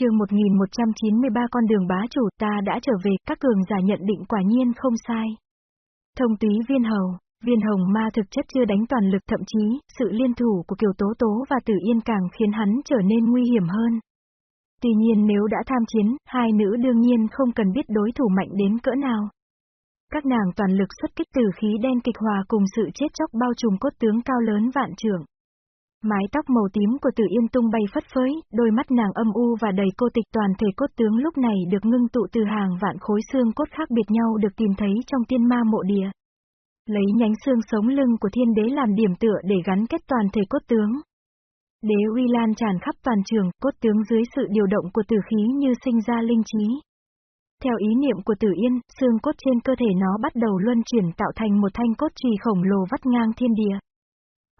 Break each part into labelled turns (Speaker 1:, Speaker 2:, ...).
Speaker 1: chương 1193 con đường bá chủ ta đã trở về, các cường giả nhận định quả nhiên không sai. Thông túy viên hầu, viên hồng ma thực chất chưa đánh toàn lực thậm chí, sự liên thủ của Kiều Tố Tố và Tử Yên càng khiến hắn trở nên nguy hiểm hơn. Tuy nhiên nếu đã tham chiến, hai nữ đương nhiên không cần biết đối thủ mạnh đến cỡ nào. Các nàng toàn lực xuất kích từ khí đen kịch hòa cùng sự chết chóc bao trùm cốt tướng cao lớn vạn trưởng. Mái tóc màu tím của Tử Yên tung bay phất phới, đôi mắt nàng âm u và đầy cô tịch toàn thể cốt tướng lúc này được ngưng tụ từ hàng vạn khối xương cốt khác biệt nhau được tìm thấy trong tiên ma mộ địa. Lấy nhánh xương sống lưng của thiên đế làm điểm tựa để gắn kết toàn thể cốt tướng. Đế uy lan tràn khắp toàn trường, cốt tướng dưới sự điều động của tử khí như sinh ra linh trí. Theo ý niệm của Tử Yên, xương cốt trên cơ thể nó bắt đầu luân chuyển tạo thành một thanh cốt trì khổng lồ vắt ngang thiên địa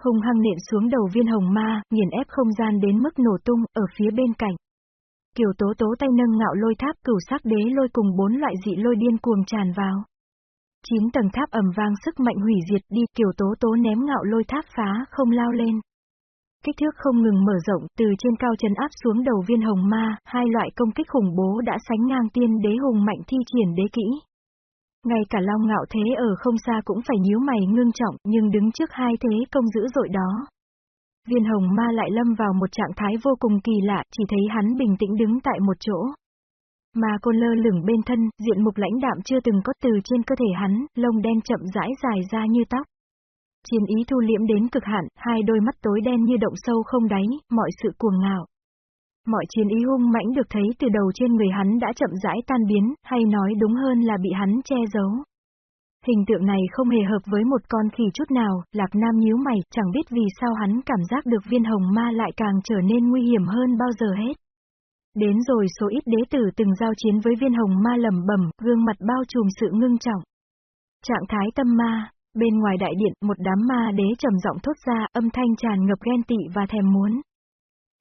Speaker 1: hung hăng nện xuống đầu viên hồng ma, nghiền ép không gian đến mức nổ tung, ở phía bên cạnh. Kiều tố tố tay nâng ngạo lôi tháp cửu sắc đế lôi cùng bốn loại dị lôi điên cuồng tràn vào. Chín tầng tháp ầm vang sức mạnh hủy diệt đi, kiều tố tố ném ngạo lôi tháp phá không lao lên. Kích thước không ngừng mở rộng, từ trên cao chân áp xuống đầu viên hồng ma, hai loại công kích khủng bố đã sánh ngang tiên đế hùng mạnh thi triển đế kỹ. Ngay cả Long Ngạo Thế ở không xa cũng phải nhíu mày ngưng trọng, nhưng đứng trước hai thế công dữ dội đó. Viên hồng ma lại lâm vào một trạng thái vô cùng kỳ lạ, chỉ thấy hắn bình tĩnh đứng tại một chỗ. Mà côn lơ lửng bên thân, diện mục lãnh đạm chưa từng có từ trên cơ thể hắn, lông đen chậm rãi dài ra như tóc. Chiến ý thu liễm đến cực hạn, hai đôi mắt tối đen như động sâu không đáy, mọi sự cuồng ngạo. Mọi chiến ý hung mãnh được thấy từ đầu trên người hắn đã chậm rãi tan biến, hay nói đúng hơn là bị hắn che giấu. Hình tượng này không hề hợp với một con khỉ chút nào, Lạc Nam nhíu mày, chẳng biết vì sao hắn cảm giác được viên hồng ma lại càng trở nên nguy hiểm hơn bao giờ hết. Đến rồi số ít đế tử từng giao chiến với viên hồng ma lầm bẩm, gương mặt bao trùm sự ngưng trọng. Trạng thái tâm ma, bên ngoài đại điện, một đám ma đế trầm giọng thốt ra, âm thanh tràn ngập ghen tị và thèm muốn.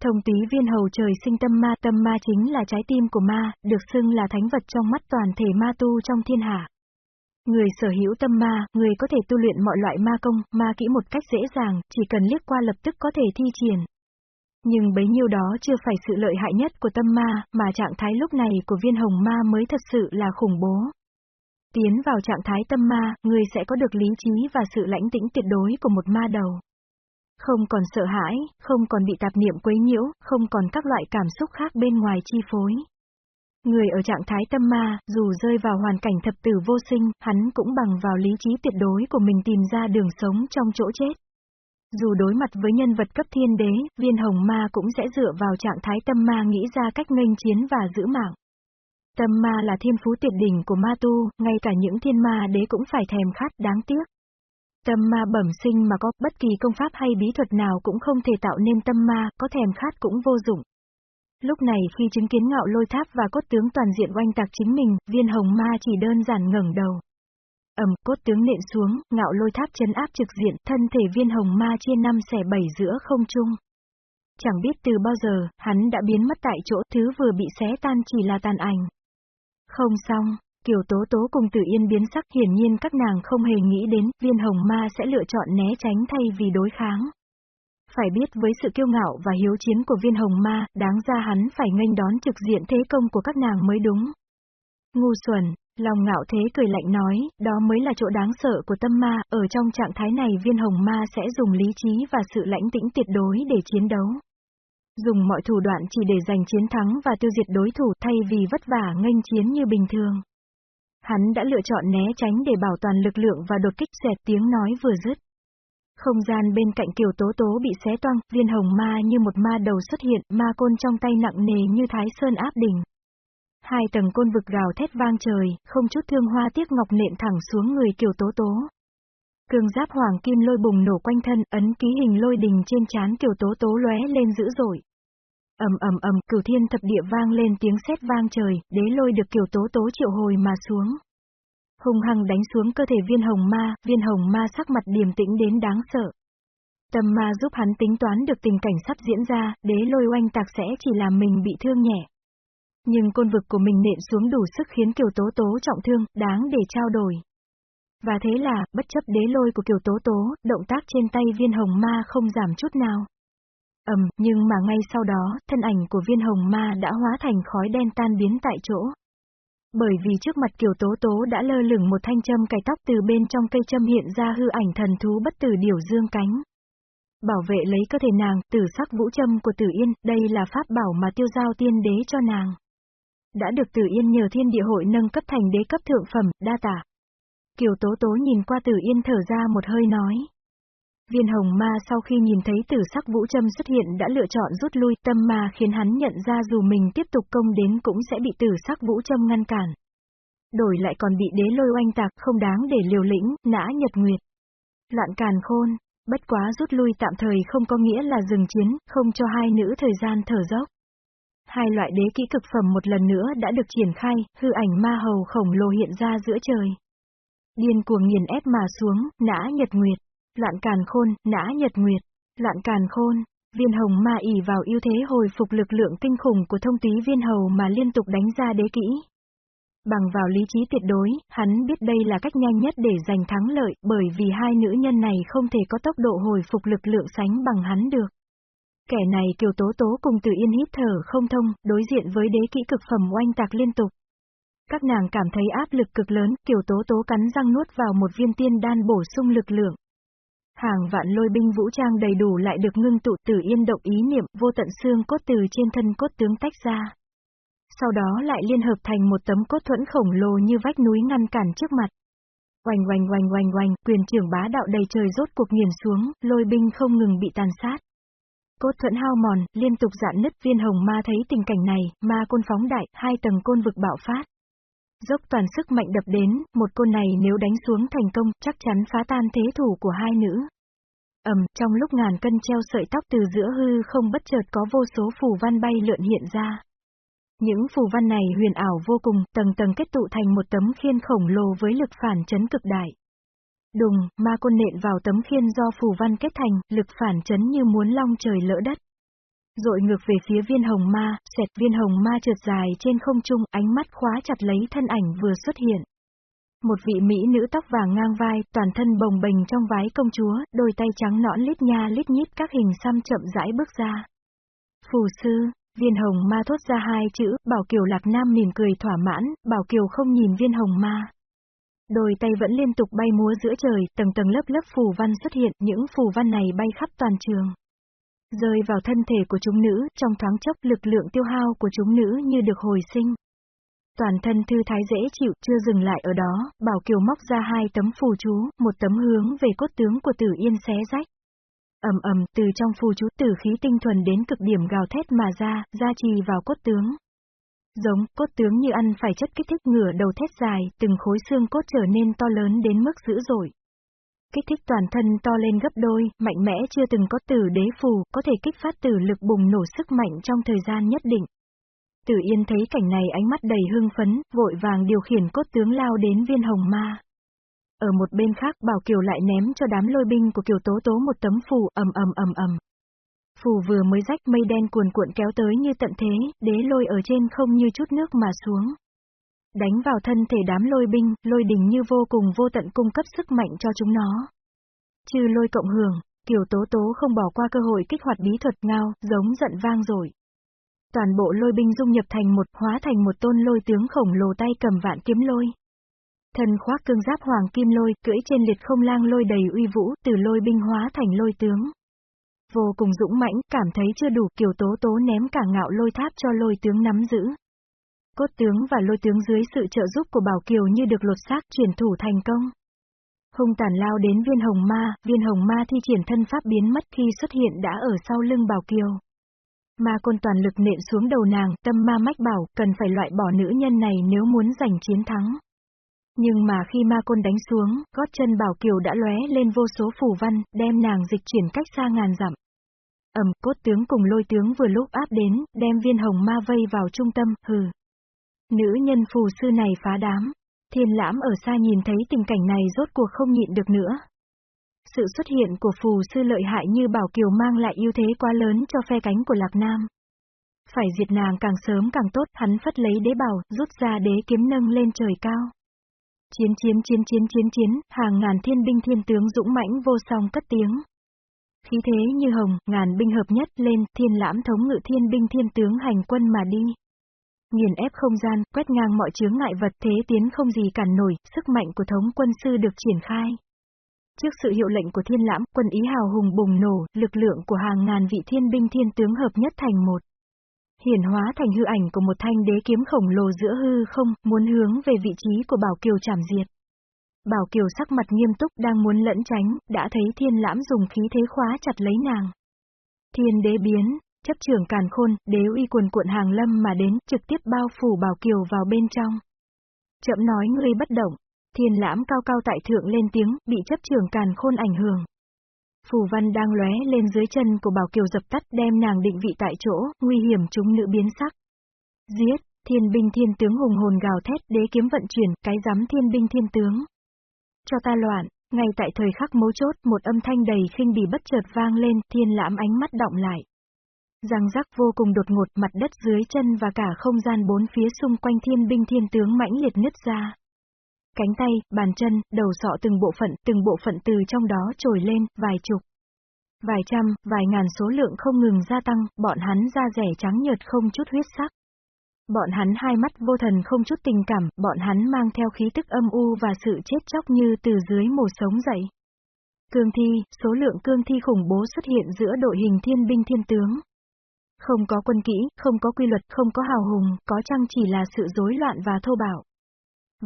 Speaker 1: Thông tí viên hầu trời sinh tâm ma, tâm ma chính là trái tim của ma, được xưng là thánh vật trong mắt toàn thể ma tu trong thiên hạ. Người sở hữu tâm ma, người có thể tu luyện mọi loại ma công, ma kỹ một cách dễ dàng, chỉ cần liếc qua lập tức có thể thi triển. Nhưng bấy nhiêu đó chưa phải sự lợi hại nhất của tâm ma, mà trạng thái lúc này của viên hồng ma mới thật sự là khủng bố. Tiến vào trạng thái tâm ma, người sẽ có được lý trí và sự lãnh tĩnh tuyệt đối của một ma đầu. Không còn sợ hãi, không còn bị tạp niệm quấy nhiễu, không còn các loại cảm xúc khác bên ngoài chi phối. Người ở trạng thái tâm ma, dù rơi vào hoàn cảnh thập tử vô sinh, hắn cũng bằng vào lý trí tuyệt đối của mình tìm ra đường sống trong chỗ chết. Dù đối mặt với nhân vật cấp thiên đế, viên hồng ma cũng sẽ dựa vào trạng thái tâm ma nghĩ ra cách nghênh chiến và giữ mạng. Tâm ma là thiên phú tuyệt đỉnh của ma tu, ngay cả những thiên ma đế cũng phải thèm khát đáng tiếc. Tâm ma bẩm sinh mà có, bất kỳ công pháp hay bí thuật nào cũng không thể tạo nên tâm ma, có thèm khát cũng vô dụng. Lúc này khi chứng kiến ngạo lôi tháp và cốt tướng toàn diện oanh tạc chính mình, viên hồng ma chỉ đơn giản ngẩng đầu. ẩm cốt tướng nện xuống, ngạo lôi tháp chấn áp trực diện, thân thể viên hồng ma chia năm xẻ bảy giữa không trung. Chẳng biết từ bao giờ, hắn đã biến mất tại chỗ, thứ vừa bị xé tan chỉ là tàn ảnh. Không xong, Kiều Tố Tố cùng Tử Yên biến sắc hiển nhiên các nàng không hề nghĩ đến viên hồng ma sẽ lựa chọn né tránh thay vì đối kháng. Phải biết với sự kiêu ngạo và hiếu chiến của viên hồng ma, đáng ra hắn phải nghênh đón trực diện thế công của các nàng mới đúng. Ngu xuẩn, lòng ngạo thế cười lạnh nói, đó mới là chỗ đáng sợ của tâm ma, ở trong trạng thái này viên hồng ma sẽ dùng lý trí và sự lãnh tĩnh tuyệt đối để chiến đấu. Dùng mọi thủ đoạn chỉ để giành chiến thắng và tiêu diệt đối thủ thay vì vất vả nghênh chiến như bình thường. Hắn đã lựa chọn né tránh để bảo toàn lực lượng và đột kích xẹt tiếng nói vừa dứt. Không gian bên cạnh kiều tố tố bị xé toang, viên hồng ma như một ma đầu xuất hiện, ma côn trong tay nặng nề như thái sơn áp đỉnh. Hai tầng côn vực gào thét vang trời, không chút thương hoa tiếc ngọc nện thẳng xuống người kiều tố tố. Cường giáp hoàng kim lôi bùng nổ quanh thân, ấn ký hình lôi đình trên trán kiều tố tố lóe lên dữ dội ầm ầm ầm, cửu thiên thập địa vang lên tiếng sét vang trời, đế lôi được kiều tố tố triệu hồi mà xuống. Hùng hăng đánh xuống cơ thể viên hồng ma, viên hồng ma sắc mặt điềm tĩnh đến đáng sợ. Tâm ma giúp hắn tính toán được tình cảnh sắp diễn ra, đế lôi oanh tạc sẽ chỉ làm mình bị thương nhẹ. Nhưng côn vực của mình nện xuống đủ sức khiến kiều tố tố trọng thương, đáng để trao đổi. Và thế là, bất chấp đế lôi của kiều tố tố, động tác trên tay viên hồng ma không giảm chút nào. ầm, nhưng mà ngay sau đó, thân ảnh của viên hồng ma đã hóa thành khói đen tan biến tại chỗ. Bởi vì trước mặt Kiều Tố Tố đã lơ lửng một thanh châm cài tóc từ bên trong cây châm hiện ra hư ảnh thần thú bất tử điểu dương cánh. Bảo vệ lấy cơ thể nàng, tử sắc vũ châm của Tử Yên, đây là pháp bảo mà tiêu giao tiên đế cho nàng. Đã được Tử Yên nhờ thiên địa hội nâng cấp thành đế cấp thượng phẩm, đa tả. Kiều Tố Tố nhìn qua Tử Yên thở ra một hơi nói. Viên hồng ma sau khi nhìn thấy tử sắc vũ châm xuất hiện đã lựa chọn rút lui tâm ma khiến hắn nhận ra dù mình tiếp tục công đến cũng sẽ bị tử sắc vũ châm ngăn cản. Đổi lại còn bị đế lôi oanh tạc không đáng để liều lĩnh, nã nhật nguyệt. Loạn càn khôn, bất quá rút lui tạm thời không có nghĩa là dừng chiến, không cho hai nữ thời gian thở dốc. Hai loại đế kỹ cực phẩm một lần nữa đã được triển khai, hư ảnh ma hầu khổng lồ hiện ra giữa trời. Điên cuồng nghiền ép mà xuống, nã nhật nguyệt. Loạn càn khôn, nã nhật nguyệt. Loạn càn khôn, viên hồng ma ỉ vào ưu thế hồi phục lực lượng kinh khủng của thông túy viên hầu mà liên tục đánh ra đế kỹ. Bằng vào lý trí tuyệt đối, hắn biết đây là cách nhanh nhất để giành thắng lợi, bởi vì hai nữ nhân này không thể có tốc độ hồi phục lực lượng sánh bằng hắn được. Kẻ này kiều tố tố cùng từ yên hít thở không thông, đối diện với đế kỹ cực phẩm oanh tạc liên tục. Các nàng cảm thấy áp lực cực lớn, kiều tố tố cắn răng nuốt vào một viên tiên đan bổ sung lực lượng. Hàng vạn lôi binh vũ trang đầy đủ lại được ngưng tụ từ yên động ý niệm vô tận xương cốt từ trên thân cốt tướng tách ra. Sau đó lại liên hợp thành một tấm cốt thuẫn khổng lồ như vách núi ngăn cản trước mặt. Oanh oanh oanh oanh oanh, quyền trưởng bá đạo đầy trời rốt cuộc nghiền xuống, lôi binh không ngừng bị tàn sát. Cốt thuẫn hao mòn, liên tục dạn nứt viên hồng ma thấy tình cảnh này, ma côn phóng đại, hai tầng côn vực bạo phát. Dốc toàn sức mạnh đập đến, một côn này nếu đánh xuống thành công, chắc chắn phá tan thế thủ của hai nữ. ầm, trong lúc ngàn cân treo sợi tóc từ giữa hư không bất chợt có vô số phù văn bay lượn hiện ra. Những phù văn này huyền ảo vô cùng, tầng tầng kết tụ thành một tấm khiên khổng lồ với lực phản chấn cực đại. Đùng, ma côn nện vào tấm khiên do phù văn kết thành, lực phản chấn như muốn long trời lỡ đất rồi ngược về phía viên hồng ma, xẹt viên hồng ma trượt dài trên không trung, ánh mắt khóa chặt lấy thân ảnh vừa xuất hiện. Một vị mỹ nữ tóc vàng ngang vai, toàn thân bồng bềnh trong vái công chúa, đôi tay trắng nõn lít nha lít nhít các hình xăm chậm rãi bước ra. Phù sư, viên hồng ma thốt ra hai chữ, Bảo Kiều Lạc Nam mỉm cười thỏa mãn, Bảo Kiều không nhìn viên hồng ma. Đôi tay vẫn liên tục bay múa giữa trời, tầng tầng lớp lớp phù văn xuất hiện, những phù văn này bay khắp toàn trường. Rơi vào thân thể của chúng nữ, trong thoáng chốc lực lượng tiêu hao của chúng nữ như được hồi sinh. Toàn thân thư thái dễ chịu, chưa dừng lại ở đó, Bảo Kiều móc ra hai tấm phù chú, một tấm hướng về cốt tướng của Tử Yên xé rách. ầm ầm, từ trong phù chú tử khí tinh thuần đến cực điểm gào thét mà ra, ra trì vào cốt tướng. Giống, cốt tướng như ăn phải chất kích thích ngửa đầu thét dài, từng khối xương cốt trở nên to lớn đến mức dữ dội kích thích toàn thân to lên gấp đôi, mạnh mẽ chưa từng có tử đế phù, có thể kích phát tử lực bùng nổ sức mạnh trong thời gian nhất định. Tử Yên thấy cảnh này ánh mắt đầy hưng phấn, vội vàng điều khiển cốt tướng lao đến viên hồng ma. Ở một bên khác Bảo Kiều lại ném cho đám lôi binh của Kiều Tố Tố một tấm phù ầm ầm ầm ầm. Phù vừa mới rách mây đen cuồn cuộn kéo tới như tận thế, đế lôi ở trên không như chút nước mà xuống đánh vào thân thể đám lôi binh, lôi đình như vô cùng vô tận cung cấp sức mạnh cho chúng nó. Trừ lôi cộng hưởng, Kiều Tố Tố không bỏ qua cơ hội kích hoạt bí thuật ngao, giống giận vang rồi. Toàn bộ lôi binh dung nhập thành một, hóa thành một tôn lôi tướng khổng lồ tay cầm vạn kiếm lôi. Thần khoác cương giáp hoàng kim lôi, cưỡi trên liệt không lang lôi đầy uy vũ, từ lôi binh hóa thành lôi tướng. Vô cùng dũng mãnh, cảm thấy chưa đủ, Kiều Tố Tố ném cả ngạo lôi tháp cho lôi tướng nắm giữ. Cốt tướng và lôi tướng dưới sự trợ giúp của Bảo Kiều như được lột xác chuyển thủ thành công. Hung tàn lao đến viên hồng ma, viên hồng ma thi triển thân pháp biến mất khi xuất hiện đã ở sau lưng Bảo Kiều. Ma côn toàn lực nện xuống đầu nàng, tâm ma mách bảo, cần phải loại bỏ nữ nhân này nếu muốn giành chiến thắng. Nhưng mà khi ma côn đánh xuống, gót chân Bảo Kiều đã lóe lên vô số phù văn, đem nàng dịch chuyển cách xa ngàn dặm. Ẩm, cốt tướng cùng lôi tướng vừa lúc áp đến, đem viên hồng ma vây vào trung tâm, hừ. Nữ nhân phù sư này phá đám. Thiên lãm ở xa nhìn thấy tình cảnh này rốt cuộc không nhịn được nữa. Sự xuất hiện của phù sư lợi hại như Bảo Kiều mang lại ưu thế quá lớn cho phe cánh của Lạc Nam. Phải diệt nàng càng sớm càng tốt, hắn phất lấy đế bảo, rút ra đế kiếm nâng lên trời cao. Chiến chiến chiến chiến chiến chiến, hàng ngàn thiên binh thiên tướng dũng mãnh vô song cất tiếng. Khí thế như hồng, ngàn binh hợp nhất lên, thiên lãm thống ngự thiên binh thiên tướng hành quân mà đi. Nghiền ép không gian, quét ngang mọi chướng ngại vật thế tiến không gì cản nổi, sức mạnh của thống quân sư được triển khai. Trước sự hiệu lệnh của thiên lãm, quân ý hào hùng bùng nổ, lực lượng của hàng ngàn vị thiên binh thiên tướng hợp nhất thành một. Hiển hóa thành hư ảnh của một thanh đế kiếm khổng lồ giữa hư không, muốn hướng về vị trí của Bảo Kiều chảm diệt. Bảo Kiều sắc mặt nghiêm túc đang muốn lẫn tránh, đã thấy thiên lãm dùng khí thế khóa chặt lấy nàng. Thiên đế biến, chấp trưởng càn khôn, đế uy quần cuộn hàng lâm mà đến, trực tiếp bao phủ Bảo Kiều vào bên trong. Chậm nói ngươi bất động, thiên lãm cao cao tại thượng lên tiếng, bị chấp trưởng càn khôn ảnh hưởng. Phù văn đang lóe lên dưới chân của Bảo Kiều dập tắt đem nàng định vị tại chỗ, nguy hiểm chúng nữ biến sắc. Giết, thiên binh thiên tướng hùng hồn gào thét, đế kiếm vận chuyển, cái giám thiên binh thiên tướng. Cho ta loạn, ngay tại thời khắc mấu chốt, một âm thanh đầy khinh bỉ bất chợt vang lên, thiên lãm ánh mắt động lại. Răng rắc vô cùng đột ngột, mặt đất dưới chân và cả không gian bốn phía xung quanh thiên binh thiên tướng mãnh liệt nứt ra. Cánh tay, bàn chân, đầu sọ từng bộ phận, từng bộ phận từ trong đó trồi lên, vài chục. Vài trăm, vài ngàn số lượng không ngừng gia tăng, bọn hắn da rẻ trắng nhợt không chút huyết sắc. Bọn hắn hai mắt vô thần không chút tình cảm, bọn hắn mang theo khí tức âm u và sự chết chóc như từ dưới mồ sống dậy. Cương thi, số lượng cương thi khủng bố xuất hiện giữa đội hình thiên binh thiên tướng. Không có quân kỹ, không có quy luật, không có hào hùng, có chăng chỉ là sự rối loạn và thô bạo.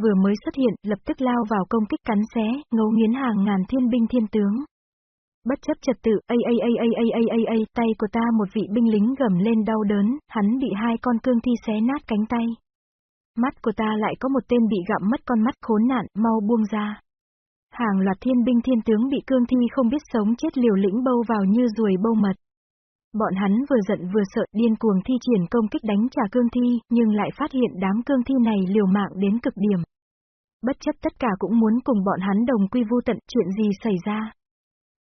Speaker 1: Vừa mới xuất hiện, lập tức lao vào công kích cắn xé, ngấu nghiến hàng ngàn thiên binh thiên tướng. Bất chấp trật tự, a a a a a a a a, tay của ta một vị binh lính gầm lên đau đớn, hắn bị hai con cương thi xé nát cánh tay. Mắt của ta lại có một tên bị gặm mất con mắt khốn nạn, mau buông ra. Hàng loạt thiên binh thiên tướng bị cương thi không biết sống chết liều lĩnh bâu vào như ruồi bâu mật. Bọn hắn vừa giận vừa sợ điên cuồng thi triển công kích đánh trả cương thi, nhưng lại phát hiện đám cương thi này liều mạng đến cực điểm. Bất chấp tất cả cũng muốn cùng bọn hắn đồng quy vu tận chuyện gì xảy ra.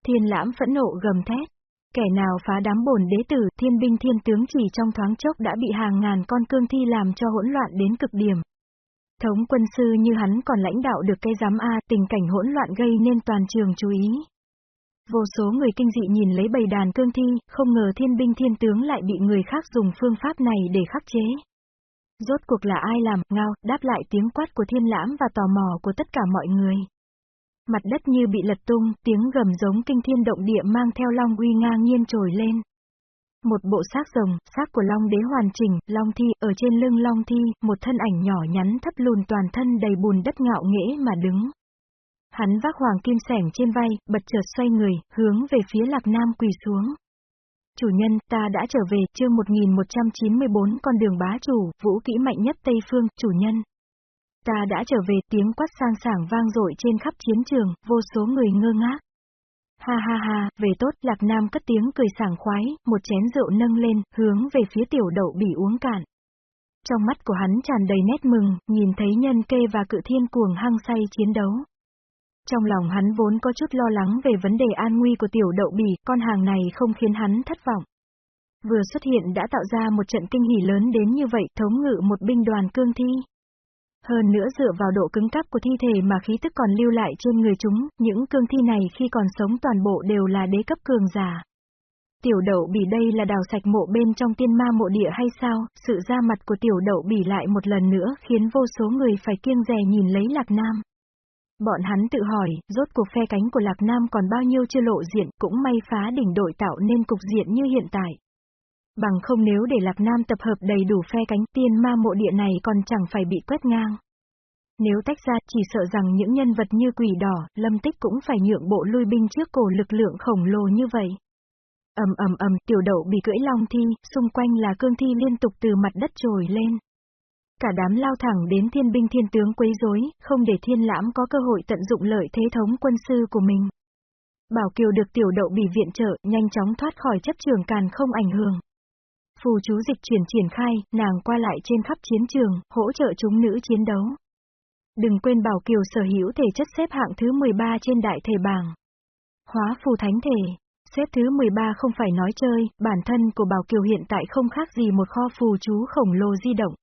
Speaker 1: Thiên lãm phẫn nộ gầm thét. Kẻ nào phá đám bổn đế tử, thiên binh thiên tướng chỉ trong thoáng chốc đã bị hàng ngàn con cương thi làm cho hỗn loạn đến cực điểm. Thống quân sư như hắn còn lãnh đạo được cây giám A, tình cảnh hỗn loạn gây nên toàn trường chú ý. Vô số người kinh dị nhìn lấy bầy đàn cương thi, không ngờ thiên binh thiên tướng lại bị người khác dùng phương pháp này để khắc chế. Rốt cuộc là ai làm, ngao, đáp lại tiếng quát của thiên lãm và tò mò của tất cả mọi người. Mặt đất như bị lật tung, tiếng gầm giống kinh thiên động địa mang theo long uy ngang nhiên trồi lên. Một bộ xác rồng, xác của long đế hoàn chỉnh, long thi, ở trên lưng long thi, một thân ảnh nhỏ nhắn thấp lùn toàn thân đầy bùn đất ngạo nghễ mà đứng. Hắn vác hoàng kim sẻng trên vai, bật chợt xoay người, hướng về phía lạc nam quỳ xuống. Chủ nhân, ta đã trở về, chương 1194 con đường bá chủ, vũ kỹ mạnh nhất Tây Phương, chủ nhân. Ta đã trở về, tiếng quát sang sảng vang dội trên khắp chiến trường, vô số người ngơ ngác. Ha ha ha, về tốt, Lạc Nam cất tiếng cười sảng khoái, một chén rượu nâng lên, hướng về phía tiểu đậu bỉ uống cạn. Trong mắt của hắn tràn đầy nét mừng, nhìn thấy nhân kê và cự thiên cuồng hăng say chiến đấu. Trong lòng hắn vốn có chút lo lắng về vấn đề an nguy của tiểu đậu bỉ, con hàng này không khiến hắn thất vọng. Vừa xuất hiện đã tạo ra một trận kinh hỉ lớn đến như vậy, thống ngự một binh đoàn cương thi. Hơn nữa dựa vào độ cứng cáp của thi thể mà khí tức còn lưu lại trên người chúng, những cương thi này khi còn sống toàn bộ đều là đế cấp cường giả. Tiểu đậu bỉ đây là đào sạch mộ bên trong tiên ma mộ địa hay sao, sự ra mặt của tiểu đậu bỉ lại một lần nữa khiến vô số người phải kiêng rè nhìn lấy lạc nam. Bọn hắn tự hỏi, rốt cuộc phe cánh của Lạc Nam còn bao nhiêu chưa lộ diện, cũng may phá đỉnh đội tạo nên cục diện như hiện tại. Bằng không nếu để Lạc Nam tập hợp đầy đủ phe cánh tiên ma mộ địa này còn chẳng phải bị quét ngang. Nếu tách ra, chỉ sợ rằng những nhân vật như quỷ đỏ, lâm tích cũng phải nhượng bộ lui binh trước cổ lực lượng khổng lồ như vậy. ầm ầm ầm, tiểu đậu bị cưỡi long thi, xung quanh là cương thi liên tục từ mặt đất trồi lên. Cả đám lao thẳng đến thiên binh thiên tướng quấy rối, không để thiên lãm có cơ hội tận dụng lợi thế thống quân sư của mình. Bảo Kiều được tiểu đậu bị viện trợ, nhanh chóng thoát khỏi chấp trường càn không ảnh hưởng. Phù chú dịch chuyển triển khai, nàng qua lại trên khắp chiến trường, hỗ trợ chúng nữ chiến đấu. Đừng quên Bảo Kiều sở hữu thể chất xếp hạng thứ 13 trên đại thể bảng. Hóa phù thánh thể, xếp thứ 13 không phải nói chơi, bản thân của Bảo Kiều hiện tại không khác gì một kho phù chú khổng lồ di động.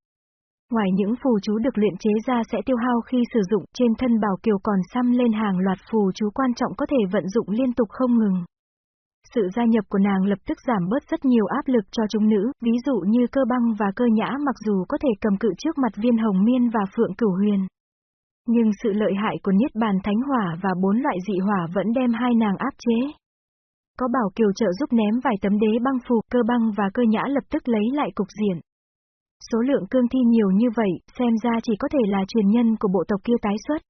Speaker 1: Ngoài những phù chú được luyện chế ra sẽ tiêu hao khi sử dụng, trên thân Bảo Kiều còn xăm lên hàng loạt phù chú quan trọng có thể vận dụng liên tục không ngừng. Sự gia nhập của nàng lập tức giảm bớt rất nhiều áp lực cho chúng nữ, ví dụ như cơ băng và cơ nhã mặc dù có thể cầm cự trước mặt viên hồng miên và phượng cửu huyền. Nhưng sự lợi hại của Niết Bàn Thánh Hỏa và bốn loại dị hỏa vẫn đem hai nàng áp chế. Có Bảo Kiều trợ giúp ném vài tấm đế băng phù, cơ băng và cơ nhã lập tức lấy lại cục diện. Số lượng cương thi nhiều như vậy, xem ra chỉ có thể là truyền nhân của bộ tộc kia tái xuất.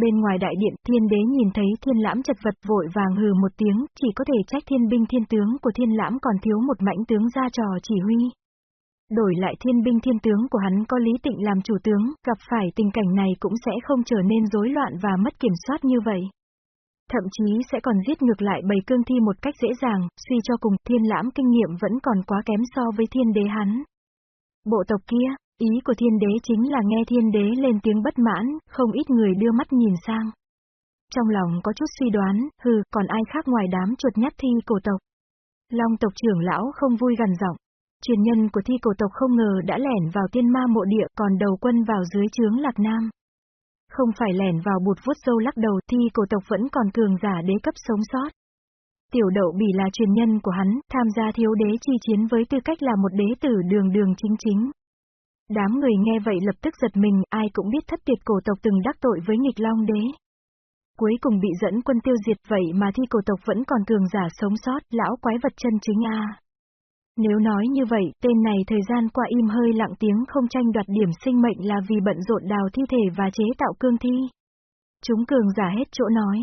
Speaker 1: Bên ngoài đại điện, thiên đế nhìn thấy thiên lãm chật vật vội vàng hừ một tiếng, chỉ có thể trách thiên binh thiên tướng của thiên lãm còn thiếu một mãnh tướng ra trò chỉ huy. Đổi lại thiên binh thiên tướng của hắn có lý tịnh làm chủ tướng, gặp phải tình cảnh này cũng sẽ không trở nên rối loạn và mất kiểm soát như vậy. Thậm chí sẽ còn giết ngược lại bầy cương thi một cách dễ dàng, suy cho cùng thiên lãm kinh nghiệm vẫn còn quá kém so với thiên đế hắn. Bộ tộc kia, ý của thiên đế chính là nghe thiên đế lên tiếng bất mãn, không ít người đưa mắt nhìn sang. Trong lòng có chút suy đoán, hừ, còn ai khác ngoài đám chuột nhắt thi cổ tộc. Long tộc trưởng lão không vui gần giọng. Truyền nhân của thi cổ tộc không ngờ đã lẻn vào tiên ma mộ địa còn đầu quân vào dưới chướng lạc nam. Không phải lẻn vào bụt vuốt sâu lắc đầu thi cổ tộc vẫn còn cường giả đế cấp sống sót. Tiểu đậu bỉ là truyền nhân của hắn, tham gia thiếu đế chi chiến với tư cách là một đế tử đường đường chính chính. Đám người nghe vậy lập tức giật mình, ai cũng biết thất tiệt cổ tộc từng đắc tội với nghịch long đế. Cuối cùng bị dẫn quân tiêu diệt vậy mà thi cổ tộc vẫn còn cường giả sống sót, lão quái vật chân chính a. Nếu nói như vậy, tên này thời gian qua im hơi lặng tiếng không tranh đoạt điểm sinh mệnh là vì bận rộn đào thi thể và chế tạo cương thi. Chúng cường giả hết chỗ nói.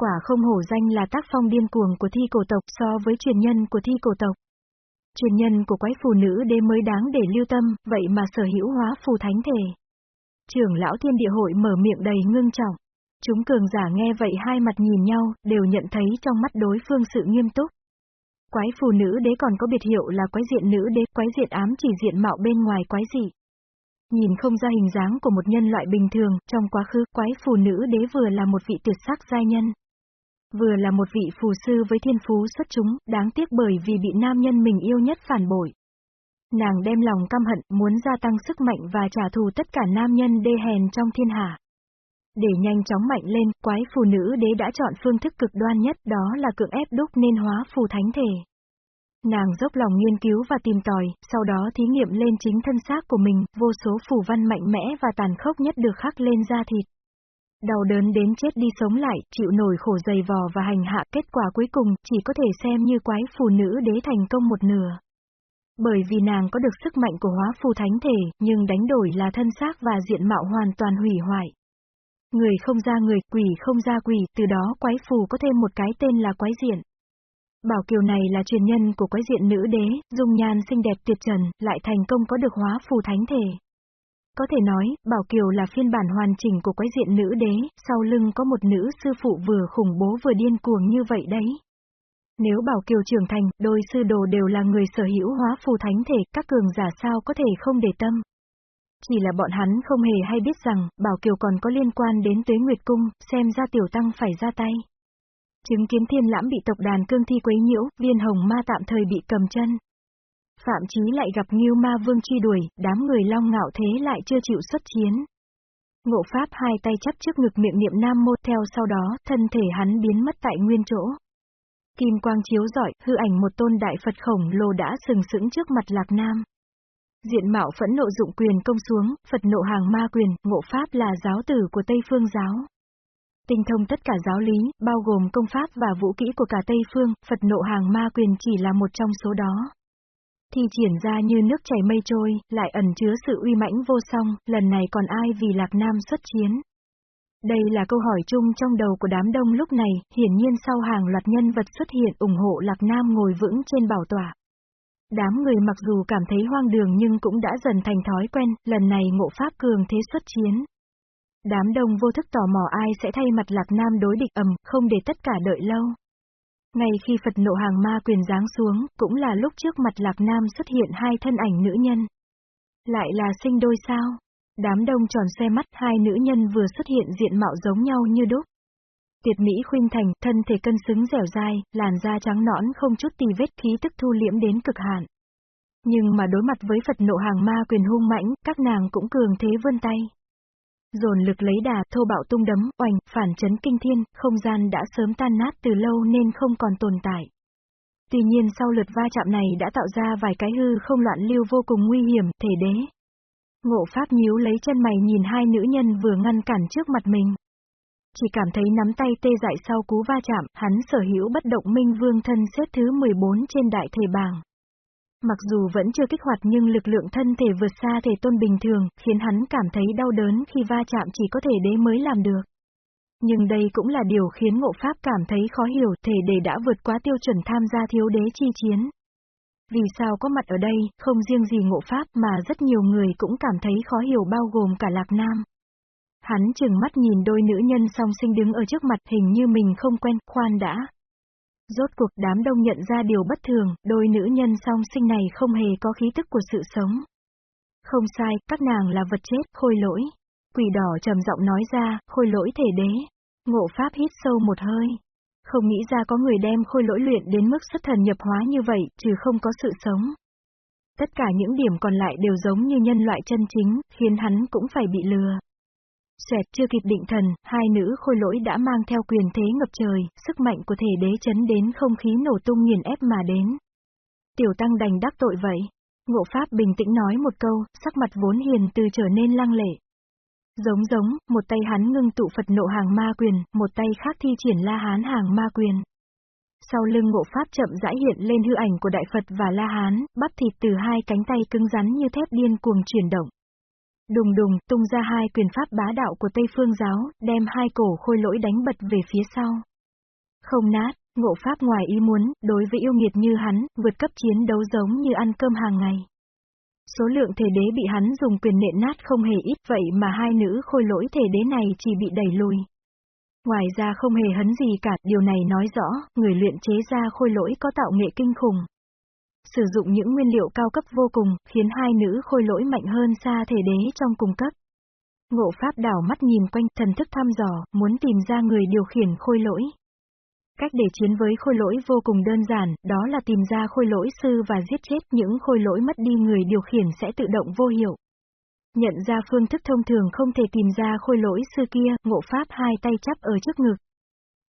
Speaker 1: Quả không hổ danh là tác phong điên cuồng của thi cổ tộc so với truyền nhân của thi cổ tộc. Truyền nhân của quái phù nữ đế mới đáng để lưu tâm, vậy mà sở hữu hóa phù thánh thể. Trưởng lão thiên địa hội mở miệng đầy ngưng trọng. Chúng cường giả nghe vậy hai mặt nhìn nhau, đều nhận thấy trong mắt đối phương sự nghiêm túc. Quái phù nữ đế còn có biệt hiệu là quái diện nữ đế, quái diện ám chỉ diện mạo bên ngoài quái dị. Nhìn không ra hình dáng của một nhân loại bình thường, trong quá khứ quái phù nữ đế vừa là một vị tuyệt sắc giai nhân. Vừa là một vị phù sư với thiên phú xuất chúng, đáng tiếc bởi vì bị nam nhân mình yêu nhất phản bội. Nàng đem lòng căm hận, muốn gia tăng sức mạnh và trả thù tất cả nam nhân đê hèn trong thiên hạ. Để nhanh chóng mạnh lên, quái phù nữ đế đã chọn phương thức cực đoan nhất đó là cưỡng ép đúc nên hóa phù thánh thể. Nàng dốc lòng nghiên cứu và tìm tòi, sau đó thí nghiệm lên chính thân xác của mình, vô số phù văn mạnh mẽ và tàn khốc nhất được khắc lên da thịt. Đau đớn đến chết đi sống lại, chịu nổi khổ dày vò và hành hạ kết quả cuối cùng chỉ có thể xem như quái phù nữ đế thành công một nửa. Bởi vì nàng có được sức mạnh của hóa phù thánh thể, nhưng đánh đổi là thân xác và diện mạo hoàn toàn hủy hoại. Người không ra người, quỷ không ra quỷ, từ đó quái phù có thêm một cái tên là quái diện. Bảo Kiều này là truyền nhân của quái diện nữ đế, dung nhan xinh đẹp tuyệt trần, lại thành công có được hóa phù thánh thể. Có thể nói, Bảo Kiều là phiên bản hoàn chỉnh của quái diện nữ đế, sau lưng có một nữ sư phụ vừa khủng bố vừa điên cuồng như vậy đấy. Nếu Bảo Kiều trưởng thành, đôi sư đồ đều là người sở hữu hóa phù thánh thể, các cường giả sao có thể không để tâm. Chỉ là bọn hắn không hề hay biết rằng, Bảo Kiều còn có liên quan đến Tuế Nguyệt Cung, xem ra tiểu tăng phải ra tay. Chứng kiến thiên lãm bị tộc đàn cương thi quấy nhiễu, viên hồng ma tạm thời bị cầm chân. Phạm Chí lại gặp Ngưu Ma Vương truy đuổi, đám người long ngạo thế lại chưa chịu xuất chiến. Ngộ Pháp hai tay chắp trước ngực miệng niệm Nam Mô theo sau đó, thân thể hắn biến mất tại nguyên chỗ. Kim quang chiếu rọi, hư ảnh một tôn đại Phật khổng lồ đã sừng sững trước mặt Lạc Nam. Diện mạo phẫn nộ dụng quyền công xuống, Phật nộ hàng ma quyền, ngộ Pháp là giáo tử của Tây Phương giáo. Tinh thông tất cả giáo lý, bao gồm công pháp và vũ kỹ của cả Tây Phương, Phật nộ hàng ma quyền chỉ là một trong số đó. Thi triển ra như nước chảy mây trôi, lại ẩn chứa sự uy mãnh vô song, lần này còn ai vì Lạc Nam xuất chiến. Đây là câu hỏi chung trong đầu của đám đông lúc này, hiển nhiên sau hàng loạt nhân vật xuất hiện ủng hộ Lạc Nam ngồi vững trên bảo tọa. Đám người mặc dù cảm thấy hoang đường nhưng cũng đã dần thành thói quen, lần này ngộ pháp cường thế xuất chiến. Đám đông vô thức tò mò ai sẽ thay mặt Lạc Nam đối địch ầm, không để tất cả đợi lâu. Ngay khi Phật nộ hàng ma quyền giáng xuống, cũng là lúc trước mặt Lạc Nam xuất hiện hai thân ảnh nữ nhân. Lại là sinh đôi sao? Đám đông tròn xe mắt, hai nữ nhân vừa xuất hiện diện mạo giống nhau như đúc. Tuyệt mỹ khuynh thành, thân thể cân xứng dẻo dai, làn da trắng nõn không chút tì vết khí tức thu liễm đến cực hạn. Nhưng mà đối mặt với Phật nộ hàng ma quyền hung mãnh, các nàng cũng cường thế vươn tay. Dồn lực lấy đà, thô bạo tung đấm, oành, phản chấn kinh thiên, không gian đã sớm tan nát từ lâu nên không còn tồn tại. Tuy nhiên sau lượt va chạm này đã tạo ra vài cái hư không loạn lưu vô cùng nguy hiểm, thể đế. Ngộ Pháp nhíu lấy chân mày nhìn hai nữ nhân vừa ngăn cản trước mặt mình. Chỉ cảm thấy nắm tay tê dại sau cú va chạm, hắn sở hữu bất động minh vương thân xếp thứ 14 trên đại thể bảng. Mặc dù vẫn chưa kích hoạt nhưng lực lượng thân thể vượt xa thể tôn bình thường, khiến hắn cảm thấy đau đớn khi va chạm chỉ có thể đế mới làm được. Nhưng đây cũng là điều khiến ngộ pháp cảm thấy khó hiểu, thể đế đã vượt quá tiêu chuẩn tham gia thiếu đế chi chiến. Vì sao có mặt ở đây, không riêng gì ngộ pháp mà rất nhiều người cũng cảm thấy khó hiểu bao gồm cả Lạc Nam. Hắn chừng mắt nhìn đôi nữ nhân song sinh đứng ở trước mặt hình như mình không quen, khoan đã. Rốt cuộc đám đông nhận ra điều bất thường, đôi nữ nhân song sinh này không hề có khí tức của sự sống. Không sai, các nàng là vật chết, khôi lỗi. Quỷ đỏ trầm giọng nói ra, khôi lỗi thể đế. Ngộ pháp hít sâu một hơi. Không nghĩ ra có người đem khôi lỗi luyện đến mức xuất thần nhập hóa như vậy, trừ không có sự sống. Tất cả những điểm còn lại đều giống như nhân loại chân chính, khiến hắn cũng phải bị lừa. Xoẹt chưa kịp định thần, hai nữ khôi lỗi đã mang theo quyền thế ngập trời, sức mạnh của thể đế chấn đến không khí nổ tung nghiền ép mà đến. Tiểu tăng đành đắc tội vậy. Ngộ Pháp bình tĩnh nói một câu, sắc mặt vốn hiền từ trở nên lăng lệ. Giống giống, một tay hắn ngưng tụ Phật nộ hàng ma quyền, một tay khác thi triển la hán hàng ma quyền. Sau lưng ngộ pháp chậm rãi hiện lên hư ảnh của Đại Phật và La Hán, bắp thịt từ hai cánh tay cứng rắn như thép điên cuồng chuyển động. Đùng đùng, tung ra hai quyền pháp bá đạo của Tây Phương giáo, đem hai cổ khôi lỗi đánh bật về phía sau. Không nát, ngộ pháp ngoài ý muốn, đối với yêu nghiệt như hắn, vượt cấp chiến đấu giống như ăn cơm hàng ngày. Số lượng thể đế bị hắn dùng quyền nện nát không hề ít vậy mà hai nữ khôi lỗi thể đế này chỉ bị đẩy lùi. Ngoài ra không hề hấn gì cả, điều này nói rõ, người luyện chế ra khôi lỗi có tạo nghệ kinh khủng. Sử dụng những nguyên liệu cao cấp vô cùng, khiến hai nữ khôi lỗi mạnh hơn xa thể đế trong cùng cấp. Ngộ Pháp đảo mắt nhìn quanh, thần thức thăm dò, muốn tìm ra người điều khiển khôi lỗi. Cách để chiến với khôi lỗi vô cùng đơn giản, đó là tìm ra khôi lỗi sư và giết chết những khôi lỗi mất đi người điều khiển sẽ tự động vô hiệu. Nhận ra phương thức thông thường không thể tìm ra khôi lỗi sư kia, ngộ pháp hai tay chắp ở trước ngực.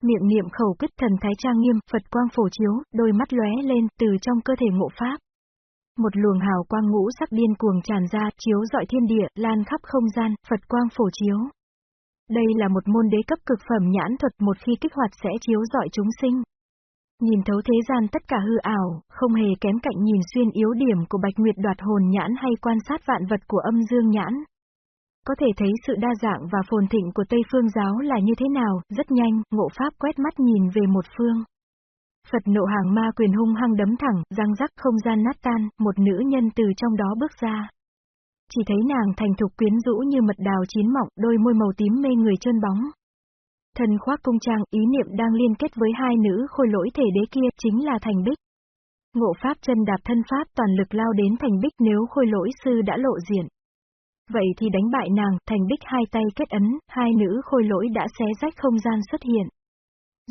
Speaker 1: Miệng niệm khẩu quyết thần thái trang nghiêm, Phật quang phổ chiếu, đôi mắt lóe lên từ trong cơ thể ngộ pháp. Một luồng hào quang ngũ sắc điên cuồng tràn ra, chiếu dọi thiên địa, lan khắp không gian, Phật quang phổ chiếu. Đây là một môn đế cấp cực phẩm nhãn thuật một khi kích hoạt sẽ chiếu dọi chúng sinh. Nhìn thấu thế gian tất cả hư ảo, không hề kém cạnh nhìn xuyên yếu điểm của Bạch Nguyệt đoạt hồn nhãn hay quan sát vạn vật của âm dương nhãn. Có thể thấy sự đa dạng và phồn thịnh của Tây Phương giáo là như thế nào, rất nhanh, ngộ pháp quét mắt nhìn về một phương. Phật nộ hàng ma quyền hung hăng đấm thẳng, răng rắc không gian nát tan, một nữ nhân từ trong đó bước ra. Chỉ thấy nàng thành thục quyến rũ như mật đào chín mọng, đôi môi màu tím mê người trơn bóng. thần khoác cung trang, ý niệm đang liên kết với hai nữ khôi lỗi thể đế kia, chính là Thành Bích. Ngộ pháp chân đạp thân pháp toàn lực lao đến Thành Bích nếu khôi lỗi sư đã lộ diện. Vậy thì đánh bại nàng, Thành Bích hai tay kết ấn, hai nữ khôi lỗi đã xé rách không gian xuất hiện.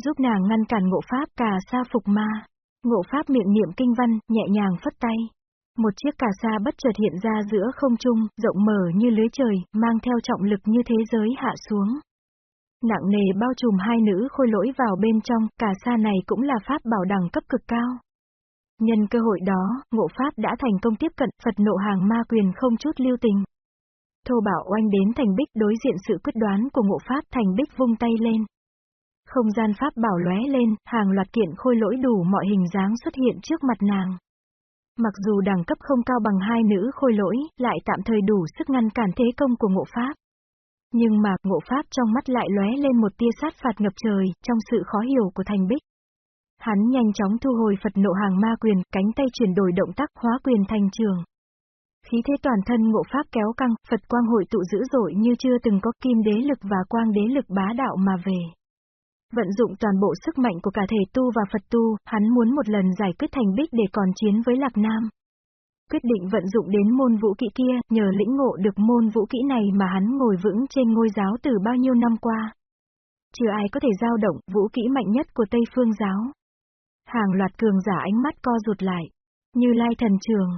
Speaker 1: Giúp nàng ngăn cản ngộ pháp cà sa phục ma. Ngộ pháp miệng niệm kinh văn, nhẹ nhàng phất tay. Một chiếc cà sa bất chợt hiện ra giữa không trung, rộng mở như lưới trời, mang theo trọng lực như thế giới hạ xuống. Nặng nề bao trùm hai nữ khôi lỗi vào bên trong, cà sa này cũng là pháp bảo đẳng cấp cực cao. Nhân cơ hội đó, ngộ pháp đã thành công tiếp cận Phật nộ hàng ma quyền không chút lưu tình. Thô bảo oanh đến thành bích đối diện sự quyết đoán của ngộ pháp thành bích vung tay lên. Không gian pháp bảo lóe lên, hàng loạt kiện khôi lỗi đủ mọi hình dáng xuất hiện trước mặt nàng. Mặc dù đẳng cấp không cao bằng hai nữ khôi lỗi, lại tạm thời đủ sức ngăn cản thế công của ngộ pháp. Nhưng mà, ngộ pháp trong mắt lại lóe lên một tia sát phạt ngập trời, trong sự khó hiểu của thành bích. Hắn nhanh chóng thu hồi Phật nộ hàng ma quyền, cánh tay chuyển đổi động tác hóa quyền thành trường. Khí thế toàn thân ngộ pháp kéo căng, Phật quang hội tụ dữ dội như chưa từng có kim đế lực và quang đế lực bá đạo mà về. Vận dụng toàn bộ sức mạnh của cả thể tu và Phật tu, hắn muốn một lần giải quyết thành bích để còn chiến với Lạc Nam. Quyết định vận dụng đến môn vũ kỹ kia, nhờ lĩnh ngộ được môn vũ kỹ này mà hắn ngồi vững trên ngôi giáo từ bao nhiêu năm qua. Chưa ai có thể giao động, vũ kỹ mạnh nhất của Tây Phương giáo. Hàng loạt cường giả ánh mắt co rụt lại. Như lai thần trường,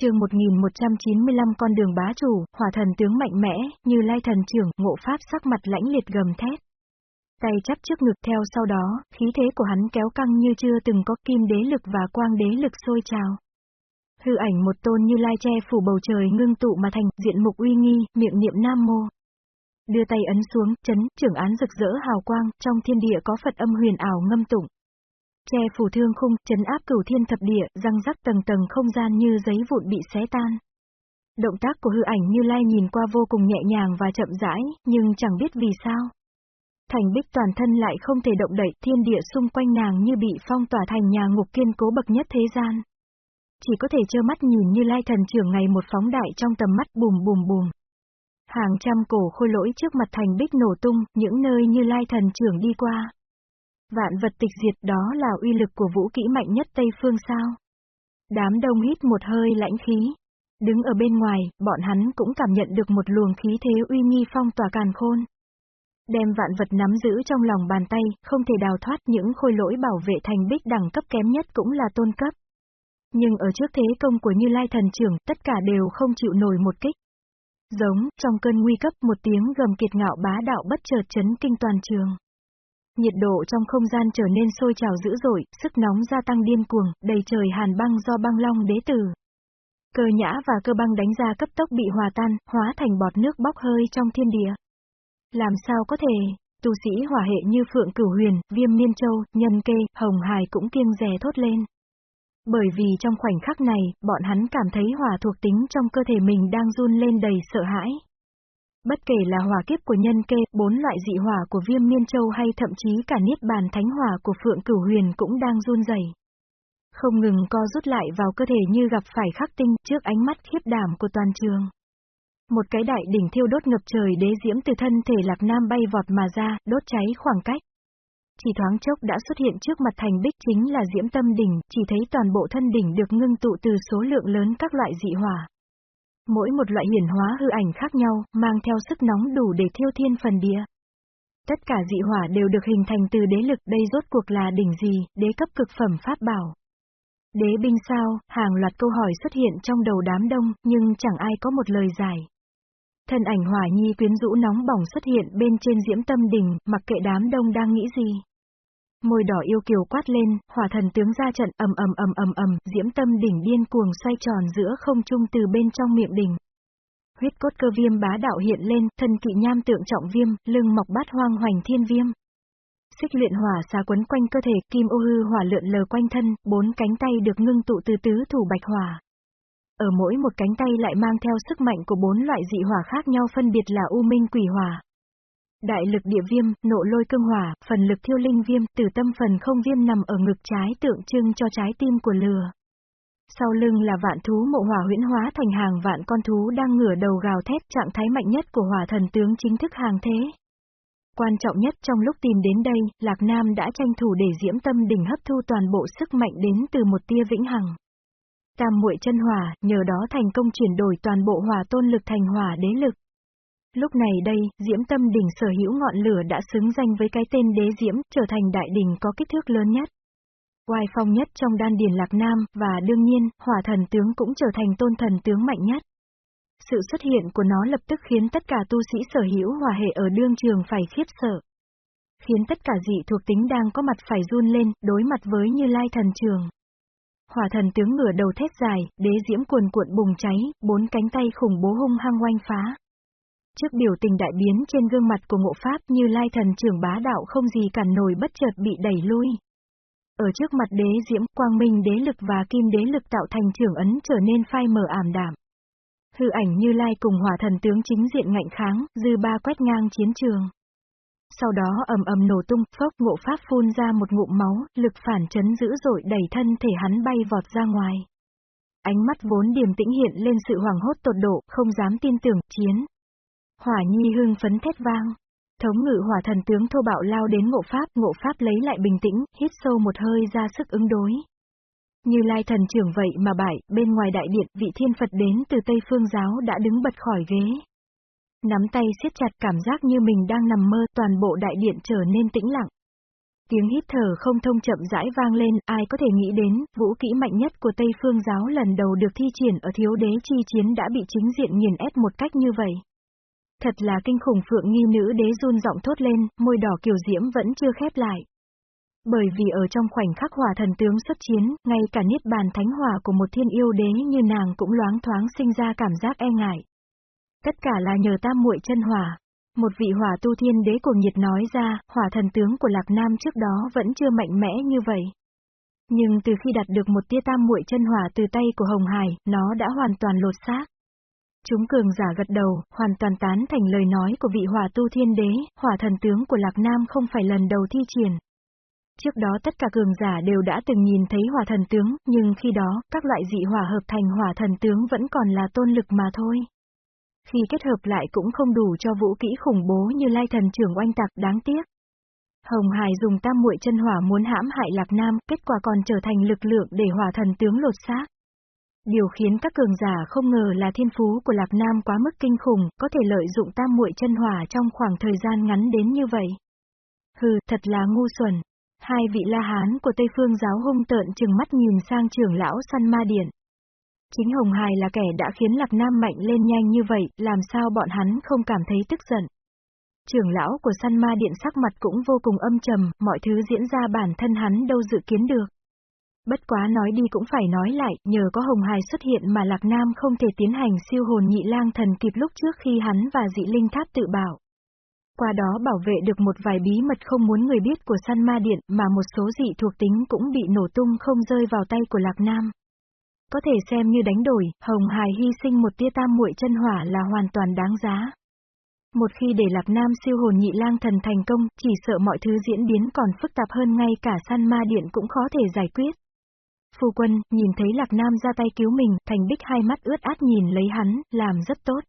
Speaker 1: chương 1195 con đường bá chủ, hỏa thần tướng mạnh mẽ, như lai thần trưởng, ngộ pháp sắc mặt lãnh liệt gầm thét. Tay chắp trước ngực theo sau đó, khí thế của hắn kéo căng như chưa từng có kim đế lực và quang đế lực sôi trào. Hư ảnh một tôn như lai che phủ bầu trời ngưng tụ mà thành, diện mục uy nghi, miệng niệm nam mô. Đưa tay ấn xuống, chấn, trưởng án rực rỡ hào quang, trong thiên địa có Phật âm huyền ảo ngâm tụng. Che phủ thương khung, chấn áp cửu thiên thập địa, răng rắc tầng tầng không gian như giấy vụn bị xé tan. Động tác của hư ảnh như lai nhìn qua vô cùng nhẹ nhàng và chậm rãi, nhưng chẳng biết vì sao. Thành bích toàn thân lại không thể động đậy, thiên địa xung quanh nàng như bị phong tỏa thành nhà ngục kiên cố bậc nhất thế gian. Chỉ có thể trơ mắt nhìn như lai thần trưởng ngày một phóng đại trong tầm mắt bùm bùm bùm. Hàng trăm cổ khôi lỗi trước mặt thành bích nổ tung, những nơi như lai thần trưởng đi qua. Vạn vật tịch diệt đó là uy lực của vũ kỹ mạnh nhất Tây Phương sao. Đám đông hít một hơi lãnh khí. Đứng ở bên ngoài, bọn hắn cũng cảm nhận được một luồng khí thế uy nghi phong tỏa càn khôn. Đem vạn vật nắm giữ trong lòng bàn tay, không thể đào thoát những khôi lỗi bảo vệ thành bích đẳng cấp kém nhất cũng là tôn cấp. Nhưng ở trước thế công của Như Lai thần trưởng, tất cả đều không chịu nổi một kích. Giống, trong cơn nguy cấp một tiếng gầm kiệt ngạo bá đạo bất chợt chấn kinh toàn trường. Nhiệt độ trong không gian trở nên sôi trào dữ dội, sức nóng gia tăng điên cuồng, đầy trời hàn băng do băng long đế tử. Cơ nhã và cơ băng đánh ra cấp tốc bị hòa tan, hóa thành bọt nước bốc hơi trong thiên địa. Làm sao có thể, tu sĩ hỏa hệ như Phượng Cửu Huyền, Viêm niên Châu, Nhân Kê, Hồng Hải cũng kiêng rè thốt lên. Bởi vì trong khoảnh khắc này, bọn hắn cảm thấy hỏa thuộc tính trong cơ thể mình đang run lên đầy sợ hãi. Bất kể là hỏa kiếp của nhân kê, bốn loại dị hỏa của viêm miên châu hay thậm chí cả niết bàn thánh hỏa của phượng cửu huyền cũng đang run rẩy. Không ngừng co rút lại vào cơ thể như gặp phải khắc tinh trước ánh mắt khiếp đảm của toàn trường. Một cái đại đỉnh thiêu đốt ngập trời đế diễm từ thân thể lạc nam bay vọt mà ra, đốt cháy khoảng cách. Chỉ thoáng chốc đã xuất hiện trước mặt thành bích chính là diễm tâm đỉnh, chỉ thấy toàn bộ thân đỉnh được ngưng tụ từ số lượng lớn các loại dị hỏa. Mỗi một loại hiển hóa hư ảnh khác nhau, mang theo sức nóng đủ để thiêu thiên phần địa. Tất cả dị hỏa đều được hình thành từ đế lực, đây rốt cuộc là đỉnh gì, đế cấp cực phẩm pháp bảo. Đế binh sao, hàng loạt câu hỏi xuất hiện trong đầu đám đông, nhưng chẳng ai có một lời giải. Thân ảnh hỏa nhi quyến rũ nóng bỏng xuất hiện bên trên diễm tâm đỉnh, mặc kệ đám đông đang nghĩ gì. Môi đỏ yêu kiều quát lên, hỏa thần tướng ra trận ầm ầm ầm ầm ầm, diễm tâm đỉnh điên cuồng xoay tròn giữa không trung từ bên trong miệng đỉnh. Huyết cốt cơ viêm bá đạo hiện lên, thân kỵ nham tượng trọng viêm, lưng mọc bát hoang hoành thiên viêm. Xích luyện hỏa xà quấn quanh cơ thể, kim ô hư hỏa lượn lờ quanh thân, bốn cánh tay được ngưng tụ từ tứ thủ bạch hỏa. Ở mỗi một cánh tay lại mang theo sức mạnh của bốn loại dị hỏa khác nhau phân biệt là u minh quỷ hỏa, Đại lực địa viêm, nộ lôi cương hỏa, phần lực thiêu linh viêm, từ tâm phần không viêm nằm ở ngực trái tượng trưng cho trái tim của lừa. Sau lưng là vạn thú mộ hỏa huyễn hóa thành hàng vạn con thú đang ngửa đầu gào thét trạng thái mạnh nhất của hỏa thần tướng chính thức hàng thế. Quan trọng nhất trong lúc tìm đến đây, Lạc Nam đã tranh thủ để diễm tâm đỉnh hấp thu toàn bộ sức mạnh đến từ một tia vĩnh hằng. Tam muội chân hỏa, nhờ đó thành công chuyển đổi toàn bộ hỏa tôn lực thành hỏa đế lực. Lúc này đây, Diễm Tâm Đỉnh sở hữu ngọn lửa đã xứng danh với cái tên đế Diễm, trở thành đại đỉnh có kích thước lớn nhất. Oai phong nhất trong đan điền Lạc Nam, và đương nhiên, hỏa thần tướng cũng trở thành tôn thần tướng mạnh nhất. Sự xuất hiện của nó lập tức khiến tất cả tu sĩ sở hữu hỏa hệ ở đương trường phải khiếp sợ. Khiến tất cả dị thuộc tính đang có mặt phải run lên, đối mặt với như lai thần trường. Hỏa thần tướng ngửa đầu thét dài, đế diễm cuồn cuộn bùng cháy, bốn cánh tay khủng bố hung hăng oanh phá. Trước biểu tình đại biến trên gương mặt của ngộ pháp như lai thần trưởng bá đạo không gì cản nổi bất chợt bị đẩy lui. Ở trước mặt đế diễm, quang minh đế lực và kim đế lực tạo thành trưởng ấn trở nên phai mờ ảm đạm. Hư ảnh như lai cùng hỏa thần tướng chính diện ngạnh kháng, dư ba quét ngang chiến trường. Sau đó ầm ầm nổ tung, phốc ngộ pháp phun ra một ngụm máu, lực phản chấn dữ dội đẩy thân thể hắn bay vọt ra ngoài. Ánh mắt vốn điềm tĩnh hiện lên sự hoảng hốt tột độ, không dám tin tưởng, chiến. Hỏa nhi hưng phấn thét vang. Thống ngự hỏa thần tướng thô bạo lao đến ngộ pháp, ngộ pháp lấy lại bình tĩnh, hít sâu một hơi ra sức ứng đối. Như lai thần trưởng vậy mà bại, bên ngoài đại điện, vị thiên Phật đến từ Tây Phương giáo đã đứng bật khỏi ghế. Nắm tay siết chặt cảm giác như mình đang nằm mơ, toàn bộ đại điện trở nên tĩnh lặng. Tiếng hít thở không thông chậm rãi vang lên, ai có thể nghĩ đến, vũ kỹ mạnh nhất của Tây Phương giáo lần đầu được thi triển ở thiếu đế chi chiến đã bị chính diện nghiền ép một cách như vậy. Thật là kinh khủng phượng nghi nữ đế run giọng thốt lên, môi đỏ kiều diễm vẫn chưa khép lại. Bởi vì ở trong khoảnh khắc hỏa thần tướng xuất chiến, ngay cả niết bàn thánh hỏa của một thiên yêu đế như nàng cũng loáng thoáng sinh ra cảm giác e ngại. Tất cả là nhờ tam muội chân hỏa. Một vị hỏa tu thiên đế cuồng nhiệt nói ra, hỏa thần tướng của Lạc Nam trước đó vẫn chưa mạnh mẽ như vậy. Nhưng từ khi đạt được một tia tam muội chân hỏa từ tay của Hồng Hải, nó đã hoàn toàn lột xác. Chúng cường giả gật đầu, hoàn toàn tán thành lời nói của vị hỏa tu thiên đế, hỏa thần tướng của Lạc Nam không phải lần đầu thi triển. Trước đó tất cả cường giả đều đã từng nhìn thấy hỏa thần tướng, nhưng khi đó, các loại dị hỏa hợp thành hỏa thần tướng vẫn còn là tôn lực mà thôi. Khi kết hợp lại cũng không đủ cho vũ kỹ khủng bố như lai thần trưởng oanh tạc đáng tiếc. Hồng Hải dùng tam muội chân hỏa muốn hãm hại Lạc Nam, kết quả còn trở thành lực lượng để hỏa thần tướng lột xác. Điều khiến các cường giả không ngờ là thiên phú của Lạc Nam quá mức kinh khủng, có thể lợi dụng tam muội chân hỏa trong khoảng thời gian ngắn đến như vậy. Hừ, thật là ngu xuẩn. Hai vị la hán của Tây Phương giáo hung tợn chừng mắt nhìn sang trưởng lão săn ma điện. Chính Hồng Hải là kẻ đã khiến Lạc Nam mạnh lên nhanh như vậy, làm sao bọn hắn không cảm thấy tức giận. Trưởng lão của săn ma điện sắc mặt cũng vô cùng âm trầm, mọi thứ diễn ra bản thân hắn đâu dự kiến được. Bất quá nói đi cũng phải nói lại, nhờ có Hồng Hải xuất hiện mà Lạc Nam không thể tiến hành siêu hồn nhị lang thần kịp lúc trước khi hắn và dị linh tháp tự bảo. Qua đó bảo vệ được một vài bí mật không muốn người biết của săn ma điện mà một số dị thuộc tính cũng bị nổ tung không rơi vào tay của Lạc Nam. Có thể xem như đánh đổi, Hồng Hải hy sinh một tia tam muội chân hỏa là hoàn toàn đáng giá. Một khi để Lạc Nam siêu hồn nhị lang thần thành công, chỉ sợ mọi thứ diễn biến còn phức tạp hơn ngay cả săn ma điện cũng khó thể giải quyết. Phu quân, nhìn thấy Lạc Nam ra tay cứu mình, Thành Bích hai mắt ướt át nhìn lấy hắn, làm rất tốt.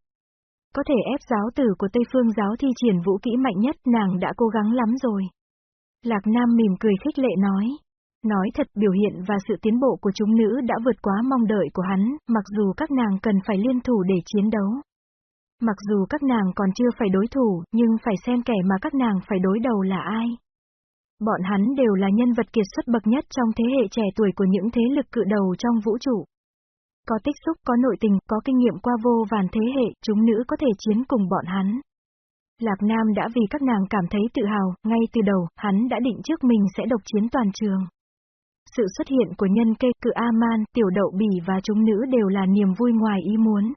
Speaker 1: Có thể ép giáo tử của Tây Phương giáo thi triển vũ kỹ mạnh nhất, nàng đã cố gắng lắm rồi. Lạc Nam mỉm cười khích lệ nói. Nói thật biểu hiện và sự tiến bộ của chúng nữ đã vượt quá mong đợi của hắn, mặc dù các nàng cần phải liên thủ để chiến đấu. Mặc dù các nàng còn chưa phải đối thủ, nhưng phải xem kẻ mà các nàng phải đối đầu là ai. Bọn hắn đều là nhân vật kiệt xuất bậc nhất trong thế hệ trẻ tuổi của những thế lực cự đầu trong vũ trụ. Có tích xúc, có nội tình, có kinh nghiệm qua vô vàn thế hệ, chúng nữ có thể chiến cùng bọn hắn. Lạc Nam đã vì các nàng cảm thấy tự hào, ngay từ đầu, hắn đã định trước mình sẽ độc chiến toàn trường. Sự xuất hiện của nhân kê, cự A-man, tiểu đậu bỉ và chúng nữ đều là niềm vui ngoài ý muốn.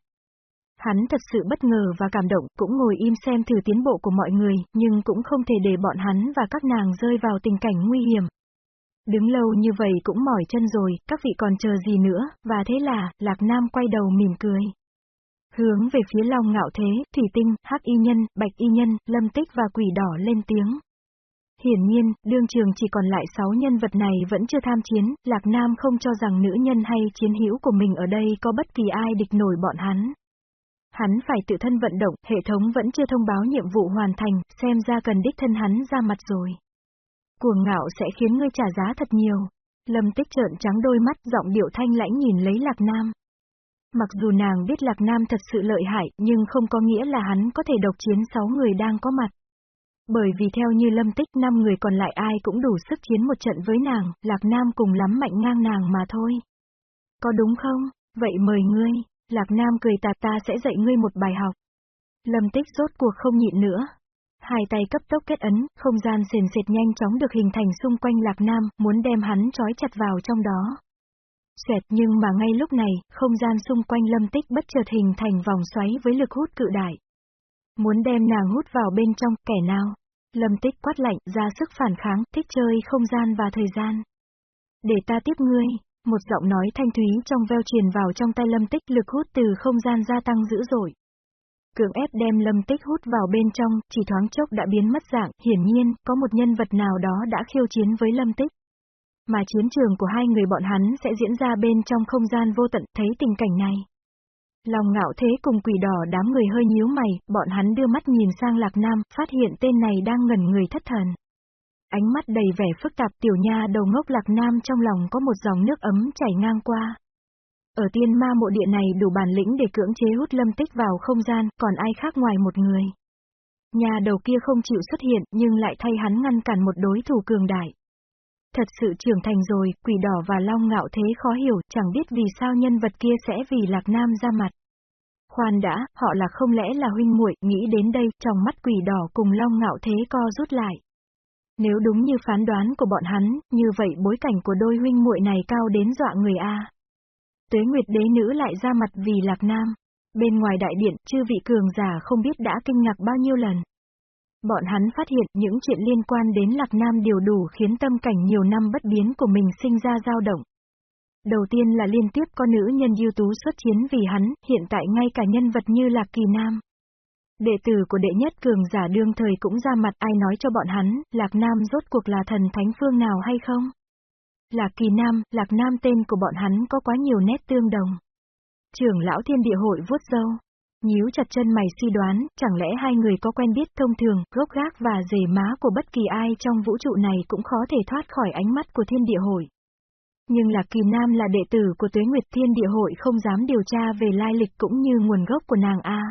Speaker 1: Hắn thật sự bất ngờ và cảm động, cũng ngồi im xem thử tiến bộ của mọi người, nhưng cũng không thể để bọn hắn và các nàng rơi vào tình cảnh nguy hiểm. Đứng lâu như vậy cũng mỏi chân rồi, các vị còn chờ gì nữa, và thế là, Lạc Nam quay đầu mỉm cười. Hướng về phía Long Ngạo Thế, Thủy Tinh, Hắc Y Nhân, Bạch Y Nhân, Lâm Tích và Quỷ Đỏ lên tiếng. Hiển nhiên, đương trường chỉ còn lại 6 nhân vật này vẫn chưa tham chiến, Lạc Nam không cho rằng nữ nhân hay chiến hữu của mình ở đây có bất kỳ ai địch nổi bọn hắn. Hắn phải tự thân vận động, hệ thống vẫn chưa thông báo nhiệm vụ hoàn thành, xem ra cần đích thân hắn ra mặt rồi. Cuồng ngạo sẽ khiến ngươi trả giá thật nhiều. Lâm tích trợn trắng đôi mắt giọng điệu thanh lãnh nhìn lấy Lạc Nam. Mặc dù nàng biết Lạc Nam thật sự lợi hại, nhưng không có nghĩa là hắn có thể độc chiến 6 người đang có mặt. Bởi vì theo như lâm tích năm người còn lại ai cũng đủ sức chiến một trận với nàng, Lạc Nam cùng lắm mạnh ngang nàng mà thôi. Có đúng không? Vậy mời ngươi, Lạc Nam cười tà ta sẽ dạy ngươi một bài học. Lâm tích rốt cuộc không nhịn nữa. Hai tay cấp tốc kết ấn, không gian sền sệt nhanh chóng được hình thành xung quanh Lạc Nam, muốn đem hắn trói chặt vào trong đó. Xoẹt nhưng mà ngay lúc này, không gian xung quanh lâm tích bất chợt hình thành vòng xoáy với lực hút cự đại. Muốn đem nàng hút vào bên trong, kẻ nào? Lâm tích quát lạnh, ra sức phản kháng, thích chơi không gian và thời gian. Để ta tiếp ngươi, một giọng nói thanh thúy trong veo truyền vào trong tay lâm tích lực hút từ không gian gia tăng dữ dội. Cưỡng ép đem lâm tích hút vào bên trong, chỉ thoáng chốc đã biến mất dạng, hiển nhiên, có một nhân vật nào đó đã khiêu chiến với lâm tích. Mà chiến trường của hai người bọn hắn sẽ diễn ra bên trong không gian vô tận, thấy tình cảnh này. Lòng ngạo thế cùng quỷ đỏ đám người hơi nhíu mày, bọn hắn đưa mắt nhìn sang Lạc Nam, phát hiện tên này đang ngẩn người thất thần. Ánh mắt đầy vẻ phức tạp tiểu nha đầu ngốc Lạc Nam trong lòng có một dòng nước ấm chảy ngang qua. Ở tiên ma mộ địa này đủ bản lĩnh để cưỡng chế hút lâm tích vào không gian, còn ai khác ngoài một người. Nhà đầu kia không chịu xuất hiện nhưng lại thay hắn ngăn cản một đối thủ cường đại. Thật sự trưởng thành rồi, quỷ đỏ và long ngạo thế khó hiểu, chẳng biết vì sao nhân vật kia sẽ vì Lạc Nam ra mặt. Khoan đã, họ là không lẽ là huynh muội, nghĩ đến đây, trong mắt quỷ đỏ cùng long ngạo thế co rút lại. Nếu đúng như phán đoán của bọn hắn, như vậy bối cảnh của đôi huynh muội này cao đến dọa người A. Tuế Nguyệt đế nữ lại ra mặt vì Lạc Nam. Bên ngoài đại điện, chư vị cường giả không biết đã kinh ngạc bao nhiêu lần. Bọn hắn phát hiện những chuyện liên quan đến Lạc Nam đều đủ khiến tâm cảnh nhiều năm bất biến của mình sinh ra dao động. Đầu tiên là liên tiếp có nữ nhân ưu tú xuất chiến vì hắn, hiện tại ngay cả nhân vật như Lạc Kỳ Nam. Đệ tử của đệ nhất cường giả đương thời cũng ra mặt ai nói cho bọn hắn, Lạc Nam rốt cuộc là thần thánh phương nào hay không? Lạc Kỳ Nam, Lạc Nam tên của bọn hắn có quá nhiều nét tương đồng. Trưởng lão thiên địa hội vuốt dâu. Nhíu chặt chân mày suy đoán, chẳng lẽ hai người có quen biết thông thường, gốc gác và rể má của bất kỳ ai trong vũ trụ này cũng khó thể thoát khỏi ánh mắt của thiên địa hội. Nhưng Lạc Kỳ Nam là đệ tử của Tuế Nguyệt Thiên Địa Hội không dám điều tra về lai lịch cũng như nguồn gốc của nàng A.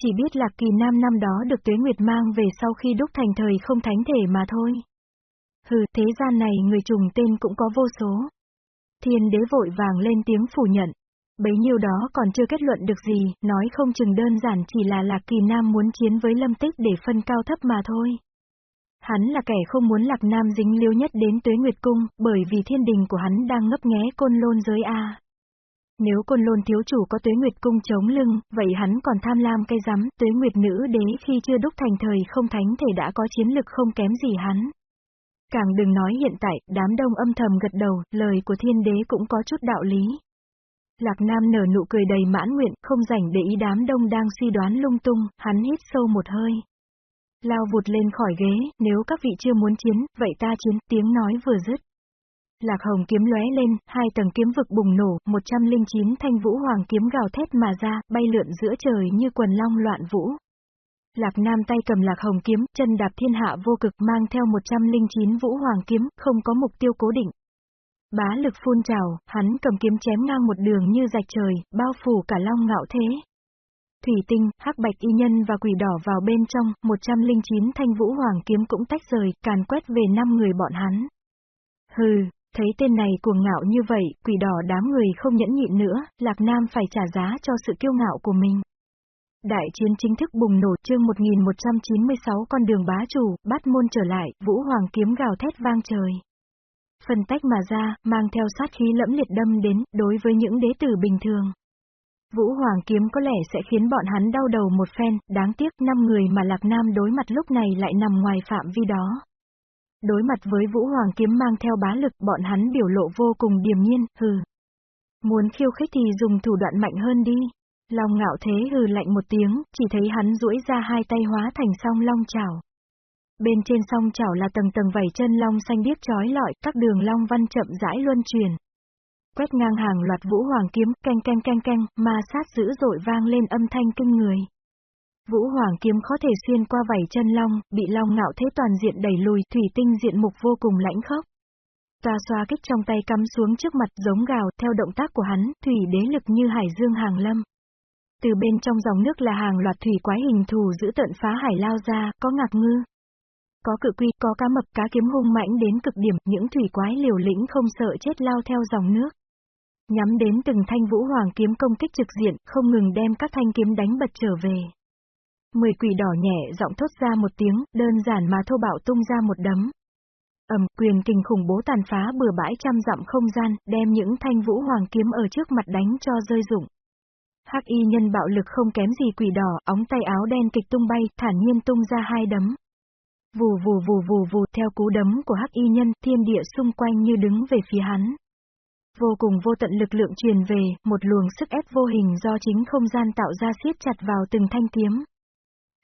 Speaker 1: Chỉ biết Lạc Kỳ Nam năm đó được Tuế Nguyệt mang về sau khi đúc thành thời không thánh thể mà thôi. Hừ, thế gian này người trùng tên cũng có vô số. Thiên đế vội vàng lên tiếng phủ nhận. Bấy nhiêu đó còn chưa kết luận được gì, nói không chừng đơn giản chỉ là Lạc Kỳ Nam muốn chiến với Lâm Tích để phân cao thấp mà thôi. Hắn là kẻ không muốn Lạc Nam dính liêu nhất đến Tuế Nguyệt Cung, bởi vì thiên đình của hắn đang ngấp nghé côn lôn giới A. Nếu côn lôn thiếu chủ có Tuế Nguyệt Cung chống lưng, vậy hắn còn tham lam cây rắm, Tuế Nguyệt nữ đế khi chưa đúc thành thời không thánh thể đã có chiến lực không kém gì hắn. Càng đừng nói hiện tại, đám đông âm thầm gật đầu, lời của thiên đế cũng có chút đạo lý. Lạc Nam nở nụ cười đầy mãn nguyện, không rảnh để ý đám đông đang suy đoán lung tung, hắn hít sâu một hơi. Lao vụt lên khỏi ghế, nếu các vị chưa muốn chiến, vậy ta chiến, tiếng nói vừa dứt. Lạc hồng kiếm lóe lên, hai tầng kiếm vực bùng nổ, 109 thanh vũ hoàng kiếm gào thét mà ra, bay lượn giữa trời như quần long loạn vũ. Lạc Nam tay cầm lạc hồng kiếm, chân đạp thiên hạ vô cực mang theo 109 vũ hoàng kiếm, không có mục tiêu cố định. Bá lực phun trào, hắn cầm kiếm chém ngang một đường như rạch trời, bao phủ cả long ngạo thế. Thủy tinh, hắc bạch y nhân và quỷ đỏ vào bên trong, 109 thanh vũ hoàng kiếm cũng tách rời, càn quét về năm người bọn hắn. Hừ, thấy tên này cuồng ngạo như vậy, quỷ đỏ đám người không nhẫn nhịn nữa, Lạc Nam phải trả giá cho sự kiêu ngạo của mình. Đại chiến chính thức bùng nổ chương 1196 con đường bá chủ, bắt môn trở lại, vũ hoàng kiếm gào thét vang trời. Phần tách mà ra, mang theo sát khí lẫm liệt đâm đến, đối với những đế tử bình thường. Vũ Hoàng kiếm có lẽ sẽ khiến bọn hắn đau đầu một phen, đáng tiếc năm người mà Lạc Nam đối mặt lúc này lại nằm ngoài phạm vi đó. Đối mặt với Vũ Hoàng kiếm mang theo bá lực, bọn hắn biểu lộ vô cùng điềm nhiên, hừ. Muốn khiêu khích thì dùng thủ đoạn mạnh hơn đi. Long ngạo thế hừ lạnh một tiếng, chỉ thấy hắn duỗi ra hai tay hóa thành song long chảo. Bên trên song chảo là tầng tầng vảy chân long xanh biếc trói lọi, các đường long văn chậm rãi luân truyền. Quét ngang hàng loạt vũ hoàng kiếm, canh canh canh canh, ma sát dữ dội vang lên âm thanh kinh người. Vũ hoàng kiếm có thể xuyên qua vảy chân long, bị long ngạo thế toàn diện đẩy lùi, thủy tinh diện mục vô cùng lãnh khốc. Toa xoa kích trong tay cắm xuống trước mặt giống gào, theo động tác của hắn, thủy đế lực như hải dương hàng lâm. Từ bên trong dòng nước là hàng loạt thủy quái hình thù giữ tận phá hải lao ra, có ngạc ngư. Có cự quy, có cá mập cá kiếm hung mãnh đến cực điểm, những thủy quái liều lĩnh không sợ chết lao theo dòng nước. Nhắm đến từng thanh vũ hoàng kiếm công kích trực diện, không ngừng đem các thanh kiếm đánh bật trở về. Mười quỷ đỏ nhẹ giọng thốt ra một tiếng, đơn giản mà thô bạo tung ra một đấm. ầm, quyền kình khủng bố tàn phá bừa bãi trăm dặm không gian, đem những thanh vũ hoàng kiếm ở trước mặt đánh cho rơi rụng. Hắc y nhân bạo lực không kém gì quỷ đỏ, óng tay áo đen kịch tung bay, thản nhiên tung ra hai đấm. Vù vù vù vù vù theo cú đấm của hắc y nhân, thiên địa xung quanh như đứng về phía hắn. Vô cùng vô tận lực lượng truyền về, một luồng sức ép vô hình do chính không gian tạo ra siết chặt vào từng thanh kiếm.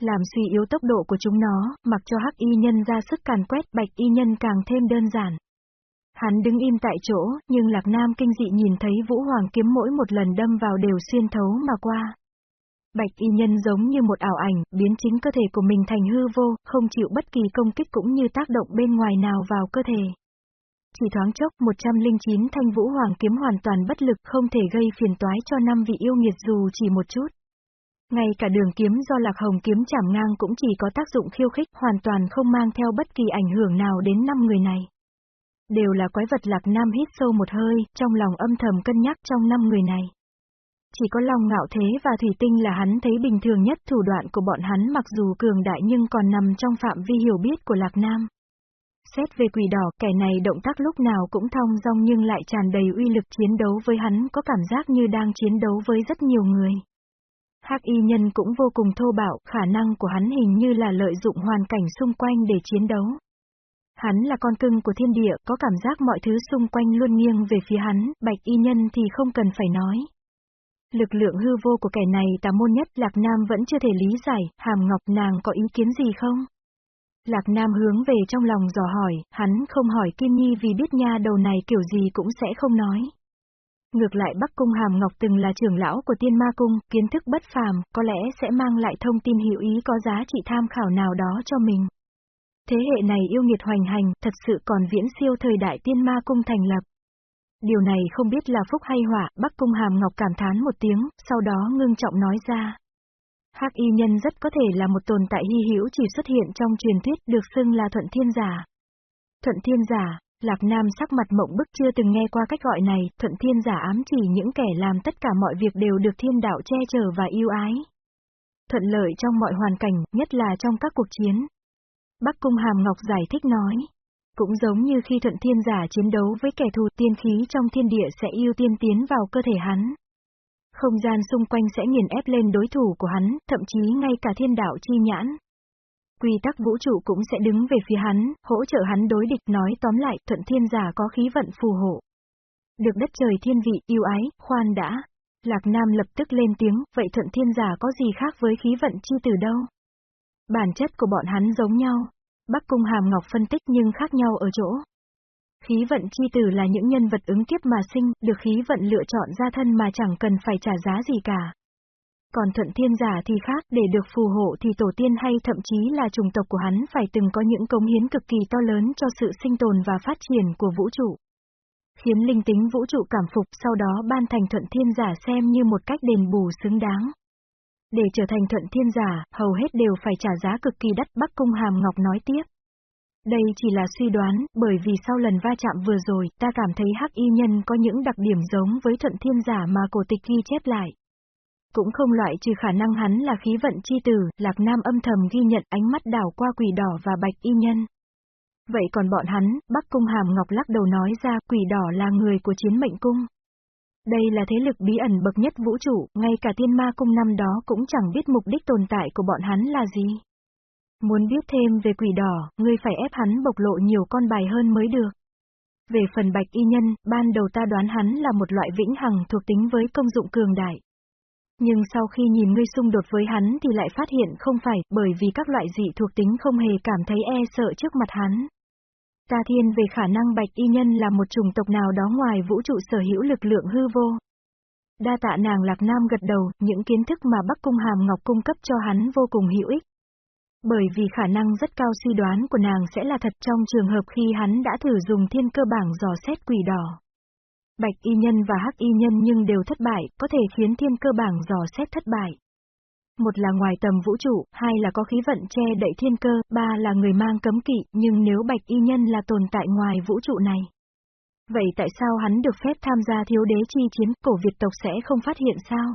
Speaker 1: Làm suy yếu tốc độ của chúng nó, mặc cho hắc y nhân ra sức càn quét bạch y nhân càng thêm đơn giản. Hắn đứng im tại chỗ, nhưng Lạc Nam kinh dị nhìn thấy Vũ Hoàng kiếm mỗi một lần đâm vào đều xuyên thấu mà qua. Bạch y nhân giống như một ảo ảnh, biến chính cơ thể của mình thành hư vô, không chịu bất kỳ công kích cũng như tác động bên ngoài nào vào cơ thể. Chỉ thoáng chốc, 109 thanh vũ hoàng kiếm hoàn toàn bất lực không thể gây phiền toái cho năm vị yêu nghiệt dù chỉ một chút. Ngay cả đường kiếm do Lạc Hồng kiếm chảm ngang cũng chỉ có tác dụng khiêu khích hoàn toàn không mang theo bất kỳ ảnh hưởng nào đến năm người này. Đều là quái vật Lạc Nam hít sâu một hơi, trong lòng âm thầm cân nhắc trong năm người này. Chỉ có Long Ngạo Thế và Thủy Tinh là hắn thấy bình thường nhất thủ đoạn của bọn hắn mặc dù cường đại nhưng còn nằm trong phạm vi hiểu biết của Lạc Nam. Xét về quỷ đỏ, kẻ này động tác lúc nào cũng thong dong nhưng lại tràn đầy uy lực chiến đấu với hắn có cảm giác như đang chiến đấu với rất nhiều người. Hắc y nhân cũng vô cùng thô bạo, khả năng của hắn hình như là lợi dụng hoàn cảnh xung quanh để chiến đấu. Hắn là con cưng của thiên địa, có cảm giác mọi thứ xung quanh luôn nghiêng về phía hắn, bạch y nhân thì không cần phải nói. Lực lượng hư vô của kẻ này tà môn nhất Lạc Nam vẫn chưa thể lý giải, Hàm Ngọc nàng có ý kiến gì không? Lạc Nam hướng về trong lòng dò hỏi, hắn không hỏi Kim Nhi vì biết nha đầu này kiểu gì cũng sẽ không nói. Ngược lại Bắc Cung Hàm Ngọc từng là trưởng lão của Tiên Ma Cung, kiến thức bất phàm, có lẽ sẽ mang lại thông tin hữu ý có giá trị tham khảo nào đó cho mình. Thế hệ này yêu nghiệt hoành hành, thật sự còn viễn siêu thời đại Tiên Ma Cung thành lập. Điều này không biết là phúc hay họa, Bắc Cung Hàm Ngọc cảm thán một tiếng, sau đó ngưng trọng nói ra. Hắc y nhân rất có thể là một tồn tại hy hữu chỉ xuất hiện trong truyền thuyết được xưng là thuận thiên giả. Thuận thiên giả, Lạc Nam sắc mặt mộng bức chưa từng nghe qua cách gọi này, thuận thiên giả ám chỉ những kẻ làm tất cả mọi việc đều được thiên đạo che chở và yêu ái. Thuận lợi trong mọi hoàn cảnh, nhất là trong các cuộc chiến. Bắc Cung Hàm Ngọc giải thích nói. Cũng giống như khi thuận thiên giả chiến đấu với kẻ thù tiên khí trong thiên địa sẽ ưu tiên tiến vào cơ thể hắn. Không gian xung quanh sẽ nghiền ép lên đối thủ của hắn, thậm chí ngay cả thiên đạo chi nhãn. Quy tắc vũ trụ cũng sẽ đứng về phía hắn, hỗ trợ hắn đối địch nói tóm lại, thuận thiên giả có khí vận phù hộ. Được đất trời thiên vị, yêu ái, khoan đã. Lạc Nam lập tức lên tiếng, vậy thuận thiên giả có gì khác với khí vận chi từ đâu? Bản chất của bọn hắn giống nhau. Bắc Cung Hàm Ngọc phân tích nhưng khác nhau ở chỗ. Khí vận chi tử là những nhân vật ứng kiếp mà sinh, được khí vận lựa chọn ra thân mà chẳng cần phải trả giá gì cả. Còn thuận thiên giả thì khác, để được phù hộ thì tổ tiên hay thậm chí là chủng tộc của hắn phải từng có những công hiến cực kỳ to lớn cho sự sinh tồn và phát triển của vũ trụ. Khiến linh tính vũ trụ cảm phục sau đó ban thành thuận thiên giả xem như một cách đền bù xứng đáng. Để trở thành thuận thiên giả, hầu hết đều phải trả giá cực kỳ đắt Bắc Cung Hàm Ngọc nói tiếp. Đây chỉ là suy đoán, bởi vì sau lần va chạm vừa rồi, ta cảm thấy hắc y nhân có những đặc điểm giống với thuận thiên giả mà cổ tịch ghi chép lại. Cũng không loại trừ khả năng hắn là khí vận chi tử, Lạc Nam âm thầm ghi nhận ánh mắt đảo qua quỷ đỏ và bạch y nhân. Vậy còn bọn hắn, Bắc Cung Hàm Ngọc lắc đầu nói ra quỷ đỏ là người của chiến mệnh cung. Đây là thế lực bí ẩn bậc nhất vũ trụ, ngay cả tiên ma cung năm đó cũng chẳng biết mục đích tồn tại của bọn hắn là gì. Muốn biết thêm về quỷ đỏ, ngươi phải ép hắn bộc lộ nhiều con bài hơn mới được. Về phần bạch y nhân, ban đầu ta đoán hắn là một loại vĩnh hằng thuộc tính với công dụng cường đại. Nhưng sau khi nhìn ngươi xung đột với hắn thì lại phát hiện không phải, bởi vì các loại dị thuộc tính không hề cảm thấy e sợ trước mặt hắn. Ta thiên về khả năng bạch y nhân là một chủng tộc nào đó ngoài vũ trụ sở hữu lực lượng hư vô. Đa tạ nàng Lạc Nam gật đầu, những kiến thức mà Bắc Cung Hàm Ngọc cung cấp cho hắn vô cùng hữu ích. Bởi vì khả năng rất cao suy đoán của nàng sẽ là thật trong trường hợp khi hắn đã thử dùng thiên cơ bảng dò xét quỷ đỏ. Bạch y nhân và hắc y nhân nhưng đều thất bại, có thể khiến thiên cơ bảng dò xét thất bại. Một là ngoài tầm vũ trụ, hai là có khí vận che đậy thiên cơ, ba là người mang cấm kỵ, nhưng nếu bạch y nhân là tồn tại ngoài vũ trụ này. Vậy tại sao hắn được phép tham gia thiếu đế chi chiến, cổ Việt tộc sẽ không phát hiện sao?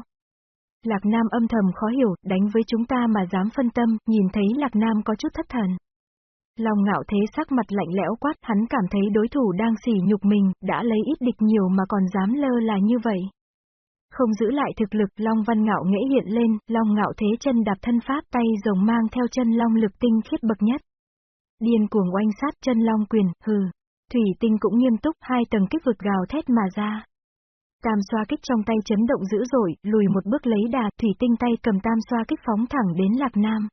Speaker 1: Lạc Nam âm thầm khó hiểu, đánh với chúng ta mà dám phân tâm, nhìn thấy Lạc Nam có chút thất thần. Lòng ngạo thế sắc mặt lạnh lẽo quát, hắn cảm thấy đối thủ đang sỉ nhục mình, đã lấy ít địch nhiều mà còn dám lơ là như vậy. Không giữ lại thực lực, Long Văn Ngạo nghễ hiện lên, Long Ngạo thế chân đạp thân pháp tay rồng mang theo chân Long lực tinh khiết bậc nhất. Điên cuồng oanh sát chân Long quyền, hừ. Thủy tinh cũng nghiêm túc, hai tầng kích vực gào thét mà ra. Tam xoa kích trong tay chấn động dữ dội, lùi một bước lấy đà, thủy tinh tay cầm tam xoa kích phóng thẳng đến Lạc Nam.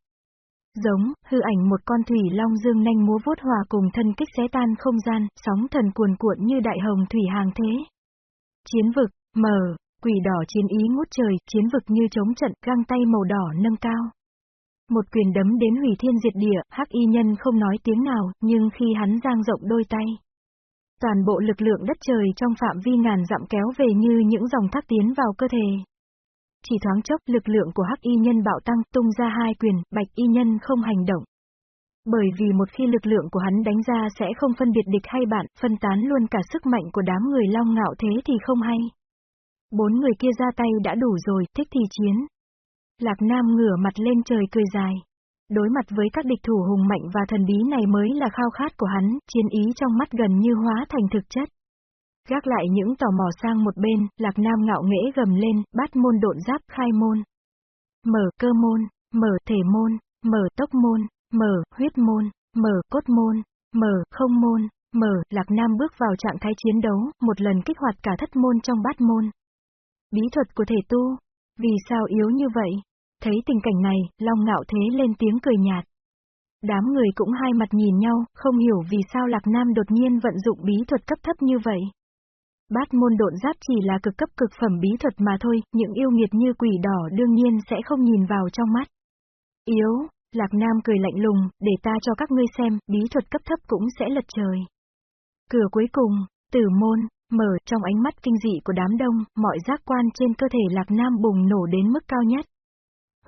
Speaker 1: Giống, hư ảnh một con thủy long dương nanh múa vuốt hòa cùng thân kích xé tan không gian, sóng thần cuồn cuộn như đại hồng thủy hàng thế. Chiến vực, mở, quỷ đỏ chiến ý ngút trời, chiến vực như chống trận, găng tay màu đỏ nâng cao. Một quyền đấm đến hủy thiên diệt địa, hắc y nhân không nói tiếng nào, nhưng khi hắn giang rộng đôi tay. Toàn bộ lực lượng đất trời trong phạm vi ngàn dặm kéo về như những dòng thác tiến vào cơ thể chỉ thoáng chốc lực lượng của hắc y nhân bạo tăng tung ra hai quyền, bạch y nhân không hành động. Bởi vì một khi lực lượng của hắn đánh ra sẽ không phân biệt địch hay bạn, phân tán luôn cả sức mạnh của đám người long ngạo thế thì không hay. Bốn người kia ra tay đã đủ rồi, thích thì chiến. Lạc Nam ngửa mặt lên trời cười dài. Đối mặt với các địch thủ hùng mạnh và thần bí này mới là khao khát của hắn, chiến ý trong mắt gần như hóa thành thực chất. Gác lại những tò mò sang một bên, Lạc Nam ngạo nghễ gầm lên, bát môn độn giáp khai môn. Mở cơ môn, mở thể môn, mở tốc môn, mở huyết môn, mở cốt môn, mở không môn, mở Lạc Nam bước vào trạng thái chiến đấu, một lần kích hoạt cả thất môn trong bát môn. Bí thuật của thể tu, vì sao yếu như vậy? Thấy tình cảnh này, Long ngạo thế lên tiếng cười nhạt. Đám người cũng hai mặt nhìn nhau, không hiểu vì sao Lạc Nam đột nhiên vận dụng bí thuật cấp thấp như vậy. Bát môn độn giáp chỉ là cực cấp cực phẩm bí thuật mà thôi, những yêu nghiệt như quỷ đỏ đương nhiên sẽ không nhìn vào trong mắt. Yếu, Lạc Nam cười lạnh lùng, để ta cho các ngươi xem, bí thuật cấp thấp cũng sẽ lật trời. Cửa cuối cùng, tử môn, mở trong ánh mắt kinh dị của đám đông, mọi giác quan trên cơ thể Lạc Nam bùng nổ đến mức cao nhất.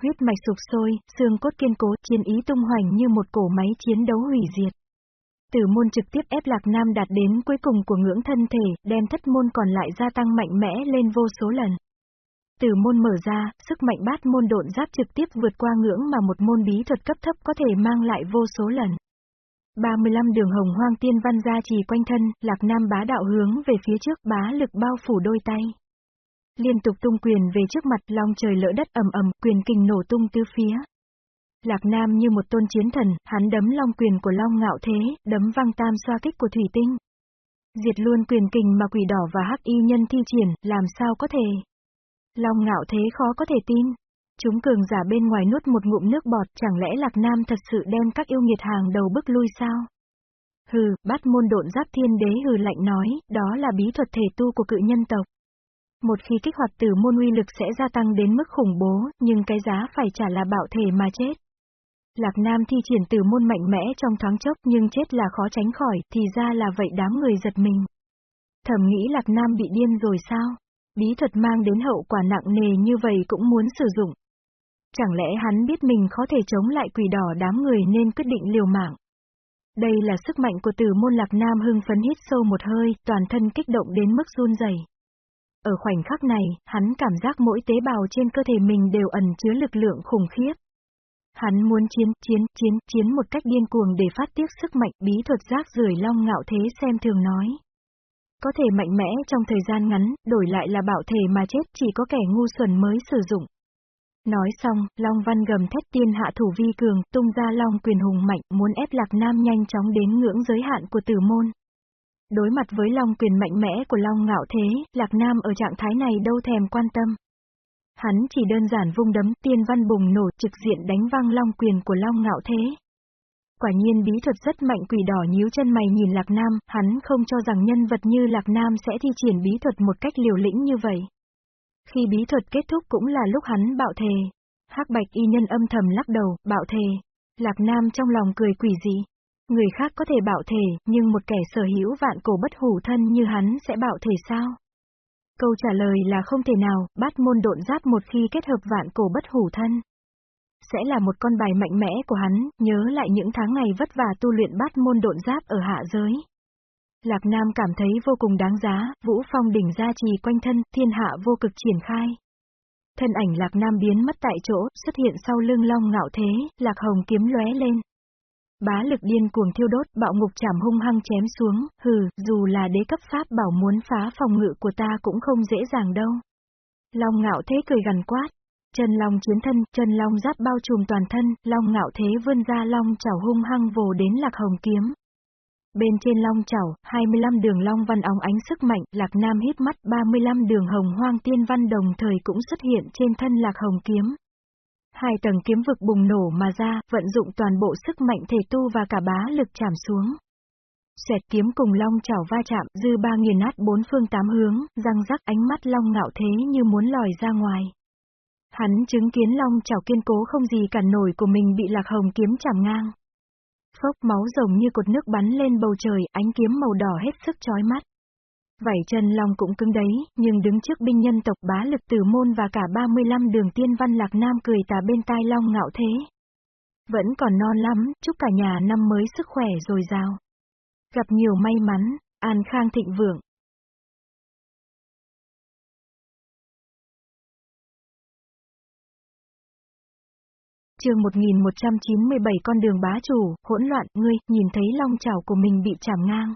Speaker 1: Huyết mạch sụp sôi, xương cốt kiên cố, chiến ý tung hoành như một cổ máy chiến đấu hủy diệt. Tử môn trực tiếp ép Lạc Nam đạt đến cuối cùng của ngưỡng thân thể, đem thất môn còn lại gia tăng mạnh mẽ lên vô số lần. Tử môn mở ra, sức mạnh bát môn độn giáp trực tiếp vượt qua ngưỡng mà một môn bí thuật cấp thấp có thể mang lại vô số lần. 35 đường hồng hoang tiên văn ra trì quanh thân, Lạc Nam bá đạo hướng về phía trước bá lực bao phủ đôi tay. Liên tục tung quyền về trước mặt long trời lỡ đất ầm ầm, quyền kình nổ tung tứ phía. Lạc Nam như một tôn chiến thần, hắn đấm long quyền của long ngạo thế, đấm văng tam xoa kích của thủy tinh. Diệt luôn quyền kình mà quỷ đỏ và hắc y nhân thi triển, làm sao có thể. Long ngạo thế khó có thể tin. Chúng cường giả bên ngoài nuốt một ngụm nước bọt, chẳng lẽ Lạc Nam thật sự đem các yêu nghiệt hàng đầu bức lui sao? Hừ, bắt môn độn giáp thiên đế hừ lạnh nói, đó là bí thuật thể tu của cự nhân tộc. Một khi kích hoạt tử môn uy lực sẽ gia tăng đến mức khủng bố, nhưng cái giá phải trả là bạo thể mà chết. Lạc Nam thi triển từ môn mạnh mẽ trong thoáng chốc nhưng chết là khó tránh khỏi, thì ra là vậy đám người giật mình. Thầm nghĩ Lạc Nam bị điên rồi sao? Bí thuật mang đến hậu quả nặng nề như vậy cũng muốn sử dụng. Chẳng lẽ hắn biết mình có thể chống lại quỷ đỏ đám người nên quyết định liều mạng. Đây là sức mạnh của từ môn Lạc Nam hưng phấn hít sâu một hơi, toàn thân kích động đến mức run rẩy. Ở khoảnh khắc này, hắn cảm giác mỗi tế bào trên cơ thể mình đều ẩn chứa lực lượng khủng khiếp. Hắn muốn chiến, chiến, chiến, chiến một cách điên cuồng để phát tiết sức mạnh bí thuật rác rưởi long ngạo thế xem thường nói. Có thể mạnh mẽ trong thời gian ngắn, đổi lại là bạo thể mà chết chỉ có kẻ ngu xuẩn mới sử dụng. Nói xong, Long Văn gầm thét tiên hạ thủ vi cường, tung ra Long quyền hùng mạnh, muốn ép Lạc Nam nhanh chóng đến ngưỡng giới hạn của tử môn. Đối mặt với Long quyền mạnh mẽ của Long ngạo thế, Lạc Nam ở trạng thái này đâu thèm quan tâm. Hắn chỉ đơn giản vung đấm tiên văn bùng nổ trực diện đánh văng Long quyền của Long ngạo thế. Quả nhiên bí thuật rất mạnh quỷ đỏ nhíu chân mày nhìn Lạc Nam, hắn không cho rằng nhân vật như Lạc Nam sẽ thi triển bí thuật một cách liều lĩnh như vậy. Khi bí thuật kết thúc cũng là lúc hắn bạo thề. hắc bạch y nhân âm thầm lắc đầu, bạo thề. Lạc Nam trong lòng cười quỷ dị. Người khác có thể bạo thề, nhưng một kẻ sở hữu vạn cổ bất hủ thân như hắn sẽ bạo thề sao? Câu trả lời là không thể nào, bát môn độn giáp một khi kết hợp vạn cổ bất hủ thân. Sẽ là một con bài mạnh mẽ của hắn, nhớ lại những tháng ngày vất vả tu luyện bát môn độn giáp ở hạ giới. Lạc Nam cảm thấy vô cùng đáng giá, Vũ Phong đỉnh gia trì quanh thân, thiên hạ vô cực triển khai. Thân ảnh Lạc Nam biến mất tại chỗ, xuất hiện sau lưng long ngạo thế, Lạc Hồng kiếm lóe lên. Bá lực điên cuồng thiêu đốt, bạo ngục chảm hung hăng chém xuống, hừ, dù là đế cấp pháp bảo muốn phá phòng ngự của ta cũng không dễ dàng đâu. Long ngạo thế cười gần quát. Chân long chiến thân, chân long giáp bao trùm toàn thân, long ngạo thế vươn ra long chảo hung hăng vồ đến lạc hồng kiếm. Bên trên long chảo, 25 đường long văn óng ánh sức mạnh, lạc nam hít mắt 35 đường hồng hoang tiên văn đồng thời cũng xuất hiện trên thân lạc hồng kiếm. Hai tầng kiếm vực bùng nổ mà ra, vận dụng toàn bộ sức mạnh thể tu và cả bá lực chạm xuống. xoẹt kiếm cùng long chảo va chạm, dư ba nghiền nát bốn phương tám hướng, răng rắc ánh mắt long ngạo thế như muốn lòi ra ngoài. Hắn chứng kiến long chảo kiên cố không gì cản nổi của mình bị lạc hồng kiếm chạm ngang. Phốc máu rồng như cột nước bắn lên bầu trời, ánh kiếm màu đỏ hết sức chói mắt. Vảy chân long cũng cứng đấy, nhưng đứng trước binh nhân tộc bá lực tử môn và cả 35 đường tiên văn lạc nam cười tà bên tai long ngạo thế. Vẫn còn non lắm, chúc cả nhà năm mới sức khỏe dồi dào. Gặp nhiều may mắn, an khang thịnh vượng. chương 1197 con đường bá chủ, hỗn loạn, ngươi, nhìn thấy long chảo của mình bị chảm ngang.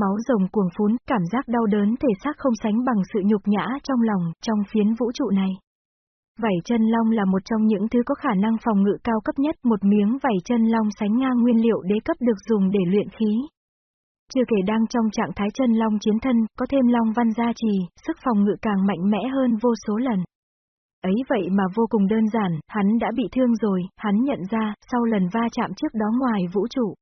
Speaker 1: Máu rồng cuồng phún, cảm giác đau đớn thể xác không sánh bằng sự nhục nhã trong lòng, trong phiến vũ trụ này. Vảy chân long là một trong những thứ có khả năng phòng ngự cao cấp nhất, một miếng vảy chân long sánh ngang nguyên liệu đế cấp được dùng để luyện khí. Chưa kể đang trong trạng thái chân long chiến thân, có thêm long văn gia trì, sức phòng ngự càng mạnh mẽ hơn vô số lần. Ấy vậy mà vô cùng đơn giản, hắn đã bị thương rồi, hắn nhận ra, sau lần va chạm trước đó ngoài vũ trụ.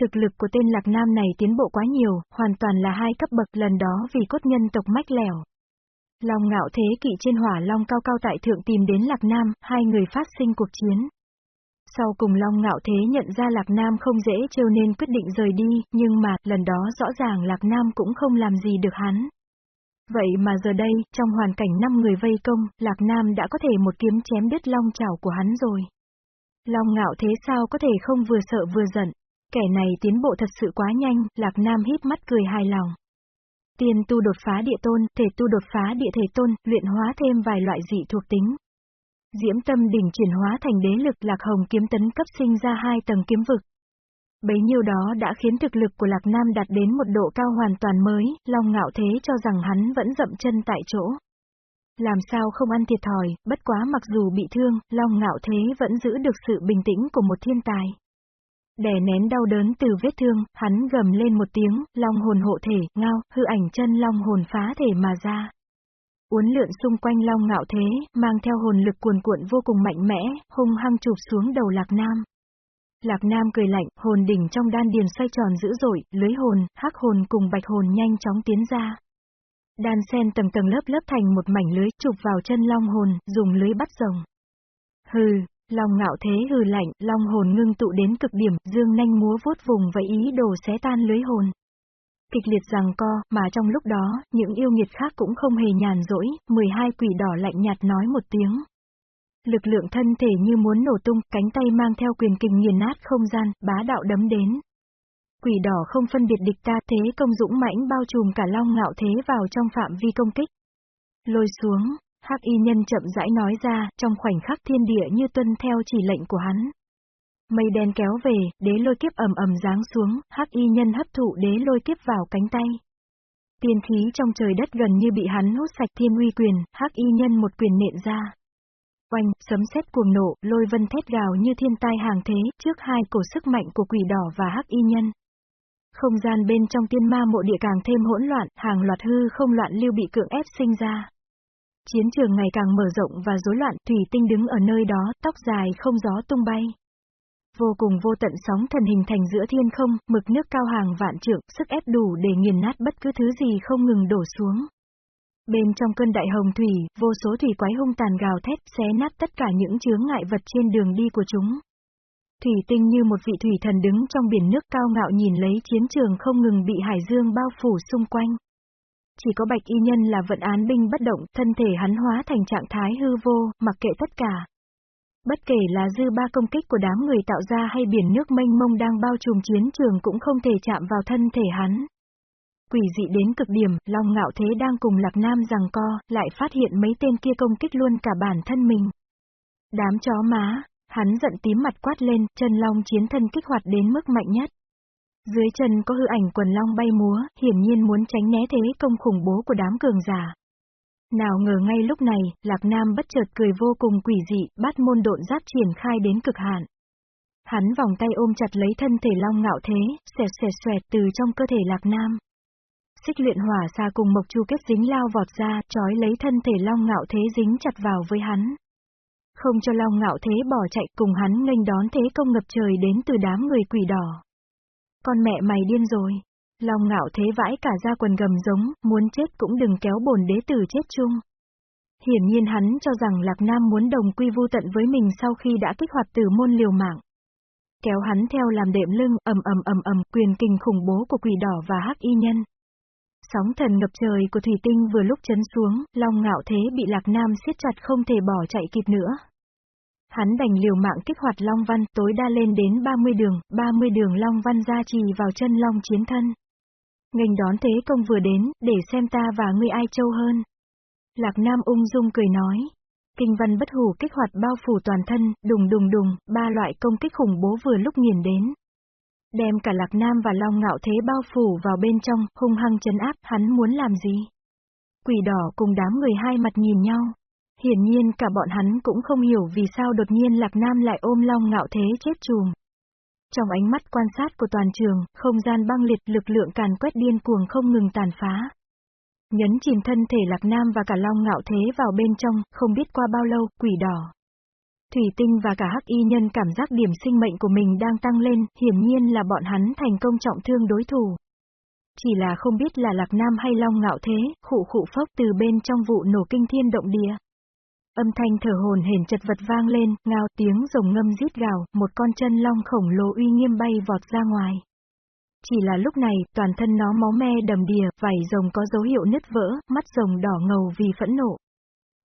Speaker 1: Thực lực của tên Lạc Nam này tiến bộ quá nhiều, hoàn toàn là hai cấp bậc lần đó vì cốt nhân tộc mách lẻo. Long ngạo thế kỵ trên hỏa long cao cao tại thượng tìm đến Lạc Nam, hai người phát sinh cuộc chiến. Sau cùng Long ngạo thế nhận ra Lạc Nam không dễ trêu nên quyết định rời đi, nhưng mà, lần đó rõ ràng Lạc Nam cũng không làm gì được hắn. Vậy mà giờ đây, trong hoàn cảnh năm người vây công, Lạc Nam đã có thể một kiếm chém đứt long chảo của hắn rồi. Long ngạo thế sao có thể không vừa sợ vừa giận. Kẻ này tiến bộ thật sự quá nhanh, Lạc Nam hít mắt cười hài lòng. Tiên tu đột phá địa tôn, thể tu đột phá địa thể tôn, luyện hóa thêm vài loại dị thuộc tính. Diễm tâm đỉnh chuyển hóa thành đế lực Lạc Hồng kiếm tấn cấp sinh ra hai tầng kiếm vực. Bấy nhiêu đó đã khiến thực lực của Lạc Nam đạt đến một độ cao hoàn toàn mới, Long ngạo thế cho rằng hắn vẫn dậm chân tại chỗ. Làm sao không ăn thiệt thòi, bất quá mặc dù bị thương, Long ngạo thế vẫn giữ được sự bình tĩnh của một thiên tài. Đè nén đau đớn từ vết thương, hắn gầm lên một tiếng, long hồn hộ thể, ngao, hư ảnh chân long hồn phá thể mà ra. Uốn lượn xung quanh long ngạo thế, mang theo hồn lực cuồn cuộn vô cùng mạnh mẽ, hung hăng chụp xuống đầu Lạc Nam. Lạc Nam cười lạnh, hồn đỉnh trong đan điền xoay tròn dữ dội, lưới hồn, hắc hồn cùng bạch hồn nhanh chóng tiến ra. Đan sen tầng tầng lớp lớp thành một mảnh lưới chụp vào chân long hồn, dùng lưới bắt rồng. Hừ, Long ngạo thế hừ lạnh, long hồn ngưng tụ đến cực điểm, dương nanh múa vuốt vùng và ý đồ xé tan lưới hồn. Kịch liệt rằng co, mà trong lúc đó, những yêu nghiệt khác cũng không hề nhàn rỗi, 12 quỷ đỏ lạnh nhạt nói một tiếng. Lực lượng thân thể như muốn nổ tung, cánh tay mang theo quyền kình nghiền nát không gian, bá đạo đấm đến. Quỷ đỏ không phân biệt địch ta thế công dũng mãnh bao trùm cả long ngạo thế vào trong phạm vi công kích. Lôi xuống, Hắc y nhân chậm rãi nói ra, trong khoảnh khắc thiên địa như tuân theo chỉ lệnh của hắn. Mây đen kéo về, đế lôi kiếp ầm ầm giáng xuống, hắc y nhân hấp thụ đế lôi kiếp vào cánh tay. Tiên khí trong trời đất gần như bị hắn hút sạch thiên uy quyền, hắc y nhân một quyền nện ra. Oanh, sấm sét cuồng nộ, lôi vân thét gào như thiên tai hàng thế, trước hai cổ sức mạnh của quỷ đỏ và hắc y nhân. Không gian bên trong tiên ma mộ địa càng thêm hỗn loạn, hàng loạt hư không loạn lưu bị cưỡng ép sinh ra. Chiến trường ngày càng mở rộng và rối loạn, Thủy Tinh đứng ở nơi đó, tóc dài không gió tung bay. Vô cùng vô tận sóng thần hình thành giữa thiên không, mực nước cao hàng vạn trượng, sức ép đủ để nghiền nát bất cứ thứ gì không ngừng đổ xuống. Bên trong cơn đại hồng thủy, vô số thủy quái hung tàn gào thét, xé nát tất cả những chướng ngại vật trên đường đi của chúng. Thủy tinh như một vị thủy thần đứng trong biển nước cao ngạo nhìn lấy chiến trường không ngừng bị hải dương bao phủ xung quanh. Chỉ có bạch y nhân là vận án binh bất động, thân thể hắn hóa thành trạng thái hư vô, mặc kệ tất cả. Bất kể là dư ba công kích của đám người tạo ra hay biển nước mênh mông đang bao trùm chiến trường cũng không thể chạm vào thân thể hắn. Quỷ dị đến cực điểm, Long Ngạo Thế đang cùng Lạc Nam rằng co, lại phát hiện mấy tên kia công kích luôn cả bản thân mình. Đám chó má, hắn giận tím mặt quát lên, chân Long chiến thân kích hoạt đến mức mạnh nhất. Dưới chân có hư ảnh quần long bay múa, hiển nhiên muốn tránh né thế công khủng bố của đám cường giả. Nào ngờ ngay lúc này, Lạc Nam bất chợt cười vô cùng quỷ dị, bắt môn độn giáp triển khai đến cực hạn. Hắn vòng tay ôm chặt lấy thân thể long ngạo thế, xẹt xẹt xẹt từ trong cơ thể Lạc Nam. Xích luyện hỏa xa cùng mộc chu kết dính lao vọt ra, trói lấy thân thể long ngạo thế dính chặt vào với hắn. Không cho long ngạo thế bỏ chạy cùng hắn nghênh đón thế công ngập trời đến từ đám người quỷ đỏ. Con mẹ mày điên rồi. Long ngạo thế vãi cả ra quần gầm giống, muốn chết cũng đừng kéo bổn đế tử chết chung. Hiển nhiên hắn cho rằng Lạc Nam muốn đồng quy vu tận với mình sau khi đã kích hoạt tử môn liều mạng. Kéo hắn theo làm đệm lưng, ầm ầm ầm ầm, quyền kinh khủng bố của quỷ đỏ và hắc y nhân. Sóng thần ngập trời của thủy tinh vừa lúc chấn xuống, Long Ngạo Thế bị Lạc Nam siết chặt không thể bỏ chạy kịp nữa. Hắn đành liều mạng kích hoạt Long Văn, tối đa lên đến 30 đường, 30 đường Long Văn ra trì vào chân Long chiến thân. Ngành đón thế công vừa đến, để xem ta và ngươi ai châu hơn. Lạc Nam ung dung cười nói. Kinh văn bất hủ kích hoạt bao phủ toàn thân, đùng đùng đùng, ba loại công kích khủng bố vừa lúc nghiền đến. Đem cả Lạc Nam và Long Ngạo Thế bao phủ vào bên trong, hung hăng chấn áp, hắn muốn làm gì? Quỷ đỏ cùng đám người hai mặt nhìn nhau. Hiển nhiên cả bọn hắn cũng không hiểu vì sao đột nhiên Lạc Nam lại ôm Long Ngạo Thế chết chùm. Trong ánh mắt quan sát của toàn trường, không gian băng liệt lực lượng càn quét điên cuồng không ngừng tàn phá. Nhấn chìm thân thể Lạc Nam và cả Long Ngạo Thế vào bên trong, không biết qua bao lâu, quỷ đỏ. Thủy tinh và cả hắc y nhân cảm giác điểm sinh mệnh của mình đang tăng lên, hiển nhiên là bọn hắn thành công trọng thương đối thủ. Chỉ là không biết là Lạc Nam hay Long Ngạo Thế, khụ khụ phốc từ bên trong vụ nổ kinh thiên động địa. Âm thanh thở hồn hển chật vật vang lên, ngao tiếng rồng ngâm rít gào, một con chân long khổng lồ uy nghiêm bay vọt ra ngoài. Chỉ là lúc này, toàn thân nó máu me đầm đìa, vảy rồng có dấu hiệu nứt vỡ, mắt rồng đỏ ngầu vì phẫn nộ.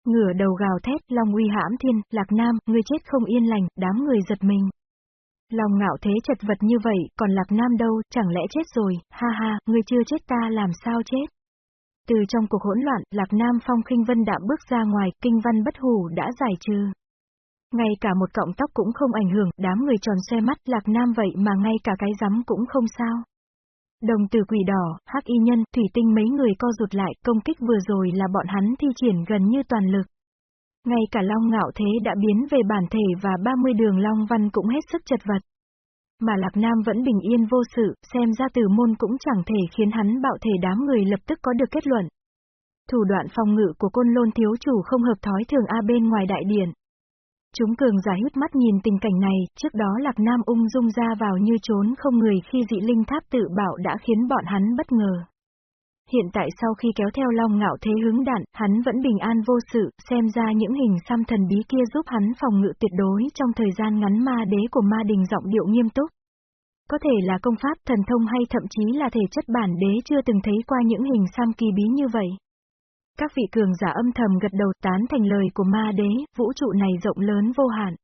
Speaker 1: Ngửa đầu gào thét, Long uy hãm thiên, Lạc Nam, ngươi chết không yên lành, đám người giật mình. lòng ngạo thế chật vật như vậy, còn Lạc Nam đâu, chẳng lẽ chết rồi, ha ha, ngươi chưa chết ta làm sao chết. Từ trong cuộc hỗn loạn, Lạc Nam phong khinh vân đạm bước ra ngoài, kinh văn bất hủ đã giải trừ. Ngay cả một cọng tóc cũng không ảnh hưởng, đám người tròn xe mắt, Lạc Nam vậy mà ngay cả cái rắm cũng không sao. Đồng từ quỷ đỏ, hắc y nhân, thủy tinh mấy người co rụt lại, công kích vừa rồi là bọn hắn thi triển gần như toàn lực. Ngay cả Long Ngạo Thế đã biến về bản thể và 30 đường Long Văn cũng hết sức chật vật. Mà Lạc Nam vẫn bình yên vô sự, xem ra từ môn cũng chẳng thể khiến hắn bạo thể đám người lập tức có được kết luận. Thủ đoạn phòng ngự của côn lôn thiếu chủ không hợp thói thường A bên ngoài đại điện. Chúng cường giả hít mắt nhìn tình cảnh này, trước đó Lạc Nam ung dung ra vào như trốn không người khi dị linh tháp tự bảo đã khiến bọn hắn bất ngờ. Hiện tại sau khi kéo theo long ngạo thế hướng đạn, hắn vẫn bình an vô sự, xem ra những hình xăm thần bí kia giúp hắn phòng ngự tuyệt đối trong thời gian ngắn ma đế của ma đình giọng điệu nghiêm túc. Có thể là công pháp thần thông hay thậm chí là thể chất bản đế chưa từng thấy qua những hình xăm kỳ bí như vậy. Các vị cường giả âm thầm gật đầu tán thành lời của ma đế, vũ trụ này rộng lớn vô hạn.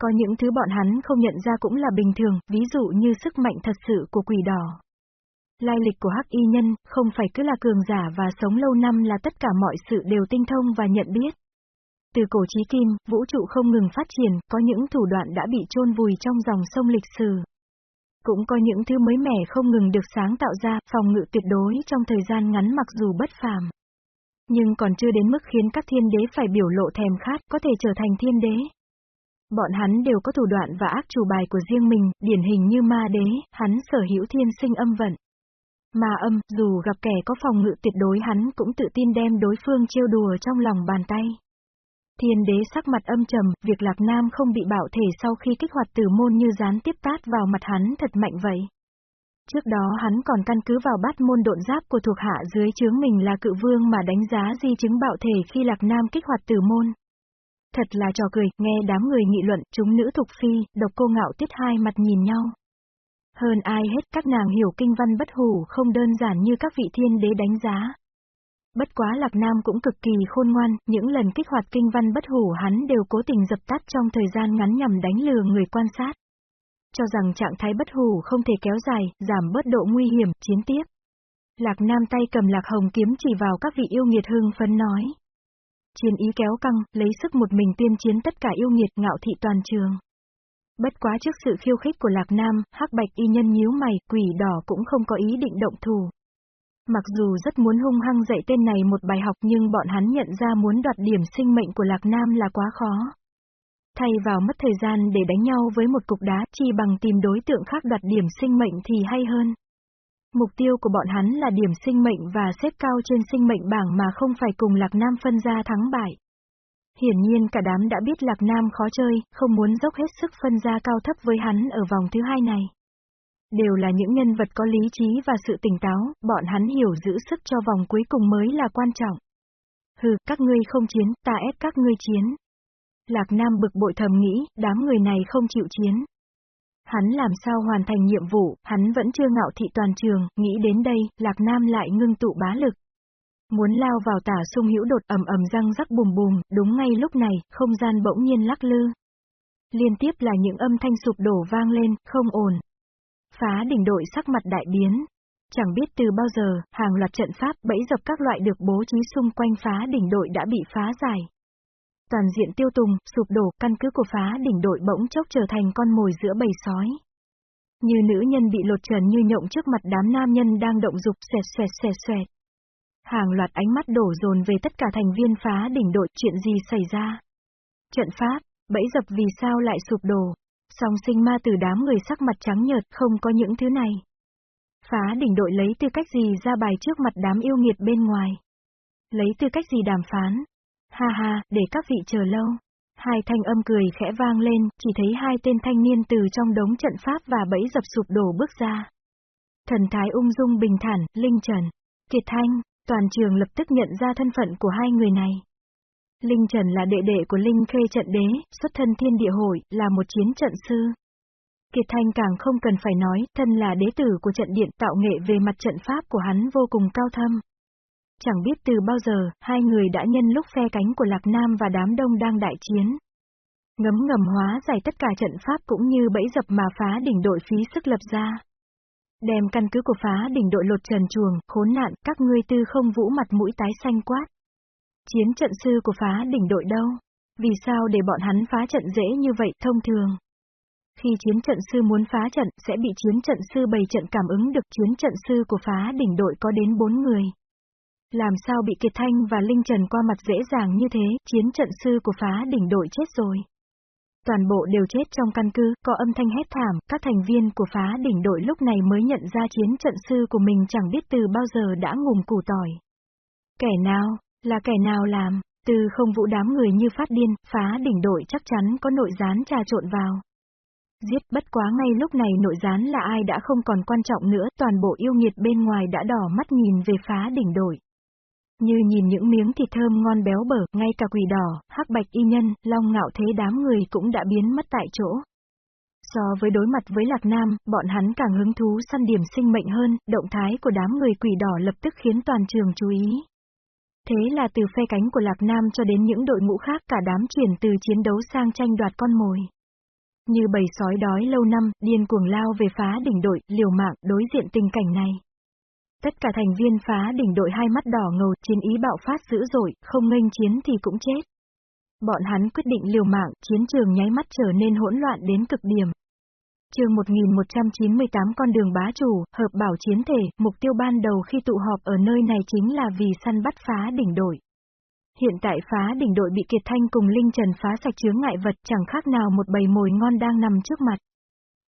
Speaker 1: Có những thứ bọn hắn không nhận ra cũng là bình thường, ví dụ như sức mạnh thật sự của quỷ đỏ. Lai lịch của hắc y nhân, không phải cứ là cường giả và sống lâu năm là tất cả mọi sự đều tinh thông và nhận biết. Từ cổ chí kim, vũ trụ không ngừng phát triển, có những thủ đoạn đã bị chôn vùi trong dòng sông lịch sử. Cũng có những thứ mới mẻ không ngừng được sáng tạo ra, phòng ngự tuyệt đối trong thời gian ngắn mặc dù bất phàm. Nhưng còn chưa đến mức khiến các thiên đế phải biểu lộ thèm khát có thể trở thành thiên đế. Bọn hắn đều có thủ đoạn và ác chủ bài của riêng mình, điển hình như ma đế, hắn sở hữu thiên sinh âm vận mà âm, dù gặp kẻ có phòng ngự tuyệt đối hắn cũng tự tin đem đối phương trêu đùa trong lòng bàn tay. Thiên đế sắc mặt âm trầm, việc Lạc Nam không bị bạo thể sau khi kích hoạt tử môn như gián tiếp tát vào mặt hắn thật mạnh vậy. Trước đó hắn còn căn cứ vào bát môn độn giáp của thuộc hạ dưới chướng mình là cự vương mà đánh giá di chứng bạo thể khi Lạc Nam kích hoạt tử môn. Thật là trò cười, nghe đám người nghị luận, chúng nữ thục phi, độc cô ngạo tiết hai mặt nhìn nhau. Hơn ai hết các nàng hiểu kinh văn bất hủ không đơn giản như các vị thiên đế đánh giá. Bất quá Lạc Nam cũng cực kỳ khôn ngoan, những lần kích hoạt kinh văn bất hủ hắn đều cố tình dập tắt trong thời gian ngắn nhằm đánh lừa người quan sát. Cho rằng trạng thái bất hủ không thể kéo dài, giảm bớt độ nguy hiểm, chiến tiếp. Lạc Nam tay cầm Lạc Hồng kiếm chỉ vào các vị yêu nghiệt hưng phấn nói. Chiến ý kéo căng, lấy sức một mình tiên chiến tất cả yêu nghiệt ngạo thị toàn trường. Bất quá trước sự khiêu khích của Lạc Nam, hắc bạch y nhân nhíu mày, quỷ đỏ cũng không có ý định động thủ. Mặc dù rất muốn hung hăng dạy tên này một bài học nhưng bọn hắn nhận ra muốn đoạt điểm sinh mệnh của Lạc Nam là quá khó. Thay vào mất thời gian để đánh nhau với một cục đá chi bằng tìm đối tượng khác đoạt điểm sinh mệnh thì hay hơn. Mục tiêu của bọn hắn là điểm sinh mệnh và xếp cao trên sinh mệnh bảng mà không phải cùng Lạc Nam phân ra thắng bại. Hiển nhiên cả đám đã biết Lạc Nam khó chơi, không muốn dốc hết sức phân ra cao thấp với hắn ở vòng thứ hai này. Đều là những nhân vật có lý trí và sự tỉnh táo, bọn hắn hiểu giữ sức cho vòng cuối cùng mới là quan trọng. Hừ, các ngươi không chiến, ta ép các ngươi chiến. Lạc Nam bực bội thầm nghĩ, đám người này không chịu chiến. Hắn làm sao hoàn thành nhiệm vụ, hắn vẫn chưa ngạo thị toàn trường, nghĩ đến đây, Lạc Nam lại ngưng tụ bá lực. Muốn lao vào tả sung hữu đột ầm ầm răng rắc bùm bùm, đúng ngay lúc này, không gian bỗng nhiên lắc lư. Liên tiếp là những âm thanh sụp đổ vang lên, không ổn. Phá đỉnh đội sắc mặt đại biến. Chẳng biết từ bao giờ, hàng loạt trận pháp bẫy dập các loại được bố trí xung quanh phá đỉnh đội đã bị phá giải. Toàn diện tiêu tùng, sụp đổ, căn cứ của phá đỉnh đội bỗng chốc trở thành con mồi giữa bầy sói. Như nữ nhân bị lột trần như nhộng trước mặt đám nam nhân đang động dục xẹt xẹt xẹt xẹt. Hàng loạt ánh mắt đổ dồn về tất cả thành viên phá đỉnh đội chuyện gì xảy ra. Trận pháp, bẫy dập vì sao lại sụp đổ. Song sinh ma từ đám người sắc mặt trắng nhợt không có những thứ này. Phá đỉnh đội lấy tư cách gì ra bài trước mặt đám yêu nghiệt bên ngoài. Lấy tư cách gì đàm phán. Ha ha, để các vị chờ lâu. Hai thanh âm cười khẽ vang lên, chỉ thấy hai tên thanh niên từ trong đống trận pháp và bẫy dập sụp đổ bước ra. Thần thái ung dung bình thản, Linh Trần, Kiệt Thanh, toàn trường lập tức nhận ra thân phận của hai người này. Linh Trần là đệ đệ của Linh Khê trận đế, xuất thân thiên địa hội, là một chiến trận sư. Kiệt Thanh càng không cần phải nói, thân là đế tử của trận điện tạo nghệ về mặt trận pháp của hắn vô cùng cao thâm. Chẳng biết từ bao giờ, hai người đã nhân lúc phe cánh của Lạc Nam và đám đông đang đại chiến. Ngấm ngầm hóa giải tất cả trận pháp cũng như bẫy dập mà phá đỉnh đội phí sức lập ra. Đem căn cứ của phá đỉnh đội lột trần chuồng, khốn nạn, các ngươi tư không vũ mặt mũi tái xanh quát. Chiến trận sư của phá đỉnh đội đâu? Vì sao để bọn hắn phá trận dễ như vậy thông thường? Khi chiến trận sư muốn phá trận, sẽ bị chiến trận sư bày trận cảm ứng được chiến trận sư của phá đỉnh đội có đến bốn người. Làm sao bị Kiệt Thanh và Linh Trần qua mặt dễ dàng như thế, chiến trận sư của phá đỉnh đội chết rồi. Toàn bộ đều chết trong căn cứ, có âm thanh hét thảm, các thành viên của phá đỉnh đội lúc này mới nhận ra chiến trận sư của mình chẳng biết từ bao giờ đã ngùm củ tỏi. Kẻ nào, là kẻ nào làm, từ không vũ đám người như phát điên, phá đỉnh đội chắc chắn có nội gián trà trộn vào. Giết bất quá ngay lúc này nội gián là ai đã không còn quan trọng nữa, toàn bộ yêu nghiệt bên ngoài đã đỏ mắt nhìn về phá đỉnh đội. Như nhìn những miếng thịt thơm ngon béo bở, ngay cả quỷ đỏ, hắc bạch y nhân, long ngạo thế đám người cũng đã biến mất tại chỗ. So với đối mặt với Lạc Nam, bọn hắn càng hứng thú săn điểm sinh mệnh hơn, động thái của đám người quỷ đỏ lập tức khiến toàn trường chú ý. Thế là từ phe cánh của Lạc Nam cho đến những đội ngũ khác cả đám chuyển từ chiến đấu sang tranh đoạt con mồi. Như bầy sói đói lâu năm, điên cuồng lao về phá đỉnh đội, liều mạng, đối diện tình cảnh này. Tất cả thành viên phá đỉnh đội hai mắt đỏ ngầu, chiến ý bạo phát dữ dội, không nghênh chiến thì cũng chết. Bọn hắn quyết định liều mạng, chiến trường nháy mắt trở nên hỗn loạn đến cực điểm. Trường 1198 con đường bá chủ, hợp bảo chiến thể, mục tiêu ban đầu khi tụ họp ở nơi này chính là vì săn bắt phá đỉnh đội. Hiện tại phá đỉnh đội bị Kiệt Thanh cùng Linh Trần phá sạch chướng ngại vật chẳng khác nào một bầy mồi ngon đang nằm trước mặt.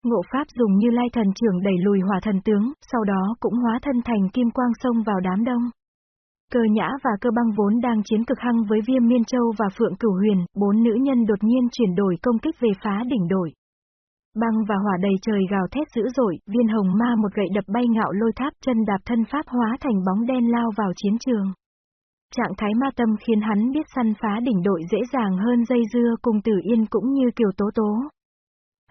Speaker 1: Ngộ Pháp dùng như lai thần trưởng đẩy lùi hỏa thần tướng, sau đó cũng hóa thân thành kim quang sông vào đám đông. Cơ nhã và cơ băng vốn đang chiến cực hăng với viêm miên châu và phượng cửu huyền, bốn nữ nhân đột nhiên chuyển đổi công kích về phá đỉnh đội. Băng và hỏa đầy trời gào thét dữ dội, viên hồng ma một gậy đập bay ngạo lôi tháp chân đạp thân pháp hóa thành bóng đen lao vào chiến trường. Trạng thái ma tâm khiến hắn biết săn phá đỉnh đội dễ dàng hơn dây dưa cùng tử yên cũng như kiều tố tố.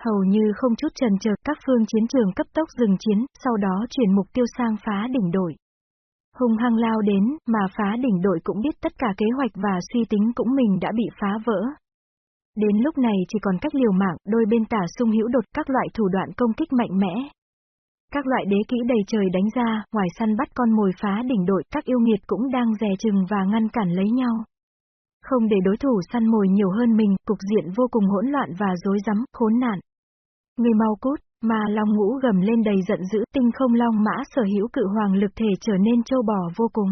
Speaker 1: Hầu như không chút trần chờ các phương chiến trường cấp tốc dừng chiến, sau đó chuyển mục tiêu sang phá đỉnh đội. Hùng hăng lao đến, mà phá đỉnh đội cũng biết tất cả kế hoạch và suy tính cũng mình đã bị phá vỡ. Đến lúc này chỉ còn cách liều mạng, đôi bên tả sung hữu đột các loại thủ đoạn công kích mạnh mẽ. Các loại đế kỹ đầy trời đánh ra, ngoài săn bắt con mồi phá đỉnh đội, các yêu nghiệt cũng đang dè chừng và ngăn cản lấy nhau. Không để đối thủ săn mồi nhiều hơn mình, cục diện vô cùng hỗn loạn và rối rắm, khốn nạn. Người mau cút, mà long ngũ gầm lên đầy giận dữ, tinh không long mã sở hữu cự hoàng lực thể trở nên châu bò vô cùng.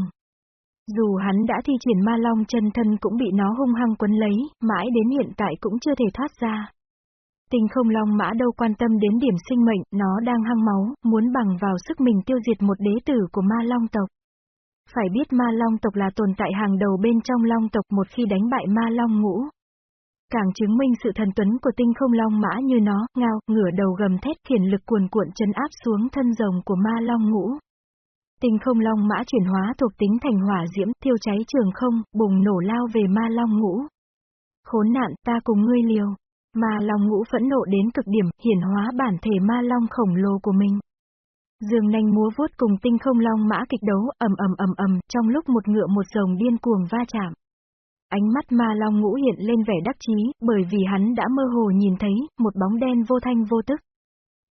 Speaker 1: Dù hắn đã thi triển ma long chân thân cũng bị nó hung hăng quấn lấy, mãi đến hiện tại cũng chưa thể thoát ra. Tinh không long mã đâu quan tâm đến điểm sinh mệnh, nó đang hăng máu, muốn bằng vào sức mình tiêu diệt một đế tử của ma long tộc. Phải biết ma long tộc là tồn tại hàng đầu bên trong long tộc một khi đánh bại ma long ngũ. Càng chứng minh sự thần tuấn của tinh không long mã như nó, ngao, ngửa đầu gầm thét khiển lực cuồn cuộn chân áp xuống thân rồng của ma long ngũ. Tinh không long mã chuyển hóa thuộc tính thành hỏa diễm, thiêu cháy trường không, bùng nổ lao về ma long ngũ. Khốn nạn, ta cùng ngươi liều. Ma Long ngũ phẫn nộ đến cực điểm, hiển hóa bản thể Ma Long khổng lồ của mình. Dương nanh múa vuốt cùng tinh không long mã kịch đấu, ầm ầm ầm ầm, trong lúc một ngựa một rồng điên cuồng va chạm. Ánh mắt ma long ngũ hiện lên vẻ đắc chí, bởi vì hắn đã mơ hồ nhìn thấy, một bóng đen vô thanh vô tức.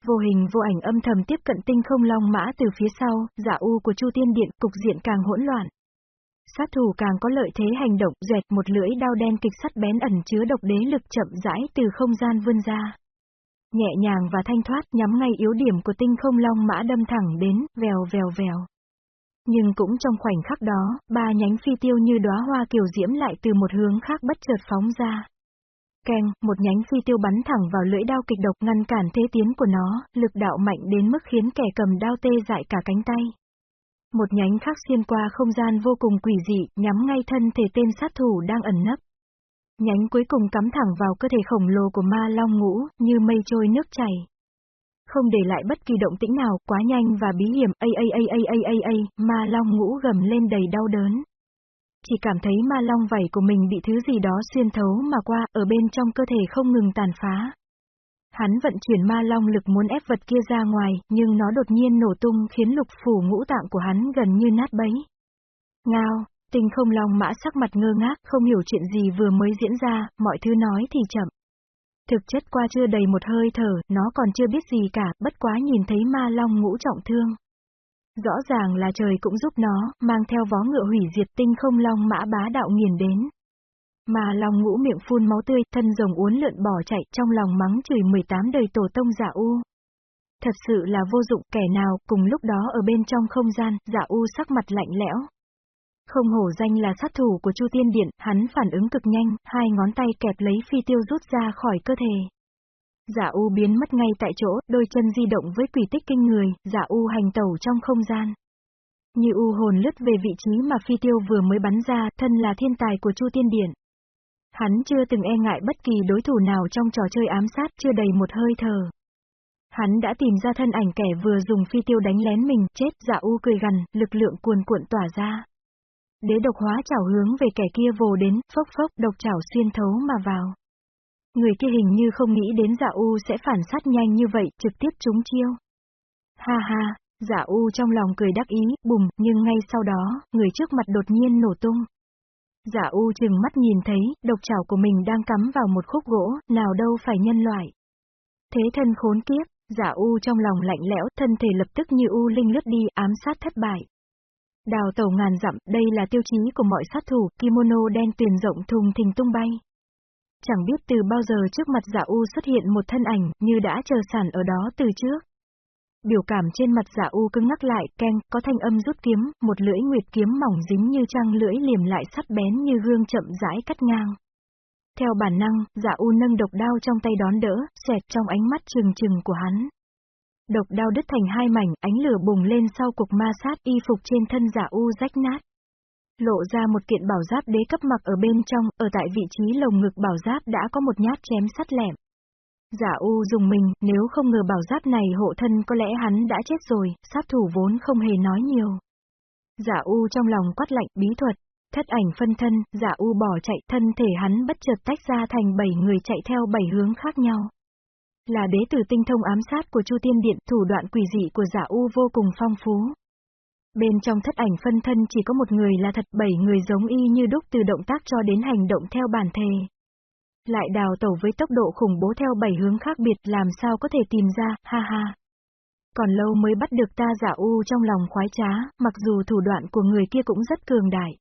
Speaker 1: Vô hình vô ảnh âm thầm tiếp cận tinh không long mã từ phía sau, giả u của Chu Tiên Điện, cục diện càng hỗn loạn. Sát thủ càng có lợi thế hành động, dẹt một lưỡi đao đen kịch sắt bén ẩn chứa độc đế lực chậm rãi từ không gian vươn ra. Nhẹ nhàng và thanh thoát nhắm ngay yếu điểm của tinh không long mã đâm thẳng đến, vèo vèo vèo. Nhưng cũng trong khoảnh khắc đó, ba nhánh phi tiêu như đóa hoa kiều diễm lại từ một hướng khác bất chợt phóng ra. Keng, một nhánh phi tiêu bắn thẳng vào lưỡi đao kịch độc ngăn cản thế tiến của nó, lực đạo mạnh đến mức khiến kẻ cầm đao tê dại cả cánh tay. Một nhánh khác xuyên qua không gian vô cùng quỷ dị, nhắm ngay thân thể tên sát thủ đang ẩn nấp. Nhánh cuối cùng cắm thẳng vào cơ thể khổng lồ của ma long ngũ, như mây trôi nước chảy. Không để lại bất kỳ động tĩnh nào, quá nhanh và bí hiểm, a a a a a a a, ma long ngũ gầm lên đầy đau đớn. Chỉ cảm thấy ma long vảy của mình bị thứ gì đó xuyên thấu mà qua, ở bên trong cơ thể không ngừng tàn phá. Hắn vận chuyển ma long lực muốn ép vật kia ra ngoài, nhưng nó đột nhiên nổ tung khiến lục phủ ngũ tạng của hắn gần như nát bấy. Ngao, tinh không long mã sắc mặt ngơ ngác, không hiểu chuyện gì vừa mới diễn ra, mọi thứ nói thì chậm. Thực chất qua chưa đầy một hơi thở, nó còn chưa biết gì cả, bất quá nhìn thấy ma long ngũ trọng thương. Rõ ràng là trời cũng giúp nó, mang theo vó ngựa hủy diệt tinh không long mã bá đạo nghiền đến. Mà long ngũ miệng phun máu tươi, thân rồng uốn lượn bỏ chạy, trong lòng mắng chửi 18 đời tổ tông giả u. Thật sự là vô dụng, kẻ nào, cùng lúc đó ở bên trong không gian, giả u sắc mặt lạnh lẽo. Không hổ danh là sát thủ của Chu Tiên Điện, hắn phản ứng cực nhanh, hai ngón tay kẹp lấy phi tiêu rút ra khỏi cơ thể. Giả U biến mất ngay tại chỗ, đôi chân di động với quỷ tích kinh người, giả U hành tẩu trong không gian. Như U hồn lướt về vị trí mà phi tiêu vừa mới bắn ra, thân là thiên tài của Chu Tiên Điện. Hắn chưa từng e ngại bất kỳ đối thủ nào trong trò chơi ám sát chưa đầy một hơi thở. Hắn đã tìm ra thân ảnh kẻ vừa dùng phi tiêu đánh lén mình, chết, giả U cười gằn, lực lượng cuồn cuộn tỏa ra. Đế độc hóa chảo hướng về kẻ kia vồ đến, phốc phốc, độc chảo xuyên thấu mà vào. Người kia hình như không nghĩ đến dạ u sẽ phản sát nhanh như vậy, trực tiếp trúng chiêu. Ha ha, dạ u trong lòng cười đắc ý, bùng nhưng ngay sau đó, người trước mặt đột nhiên nổ tung. Dạ u chừng mắt nhìn thấy, độc chảo của mình đang cắm vào một khúc gỗ, nào đâu phải nhân loại. Thế thân khốn kiếp, dạ u trong lòng lạnh lẽo, thân thể lập tức như u linh lướt đi, ám sát thất bại. Đào tẩu ngàn dặm, đây là tiêu chí của mọi sát thủ, kimono đen tuyền rộng thùng thình tung bay. Chẳng biết từ bao giờ trước mặt giả u xuất hiện một thân ảnh, như đã chờ sẵn ở đó từ trước. Biểu cảm trên mặt giả u cứng ngắc lại, keng, có thanh âm rút kiếm, một lưỡi nguyệt kiếm mỏng dính như trăng lưỡi liềm lại sắt bén như gương chậm rãi cắt ngang. Theo bản năng, giả u nâng độc đao trong tay đón đỡ, xẹt trong ánh mắt trừng trừng của hắn. Độc đao đứt thành hai mảnh, ánh lửa bùng lên sau cuộc ma sát y phục trên thân giả u rách nát. Lộ ra một kiện bảo giáp đế cấp mặc ở bên trong, ở tại vị trí lồng ngực bảo giáp đã có một nhát chém sắt lẻm. Giả u dùng mình, nếu không ngờ bảo giáp này hộ thân có lẽ hắn đã chết rồi, sát thủ vốn không hề nói nhiều. Giả u trong lòng quát lạnh bí thuật, thất ảnh phân thân, giả u bỏ chạy thân thể hắn bất chợt tách ra thành bảy người chạy theo bảy hướng khác nhau. Là đế tử tinh thông ám sát của Chu Tiên Điện, thủ đoạn quỷ dị của giả u vô cùng phong phú. Bên trong thất ảnh phân thân chỉ có một người là thật, bảy người giống y như đúc từ động tác cho đến hành động theo bản thề. Lại đào tẩu với tốc độ khủng bố theo bảy hướng khác biệt làm sao có thể tìm ra, ha ha. Còn lâu mới bắt được ta giả u trong lòng khoái trá, mặc dù thủ đoạn của người kia cũng rất cường đại.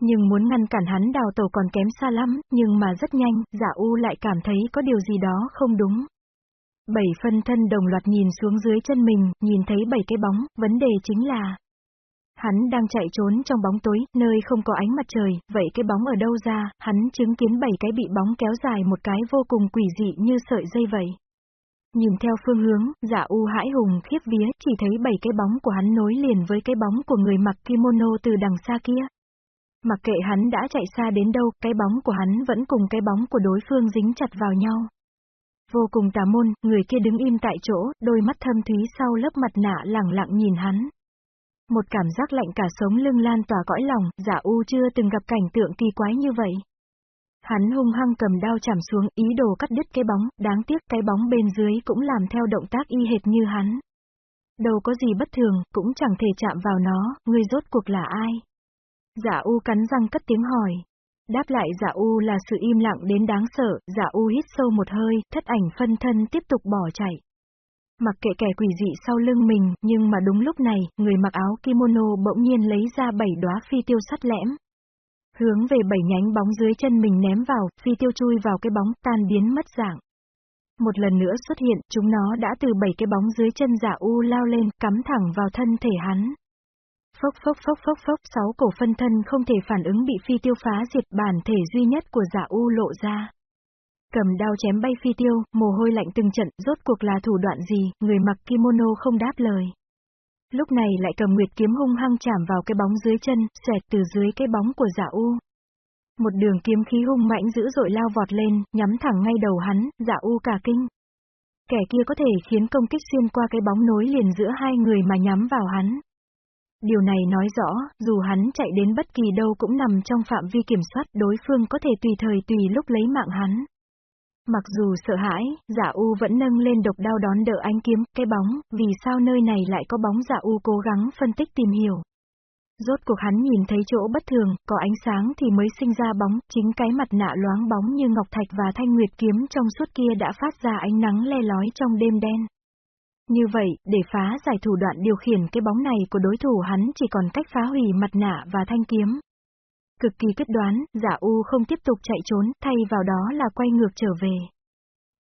Speaker 1: Nhưng muốn ngăn cản hắn đào tẩu còn kém xa lắm, nhưng mà rất nhanh, giả u lại cảm thấy có điều gì đó không đúng. Bảy phân thân đồng loạt nhìn xuống dưới chân mình, nhìn thấy bảy cái bóng, vấn đề chính là... Hắn đang chạy trốn trong bóng tối, nơi không có ánh mặt trời, vậy cái bóng ở đâu ra, hắn chứng kiến bảy cái bị bóng kéo dài một cái vô cùng quỷ dị như sợi dây vậy. Nhìn theo phương hướng, giả u hãi hùng khiếp vía, chỉ thấy bảy cái bóng của hắn nối liền với cái bóng của người mặc kimono từ đằng xa kia. Mặc kệ hắn đã chạy xa đến đâu, cái bóng của hắn vẫn cùng cái bóng của đối phương dính chặt vào nhau. Vô cùng tà môn, người kia đứng im tại chỗ, đôi mắt thâm thúy sau lớp mặt nạ lẳng lặng nhìn hắn. Một cảm giác lạnh cả sống lưng lan tỏa cõi lòng, giả u chưa từng gặp cảnh tượng kỳ quái như vậy. Hắn hung hăng cầm đao chảm xuống, ý đồ cắt đứt cái bóng, đáng tiếc cái bóng bên dưới cũng làm theo động tác y hệt như hắn. Đâu có gì bất thường, cũng chẳng thể chạm vào nó, người rốt cuộc là ai? Giả U cắn răng cất tiếng hỏi. Đáp lại giả U là sự im lặng đến đáng sợ, giả U hít sâu một hơi, thất ảnh phân thân tiếp tục bỏ chạy. Mặc kệ kẻ quỷ dị sau lưng mình, nhưng mà đúng lúc này, người mặc áo kimono bỗng nhiên lấy ra bảy đóa phi tiêu sắt lẽm. Hướng về bảy nhánh bóng dưới chân mình ném vào, phi tiêu chui vào cái bóng, tan biến mất dạng. Một lần nữa xuất hiện, chúng nó đã từ bảy cái bóng dưới chân giả u lao lên, cắm thẳng vào thân thể hắn. Phốc phốc phốc phốc phốc, sáu cổ phân thân không thể phản ứng bị phi tiêu phá diệt bản thể duy nhất của giả u lộ ra. Cầm đao chém bay phi tiêu, mồ hôi lạnh từng trận, rốt cuộc là thủ đoạn gì, người mặc kimono không đáp lời. Lúc này lại cầm nguyệt kiếm hung hăng chạm vào cái bóng dưới chân, xẹt từ dưới cái bóng của giả u. Một đường kiếm khí hung mãnh dữ dội lao vọt lên, nhắm thẳng ngay đầu hắn, giả u cả kinh. Kẻ kia có thể khiến công kích xuyên qua cái bóng nối liền giữa hai người mà nhắm vào hắn. Điều này nói rõ, dù hắn chạy đến bất kỳ đâu cũng nằm trong phạm vi kiểm soát đối phương có thể tùy thời tùy lúc lấy mạng hắn. Mặc dù sợ hãi, giả u vẫn nâng lên độc đao đón đỡ ánh kiếm, cái bóng, vì sao nơi này lại có bóng giả u cố gắng phân tích tìm hiểu. Rốt cuộc hắn nhìn thấy chỗ bất thường, có ánh sáng thì mới sinh ra bóng, chính cái mặt nạ loáng bóng như ngọc thạch và thanh nguyệt kiếm trong suốt kia đã phát ra ánh nắng le lói trong đêm đen. Như vậy, để phá giải thủ đoạn điều khiển cái bóng này của đối thủ hắn chỉ còn cách phá hủy mặt nạ và thanh kiếm. Cực kỳ kết đoán, giả U không tiếp tục chạy trốn, thay vào đó là quay ngược trở về.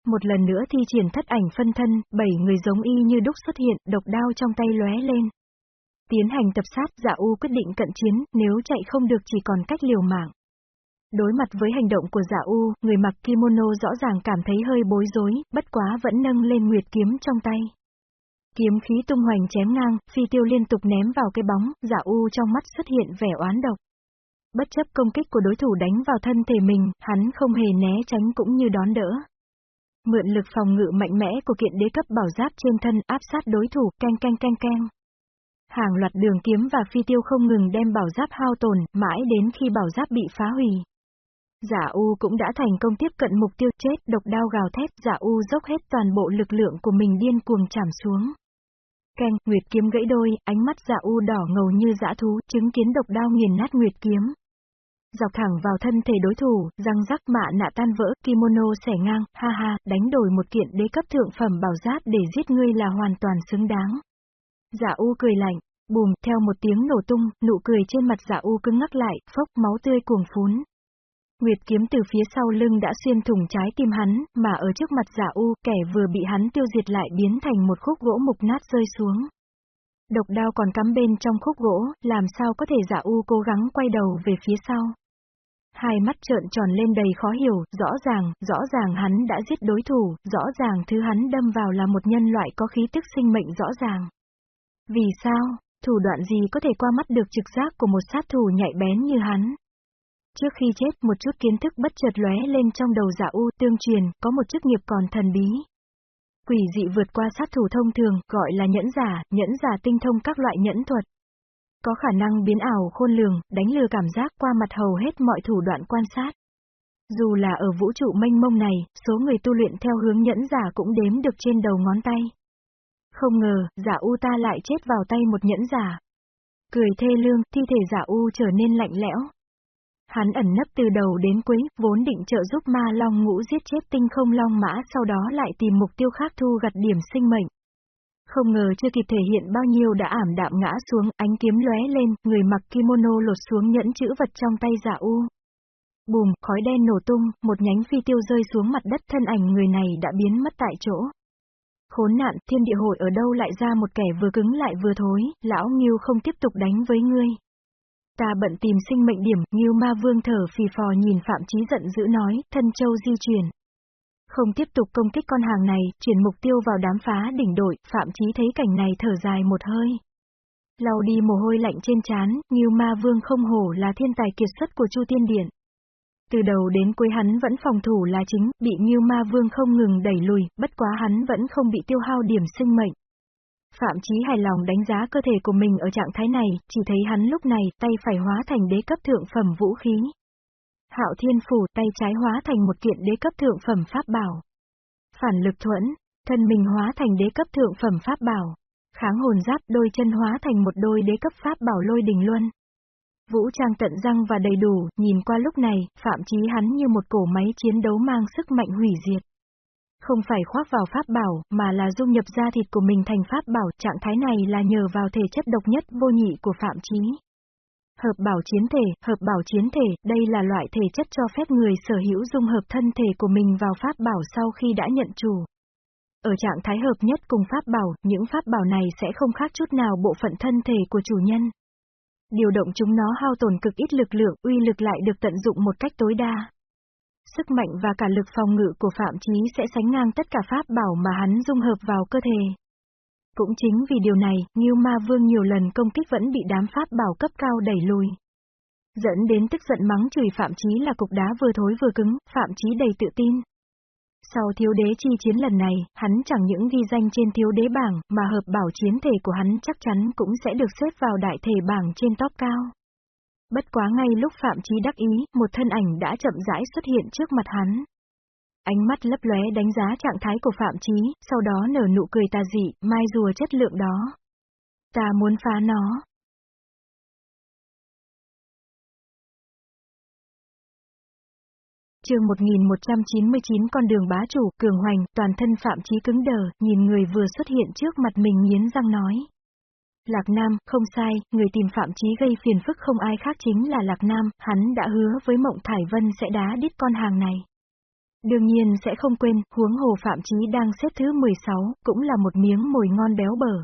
Speaker 1: Một lần nữa thi triển thất ảnh phân thân, bảy người giống y như đúc xuất hiện, độc đao trong tay lóe lên. Tiến hành tập sát, giả U quyết định cận chiến, nếu chạy không được chỉ còn cách liều mạng. Đối mặt với hành động của giả U, người mặc kimono rõ ràng cảm thấy hơi bối rối, bất quá vẫn nâng lên nguyệt kiếm trong tay. Kiếm khí tung hoành chém ngang, phi tiêu liên tục ném vào cái bóng, giả U trong mắt xuất hiện vẻ oán độc. Bất chấp công kích của đối thủ đánh vào thân thể mình, hắn không hề né tránh cũng như đón đỡ. Mượn lực phòng ngự mạnh mẽ của kiện đế cấp bảo giáp trên thân áp sát đối thủ, canh canh canh canh. Hàng loạt đường kiếm và phi tiêu không ngừng đem bảo giáp hao tổn, mãi đến khi bảo giáp bị phá hủy. Giả U cũng đã thành công tiếp cận mục tiêu chết, độc đao gào thét, Giả U dốc hết toàn bộ lực lượng của mình điên cuồng chạm xuống keng Nguyệt kiếm gãy đôi, ánh mắt Giả U đỏ ngầu như dã thú, chứng kiến độc đao nghiền nát Nguyệt kiếm. Dọc thẳng vào thân thể đối thủ, răng rắc mạ nạ tan vỡ, kimono xẻ ngang, ha ha, đánh đổi một kiện đế cấp thượng phẩm bảo giáp để giết ngươi là hoàn toàn xứng đáng. Giả U cười lạnh, bùm, theo một tiếng nổ tung, nụ cười trên mặt Giả U cứng ngắc lại, phốc máu tươi cuồng phún. Nguyệt kiếm từ phía sau lưng đã xuyên thủng trái tim hắn, mà ở trước mặt Giả U, kẻ vừa bị hắn tiêu diệt lại biến thành một khúc gỗ mục nát rơi xuống. Độc đao còn cắm bên trong khúc gỗ, làm sao có thể Giả U cố gắng quay đầu về phía sau. Hai mắt trợn tròn lên đầy khó hiểu, rõ ràng, rõ ràng hắn đã giết đối thủ, rõ ràng thứ hắn đâm vào là một nhân loại có khí tức sinh mệnh rõ ràng. Vì sao, thủ đoạn gì có thể qua mắt được trực giác của một sát thủ nhạy bén như hắn? Trước khi chết một chút kiến thức bất chợt lóe lên trong đầu giả u tương truyền, có một chức nghiệp còn thần bí. Quỷ dị vượt qua sát thủ thông thường, gọi là nhẫn giả, nhẫn giả tinh thông các loại nhẫn thuật. Có khả năng biến ảo khôn lường, đánh lừa cảm giác qua mặt hầu hết mọi thủ đoạn quan sát. Dù là ở vũ trụ mênh mông này, số người tu luyện theo hướng nhẫn giả cũng đếm được trên đầu ngón tay. Không ngờ, giả u ta lại chết vào tay một nhẫn giả. Cười thê lương, thi thể giả u trở nên lạnh lẽo. Hắn ẩn nấp từ đầu đến cuối, vốn định trợ giúp ma long ngũ giết chết tinh không long mã sau đó lại tìm mục tiêu khác thu gặt điểm sinh mệnh. Không ngờ chưa kịp thể hiện bao nhiêu đã ảm đạm ngã xuống, ánh kiếm lóe lên, người mặc kimono lột xuống nhẫn chữ vật trong tay giả u. Bùm, khói đen nổ tung, một nhánh phi tiêu rơi xuống mặt đất thân ảnh người này đã biến mất tại chỗ. Khốn nạn, thiên địa hội ở đâu lại ra một kẻ vừa cứng lại vừa thối, lão Nghiêu không tiếp tục đánh với ngươi. Ta bận tìm sinh mệnh điểm, Ngưu ma vương thở phì phò nhìn Phạm Chí giận dữ nói, thân châu di chuyển. Không tiếp tục công kích con hàng này, chuyển mục tiêu vào đám phá đỉnh đội, Phạm Chí thấy cảnh này thở dài một hơi. Lau đi mồ hôi lạnh trên trán, Ngưu ma vương không hổ là thiên tài kiệt xuất của Chu Tiên Điện. Từ đầu đến cuối hắn vẫn phòng thủ là chính, bị Ngưu Ma Vương không ngừng đẩy lùi, bất quá hắn vẫn không bị tiêu hao điểm sinh mệnh. Phạm Chí hài lòng đánh giá cơ thể của mình ở trạng thái này, chỉ thấy hắn lúc này, tay phải hóa thành đế cấp thượng phẩm vũ khí. Hạo thiên phủ tay trái hóa thành một kiện đế cấp thượng phẩm pháp bảo. Phản lực thuẫn, thân mình hóa thành đế cấp thượng phẩm pháp bảo. Kháng hồn giáp đôi chân hóa thành một đôi đế cấp pháp bảo lôi đình luân. Vũ trang tận răng và đầy đủ, nhìn qua lúc này, phạm chí hắn như một cổ máy chiến đấu mang sức mạnh hủy diệt. Không phải khoác vào pháp bảo, mà là dung nhập ra thịt của mình thành pháp bảo, trạng thái này là nhờ vào thể chất độc nhất vô nhị của phạm chí. Hợp bảo chiến thể, hợp bảo chiến thể, đây là loại thể chất cho phép người sở hữu dung hợp thân thể của mình vào pháp bảo sau khi đã nhận chủ. Ở trạng thái hợp nhất cùng pháp bảo, những pháp bảo này sẽ không khác chút nào bộ phận thân thể của chủ nhân. Điều động chúng nó hao tổn cực ít lực lượng, uy lực lại được tận dụng một cách tối đa. Sức mạnh và cả lực phòng ngự của Phạm Chí sẽ sánh ngang tất cả pháp bảo mà hắn dung hợp vào cơ thể. Cũng chính vì điều này, Ngưu Ma Vương nhiều lần công kích vẫn bị đám pháp bảo cấp cao đẩy lùi. Dẫn đến tức giận mắng chửi Phạm Chí là cục đá vừa thối vừa cứng, Phạm Chí đầy tự tin. Sau thiếu đế chi chiến lần này, hắn chẳng những ghi danh trên thiếu đế bảng, mà hợp bảo chiến thể của hắn chắc chắn cũng sẽ được xếp vào đại thể bảng trên top cao. Bất quá ngay lúc Phạm Chí đắc ý, một thân ảnh đã chậm rãi xuất hiện trước mặt hắn. Ánh mắt lấp lóe đánh giá trạng thái của Phạm Chí, sau đó nở nụ cười tà dị, mai rùa chất lượng đó. Ta muốn phá nó. chương 1199 con đường bá chủ, cường hoành, toàn thân Phạm Chí cứng đờ, nhìn người vừa xuất hiện trước mặt mình nghiến răng nói. Lạc Nam, không sai, người tìm Phạm Chí gây phiền phức không ai khác chính là Lạc Nam, hắn đã hứa với Mộng Thải Vân sẽ đá đít con hàng này. Đương nhiên sẽ không quên, huống hồ Phạm Chí đang xếp thứ 16, cũng là một miếng mồi ngon béo bở.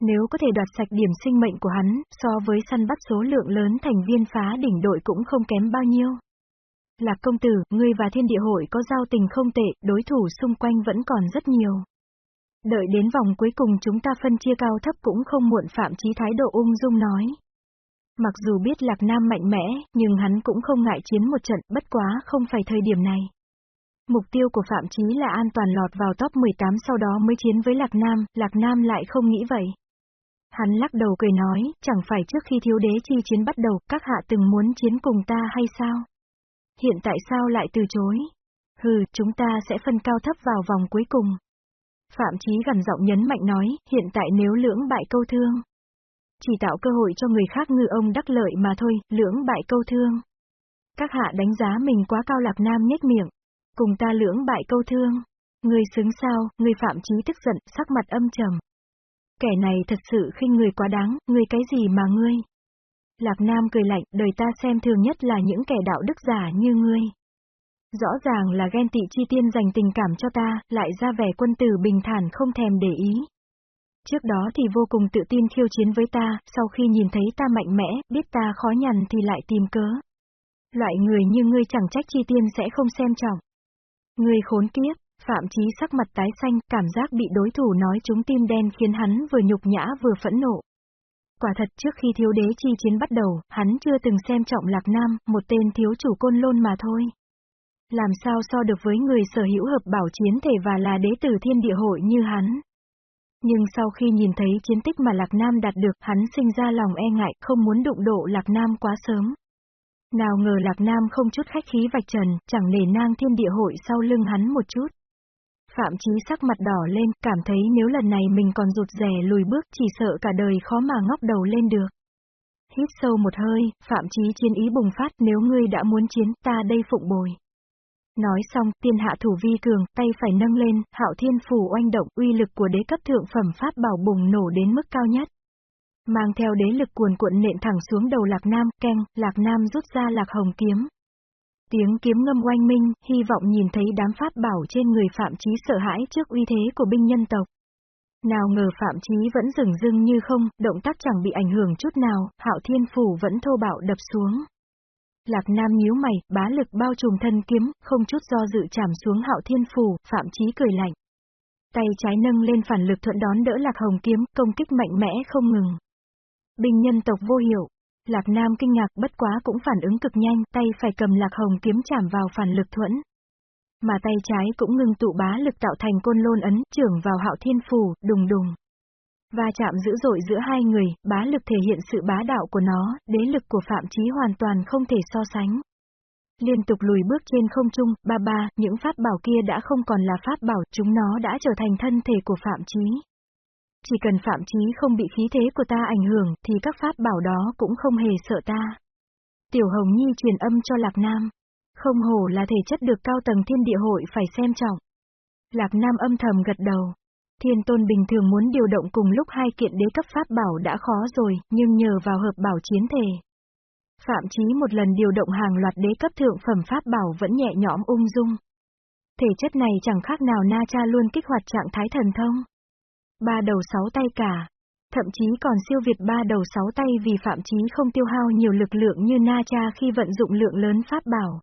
Speaker 1: Nếu có thể đoạt sạch điểm sinh mệnh của hắn, so với săn bắt số lượng lớn thành viên phá đỉnh đội cũng không kém bao nhiêu. Lạc công tử, ngươi và thiên địa hội có giao tình không tệ, đối thủ xung quanh vẫn còn rất nhiều. Đợi đến vòng cuối cùng chúng ta phân chia cao thấp cũng không muộn phạm chí thái độ ung dung nói. Mặc dù biết Lạc Nam mạnh mẽ, nhưng hắn cũng không ngại chiến một trận, bất quá không phải thời điểm này. Mục tiêu của Phạm Chí là an toàn lọt vào top 18 sau đó mới chiến với Lạc Nam, Lạc Nam lại không nghĩ vậy. Hắn lắc đầu cười nói, chẳng phải trước khi thiếu đế chi chiến bắt đầu, các hạ từng muốn chiến cùng ta hay sao? Hiện tại sao lại từ chối? Hừ, chúng ta sẽ phân cao thấp vào vòng cuối cùng. Phạm Chí gần giọng nhấn mạnh nói, hiện tại nếu lưỡng bại câu thương. Chỉ tạo cơ hội cho người khác ngư ông đắc lợi mà thôi, lưỡng bại câu thương. Các hạ đánh giá mình quá cao lạc nam nhếch miệng. Cùng ta lưỡng bại câu thương. Người xứng sao, người Phạm Chí tức giận, sắc mặt âm trầm. Kẻ này thật sự khinh người quá đáng, người cái gì mà ngươi? Lạc Nam cười lạnh, đời ta xem thường nhất là những kẻ đạo đức giả như ngươi. Rõ ràng là ghen tị chi tiên dành tình cảm cho ta, lại ra vẻ quân tử bình thản không thèm để ý. Trước đó thì vô cùng tự tin khiêu chiến với ta, sau khi nhìn thấy ta mạnh mẽ, biết ta khó nhằn thì lại tìm cớ. Loại người như ngươi chẳng trách chi tiên sẽ không xem trọng. Ngươi khốn kiếp, Phạm Chí sắc mặt tái xanh, cảm giác bị đối thủ nói trúng tim đen khiến hắn vừa nhục nhã vừa phẫn nộ. Quả thật trước khi thiếu đế chi chiến bắt đầu, hắn chưa từng xem trọng Lạc Nam, một tên thiếu chủ côn lôn mà thôi. Làm sao so được với người sở hữu hợp bảo chiến thể và là đế tử thiên địa hội như hắn. Nhưng sau khi nhìn thấy chiến tích mà Lạc Nam đạt được, hắn sinh ra lòng e ngại, không muốn đụng độ Lạc Nam quá sớm. Nào ngờ Lạc Nam không chút khách khí vạch trần, chẳng nể nang thiên địa hội sau lưng hắn một chút. Phạm Chí sắc mặt đỏ lên, cảm thấy nếu lần này mình còn rụt rè lùi bước chỉ sợ cả đời khó mà ngóc đầu lên được. Hít sâu một hơi, Phạm Chí chiến ý bùng phát nếu ngươi đã muốn chiến, ta đây phụng bồi. Nói xong, tiên hạ thủ vi cường, tay phải nâng lên, hạo thiên phủ oanh động, uy lực của đế cấp thượng phẩm pháp bảo bùng nổ đến mức cao nhất. Mang theo đế lực cuồn cuộn nện thẳng xuống đầu Lạc Nam, keng, Lạc Nam rút ra Lạc Hồng kiếm, Tiếng kiếm ngâm oanh minh, hy vọng nhìn thấy đám pháp bảo trên người Phạm Chí sợ hãi trước uy thế của binh nhân tộc. Nào ngờ Phạm Chí vẫn dừng dưng như không, động tác chẳng bị ảnh hưởng chút nào, hạo thiên phủ vẫn thô bạo đập xuống. Lạc Nam nhíu mày, bá lực bao trùm thân kiếm, không chút do dự chạm xuống hạo thiên phủ, Phạm Chí cười lạnh. Tay trái nâng lên phản lực thuận đón đỡ Lạc Hồng kiếm, công kích mạnh mẽ không ngừng. Binh nhân tộc vô hiểu, Lạc Nam kinh ngạc bất quá cũng phản ứng cực nhanh, tay phải cầm Lạc Hồng kiếm chạm vào phản lực thuẫn. Mà tay trái cũng ngừng tụ bá lực tạo thành côn lôn ấn, trưởng vào hạo thiên phủ, đùng đùng. Và chạm dữ dội giữa hai người, bá lực thể hiện sự bá đạo của nó, đế lực của Phạm Chí hoàn toàn không thể so sánh. Liên tục lùi bước trên không trung, ba ba, những pháp bảo kia đã không còn là pháp bảo, chúng nó đã trở thành thân thể của Phạm Chí. Chỉ cần Phạm Chí không bị khí thế của ta ảnh hưởng, thì các pháp bảo đó cũng không hề sợ ta. Tiểu Hồng Nhi truyền âm cho Lạc Nam. Không hổ là thể chất được cao tầng thiên địa hội phải xem trọng. Lạc Nam âm thầm gật đầu. Thiên tôn bình thường muốn điều động cùng lúc hai kiện đế cấp pháp bảo đã khó rồi, nhưng nhờ vào hợp bảo chiến thể. Phạm chí một lần điều động hàng loạt đế cấp thượng phẩm pháp bảo vẫn nhẹ nhõm ung dung. Thể chất này chẳng khác nào Na Cha luôn kích hoạt trạng thái thần thông. Ba đầu sáu tay cả. Thậm chí còn siêu việt ba đầu sáu tay vì Phạm Chí không tiêu hao nhiều lực lượng như Na Cha khi vận dụng lượng lớn pháp bảo.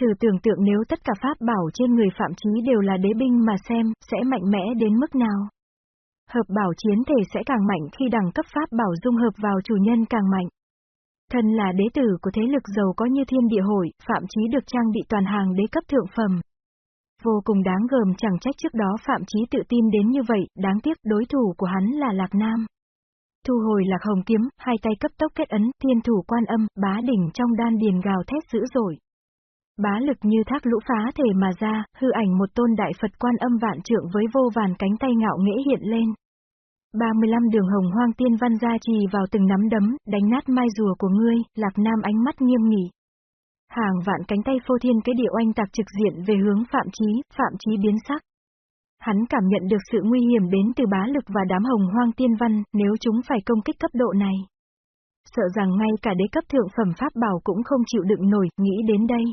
Speaker 1: Thử tưởng tượng nếu tất cả pháp bảo trên người Phạm Chí đều là đế binh mà xem, sẽ mạnh mẽ đến mức nào. Hợp bảo chiến thể sẽ càng mạnh khi đẳng cấp pháp bảo dung hợp vào chủ nhân càng mạnh. Thân là đế tử của thế lực giàu có như thiên địa hội, Phạm Chí được trang bị toàn hàng đế cấp thượng phẩm. Vô cùng đáng gờm chẳng trách trước đó Phạm Chí tự tin đến như vậy, đáng tiếc đối thủ của hắn là Lạc Nam. Thu hồi lạc hồng kiếm, hai tay cấp tốc kết ấn, thiên thủ quan âm, bá đỉnh trong đan điền gào thét dữ dội. Bá lực như thác lũ phá thể mà ra, hư ảnh một tôn đại Phật quan âm vạn trượng với vô vàn cánh tay ngạo nghễ hiện lên. 35 đường hồng hoang tiên văn gia trì vào từng nắm đấm, đánh nát mai rùa của ngươi, lạc nam ánh mắt nghiêm nghị. Hàng vạn cánh tay phô thiên cái địa oanh tạc trực diện về hướng phạm trí, phạm trí biến sắc. Hắn cảm nhận được sự nguy hiểm đến từ bá lực và đám hồng hoang tiên văn, nếu chúng phải công kích cấp độ này. Sợ rằng ngay cả đế cấp thượng phẩm pháp bảo cũng không chịu đựng nổi, nghĩ đến đây.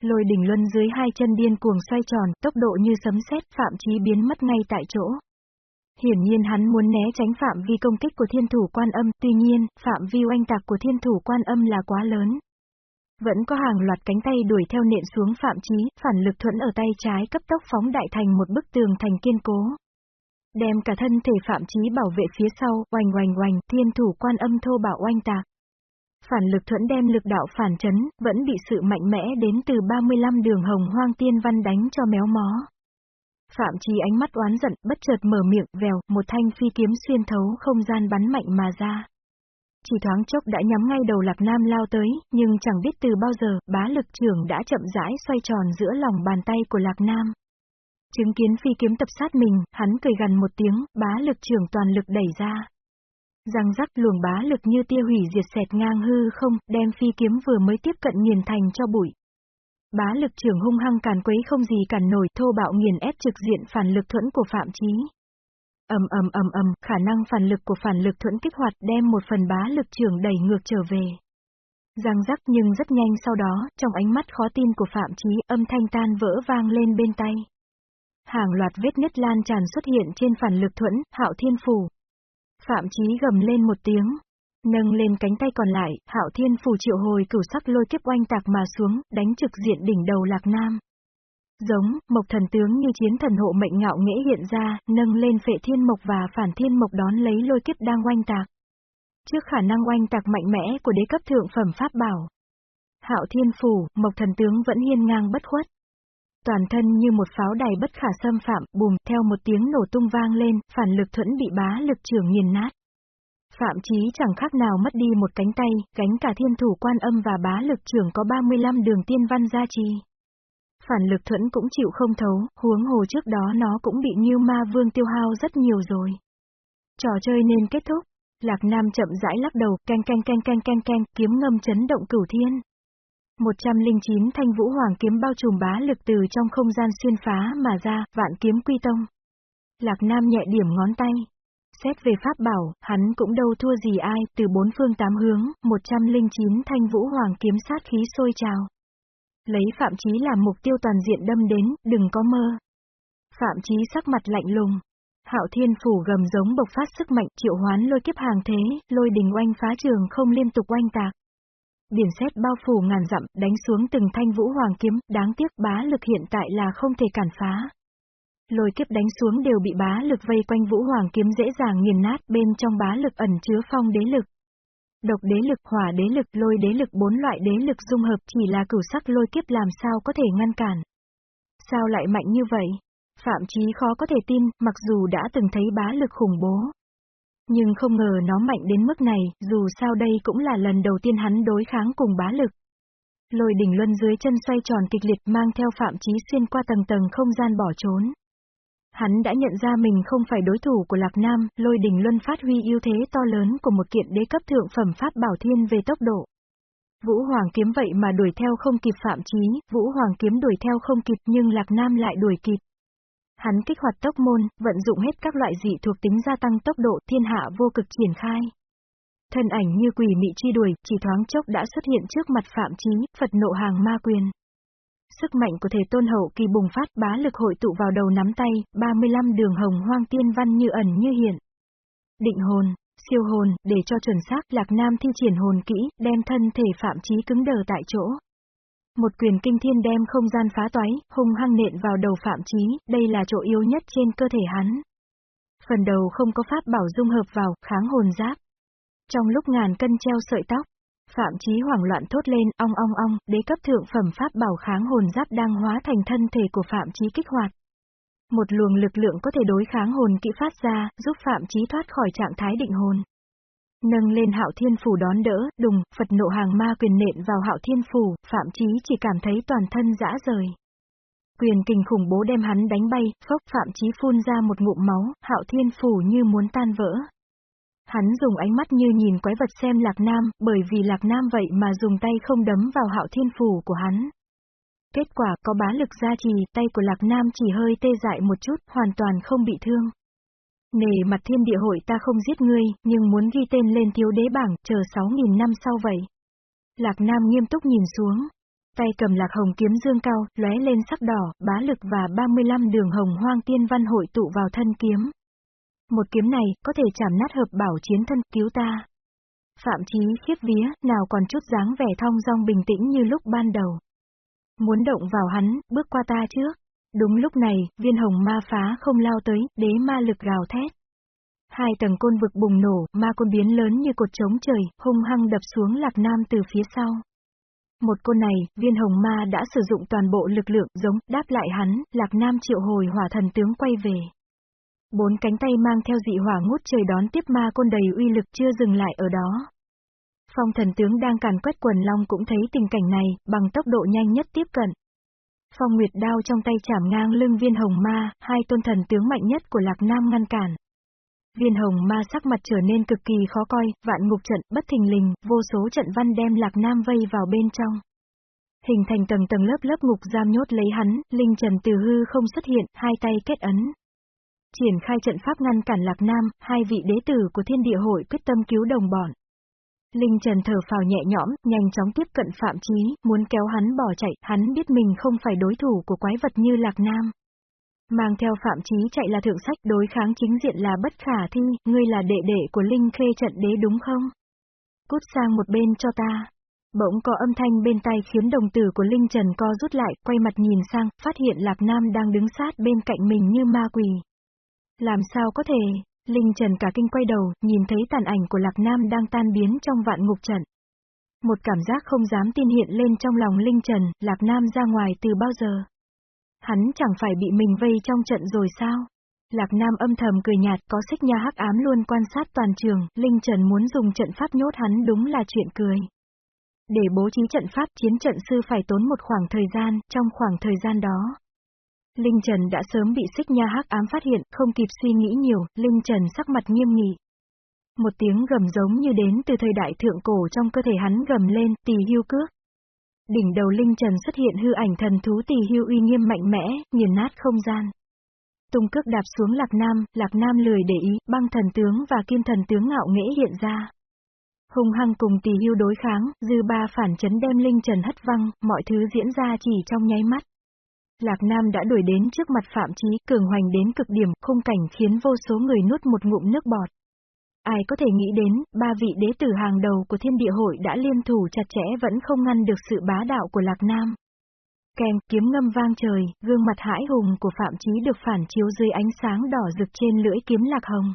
Speaker 1: Lôi đỉnh luân dưới hai chân điên cuồng xoay tròn, tốc độ như sấm sét, phạm chí biến mất ngay tại chỗ. Hiển nhiên hắn muốn né tránh phạm vi công kích của thiên thủ quan âm, tuy nhiên, phạm vi oanh tạc của thiên thủ quan âm là quá lớn. Vẫn có hàng loạt cánh tay đuổi theo nện xuống phạm chí phản lực thuẫn ở tay trái cấp tốc phóng đại thành một bức tường thành kiên cố. Đem cả thân thể phạm chí bảo vệ phía sau, oanh oanh oanh, thiên thủ quan âm thô bạo oanh tạc. Phản lực thuẫn đem lực đạo phản chấn, vẫn bị sự mạnh mẽ đến từ 35 đường hồng hoang tiên văn đánh cho méo mó. Phạm Trì ánh mắt oán giận, bất chợt mở miệng, vèo, một thanh phi kiếm xuyên thấu không gian bắn mạnh mà ra. Chỉ thoáng chốc đã nhắm ngay đầu Lạc Nam lao tới, nhưng chẳng biết từ bao giờ, bá lực trưởng đã chậm rãi xoay tròn giữa lòng bàn tay của Lạc Nam. Chứng kiến phi kiếm tập sát mình, hắn cười gần một tiếng, bá lực trưởng toàn lực đẩy ra. Răng rắc luồng bá lực như tiêu hủy diệt xẹt ngang hư không, đem phi kiếm vừa mới tiếp cận nghiền thành cho bụi. Bá lực trưởng hung hăng càn quấy không gì cản nổi, thô bạo nghiền ép trực diện phản lực thuẫn của Phạm Chí. Ầm ầm ầm ầm, khả năng phản lực của phản lực thuẫn kích hoạt đem một phần bá lực trưởng đẩy ngược trở về. Răng rắc nhưng rất nhanh sau đó, trong ánh mắt khó tin của Phạm Chí, âm thanh tan vỡ vang lên bên tay. Hàng loạt vết nứt lan tràn xuất hiện trên phản lực thuẫn, hạo thiên phủ. Phạm Chí gầm lên một tiếng, Nâng lên cánh tay còn lại, hạo thiên phủ triệu hồi cửu sắc lôi kiếp oanh tạc mà xuống, đánh trực diện đỉnh đầu lạc nam. Giống, mộc thần tướng như chiến thần hộ mệnh ngạo nghễ hiện ra, nâng lên phệ thiên mộc và phản thiên mộc đón lấy lôi kiếp đang oanh tạc. Trước khả năng oanh tạc mạnh mẽ của đế cấp thượng phẩm pháp bảo. Hạo thiên phủ, mộc thần tướng vẫn hiên ngang bất khuất. Toàn thân như một pháo đài bất khả xâm phạm, bùm, theo một tiếng nổ tung vang lên, phản lực thuẫn bị bá lực trưởng nghiền nát. Phạm Chí chẳng khác nào mất đi một cánh tay, cánh cả thiên thủ quan âm và bá lực trưởng có 35 đường tiên văn gia trì. Phản lực thuẫn cũng chịu không thấu, huống hồ trước đó nó cũng bị như ma vương tiêu hao rất nhiều rồi. Trò chơi nên kết thúc. Lạc Nam chậm rãi lắc đầu, canh canh canh canh canh canh, kiếm ngâm chấn động cửu thiên. 109 thanh vũ hoàng kiếm bao trùm bá lực từ trong không gian xuyên phá mà ra, vạn kiếm quy tông. Lạc Nam nhẹ điểm ngón tay, Xét về pháp bảo, hắn cũng đâu thua gì ai, từ bốn phương tám hướng, 109 thanh vũ hoàng kiếm sát khí sôi trào. Lấy Phạm Chí làm mục tiêu toàn diện đâm đến, đừng có mơ. Phạm Chí sắc mặt lạnh lùng. Hạo Thiên Phủ gầm giống bộc phát sức mạnh triệu hoán lôi kiếp hàng thế, lôi đình oanh phá trường không liên tục oanh tạc. Biển xét bao phủ ngàn dặm, đánh xuống từng thanh vũ hoàng kiếm, đáng tiếc bá lực hiện tại là không thể cản phá. Lôi kiếp đánh xuống đều bị bá lực vây quanh vũ hoàng kiếm dễ dàng nghiền nát, bên trong bá lực ẩn chứa phong đế lực. Độc đế lực, hỏa đế lực, lôi đế lực bốn loại đế lực dung hợp chỉ là cửu sắc lôi kiếp làm sao có thể ngăn cản. Sao lại mạnh như vậy? Phạm Chí khó có thể tin, mặc dù đã từng thấy bá lực khủng bố. Nhưng không ngờ nó mạnh đến mức này, dù sao đây cũng là lần đầu tiên hắn đối kháng cùng bá lực. Lôi đỉnh luân dưới chân xoay tròn kịch liệt mang theo Phạm Chí xuyên qua tầng tầng không gian bỏ trốn. Hắn đã nhận ra mình không phải đối thủ của Lạc Nam, lôi đỉnh luân phát huy ưu thế to lớn của một kiện đế cấp thượng phẩm pháp bảo thiên về tốc độ. Vũ Hoàng kiếm vậy mà đuổi theo không kịp Phạm Chí, Vũ Hoàng kiếm đuổi theo không kịp nhưng Lạc Nam lại đuổi kịp. Hắn kích hoạt tốc môn, vận dụng hết các loại dị thuộc tính gia tăng tốc độ thiên hạ vô cực triển khai. Thân ảnh như quỷ mị truy đuổi, chỉ thoáng chốc đã xuất hiện trước mặt Phạm Chí, Phật nộ hàng ma quyền. Sức mạnh của thể tôn hậu kỳ bùng phát bá lực hội tụ vào đầu nắm tay, 35 đường hồng hoang tiên văn như ẩn như hiện. Định hồn, siêu hồn, để cho chuẩn xác Lạc Nam thi triển hồn kỹ, đem thân thể Phạm Chí cứng đờ tại chỗ. Một quyền kinh thiên đem không gian phá toái, hung hăng nện vào đầu Phạm Chí, đây là chỗ yếu nhất trên cơ thể hắn. Phần đầu không có pháp bảo dung hợp vào, kháng hồn giáp. Trong lúc ngàn cân treo sợi tóc, Phạm Chí hoảng loạn thốt lên, ong ong ong, đế cấp thượng phẩm pháp bảo kháng hồn giáp đang hóa thành thân thể của Phạm Chí kích hoạt. Một luồng lực lượng có thể đối kháng hồn kỹ phát ra, giúp Phạm Chí thoát khỏi trạng thái định hồn. Nâng lên hạo thiên phủ đón đỡ, đùng, Phật nộ hàng ma quyền nện vào hạo thiên phủ, Phạm Chí chỉ cảm thấy toàn thân dã rời. Quyền kình khủng bố đem hắn đánh bay, phốc Phạm Chí phun ra một ngụm máu, hạo thiên phủ như muốn tan vỡ. Hắn dùng ánh mắt như nhìn quái vật xem Lạc Nam, bởi vì Lạc Nam vậy mà dùng tay không đấm vào hạo thiên phủ của hắn. Kết quả có bá lực gia trì, tay của Lạc Nam chỉ hơi tê dại một chút, hoàn toàn không bị thương. Nề mặt thiên địa hội ta không giết ngươi, nhưng muốn ghi tên lên thiếu đế bảng, chờ 6.000 năm sau vậy. Lạc Nam nghiêm túc nhìn xuống. Tay cầm lạc hồng kiếm dương cao, lóe lên sắc đỏ, bá lực và 35 đường hồng hoang tiên văn hội tụ vào thân kiếm. Một kiếm này, có thể chảm nát hợp bảo chiến thân, cứu ta. Phạm Chí khiếp vía, nào còn chút dáng vẻ thong dong bình tĩnh như lúc ban đầu. Muốn động vào hắn, bước qua ta trước. Đúng lúc này, viên hồng ma phá không lao tới, đế ma lực gào thét. Hai tầng côn vực bùng nổ, ma côn biến lớn như cột trống trời, hung hăng đập xuống lạc nam từ phía sau. Một côn này, viên hồng ma đã sử dụng toàn bộ lực lượng giống, đáp lại hắn, lạc nam triệu hồi hỏa thần tướng quay về. Bốn cánh tay mang theo dị hỏa ngút trời đón tiếp ma côn đầy uy lực chưa dừng lại ở đó. Phong thần tướng đang càn quét quần long cũng thấy tình cảnh này, bằng tốc độ nhanh nhất tiếp cận. Phong Nguyệt đao trong tay chảm ngang lưng viên hồng ma, hai tôn thần tướng mạnh nhất của Lạc Nam ngăn cản. Viên hồng ma sắc mặt trở nên cực kỳ khó coi, vạn ngục trận, bất thình lình, vô số trận văn đem Lạc Nam vây vào bên trong. Hình thành tầng tầng lớp lớp ngục giam nhốt lấy hắn, linh trần từ hư không xuất hiện, hai tay kết ấn. Triển khai trận pháp ngăn cản Lạc Nam, hai vị đế tử của thiên địa hội quyết tâm cứu đồng bọn. Linh Trần thở phào nhẹ nhõm, nhanh chóng tiếp cận Phạm Chí, muốn kéo hắn bỏ chạy, hắn biết mình không phải đối thủ của quái vật như Lạc Nam. Mang theo Phạm Chí chạy là thượng sách đối kháng chính diện là bất khả thi, ngươi là đệ đệ của Linh Khê trận đế đúng không? Cút sang một bên cho ta. Bỗng có âm thanh bên tay khiến đồng tử của Linh Trần co rút lại, quay mặt nhìn sang, phát hiện Lạc Nam đang đứng sát bên cạnh mình như ma quỷ. Làm sao có thể, Linh Trần cả kinh quay đầu, nhìn thấy tàn ảnh của Lạc Nam đang tan biến trong vạn ngục trận. Một cảm giác không dám tin hiện lên trong lòng Linh Trần, Lạc Nam ra ngoài từ bao giờ. Hắn chẳng phải bị mình vây trong trận rồi sao? Lạc Nam âm thầm cười nhạt, có xích nha hắc ám luôn quan sát toàn trường, Linh Trần muốn dùng trận pháp nhốt hắn đúng là chuyện cười. Để bố trí trận pháp chiến trận sư phải tốn một khoảng thời gian, trong khoảng thời gian đó, Linh Trần đã sớm bị xích nha hắc ám phát hiện, không kịp suy nghĩ nhiều, Linh Trần sắc mặt nghiêm nghị. Một tiếng gầm giống như đến từ thời đại thượng cổ trong cơ thể hắn gầm lên, tỳ hưu cước. Đỉnh đầu Linh Trần xuất hiện hư ảnh thần thú tỳ hưu uy nghiêm mạnh mẽ, nghiền nát không gian. Tung cước đạp xuống Lạc Nam, Lạc Nam lười để ý, băng thần tướng và kim thần tướng ngạo nghễ hiện ra. Hùng hăng cùng tỳ hưu đối kháng, dư ba phản chấn đem Linh Trần hất văng, mọi thứ diễn ra chỉ trong nháy mắt. Lạc Nam đã đuổi đến trước mặt Phạm Chí, cường hoành đến cực điểm, khung cảnh khiến vô số người nuốt một ngụm nước bọt. Ai có thể nghĩ đến, ba vị đế tử hàng đầu của thiên địa hội đã liên thủ chặt chẽ vẫn không ngăn được sự bá đạo của Lạc Nam. Kèm, kiếm ngâm vang trời, gương mặt hãi hùng của Phạm Chí được phản chiếu dưới ánh sáng đỏ rực trên lưỡi kiếm Lạc Hồng.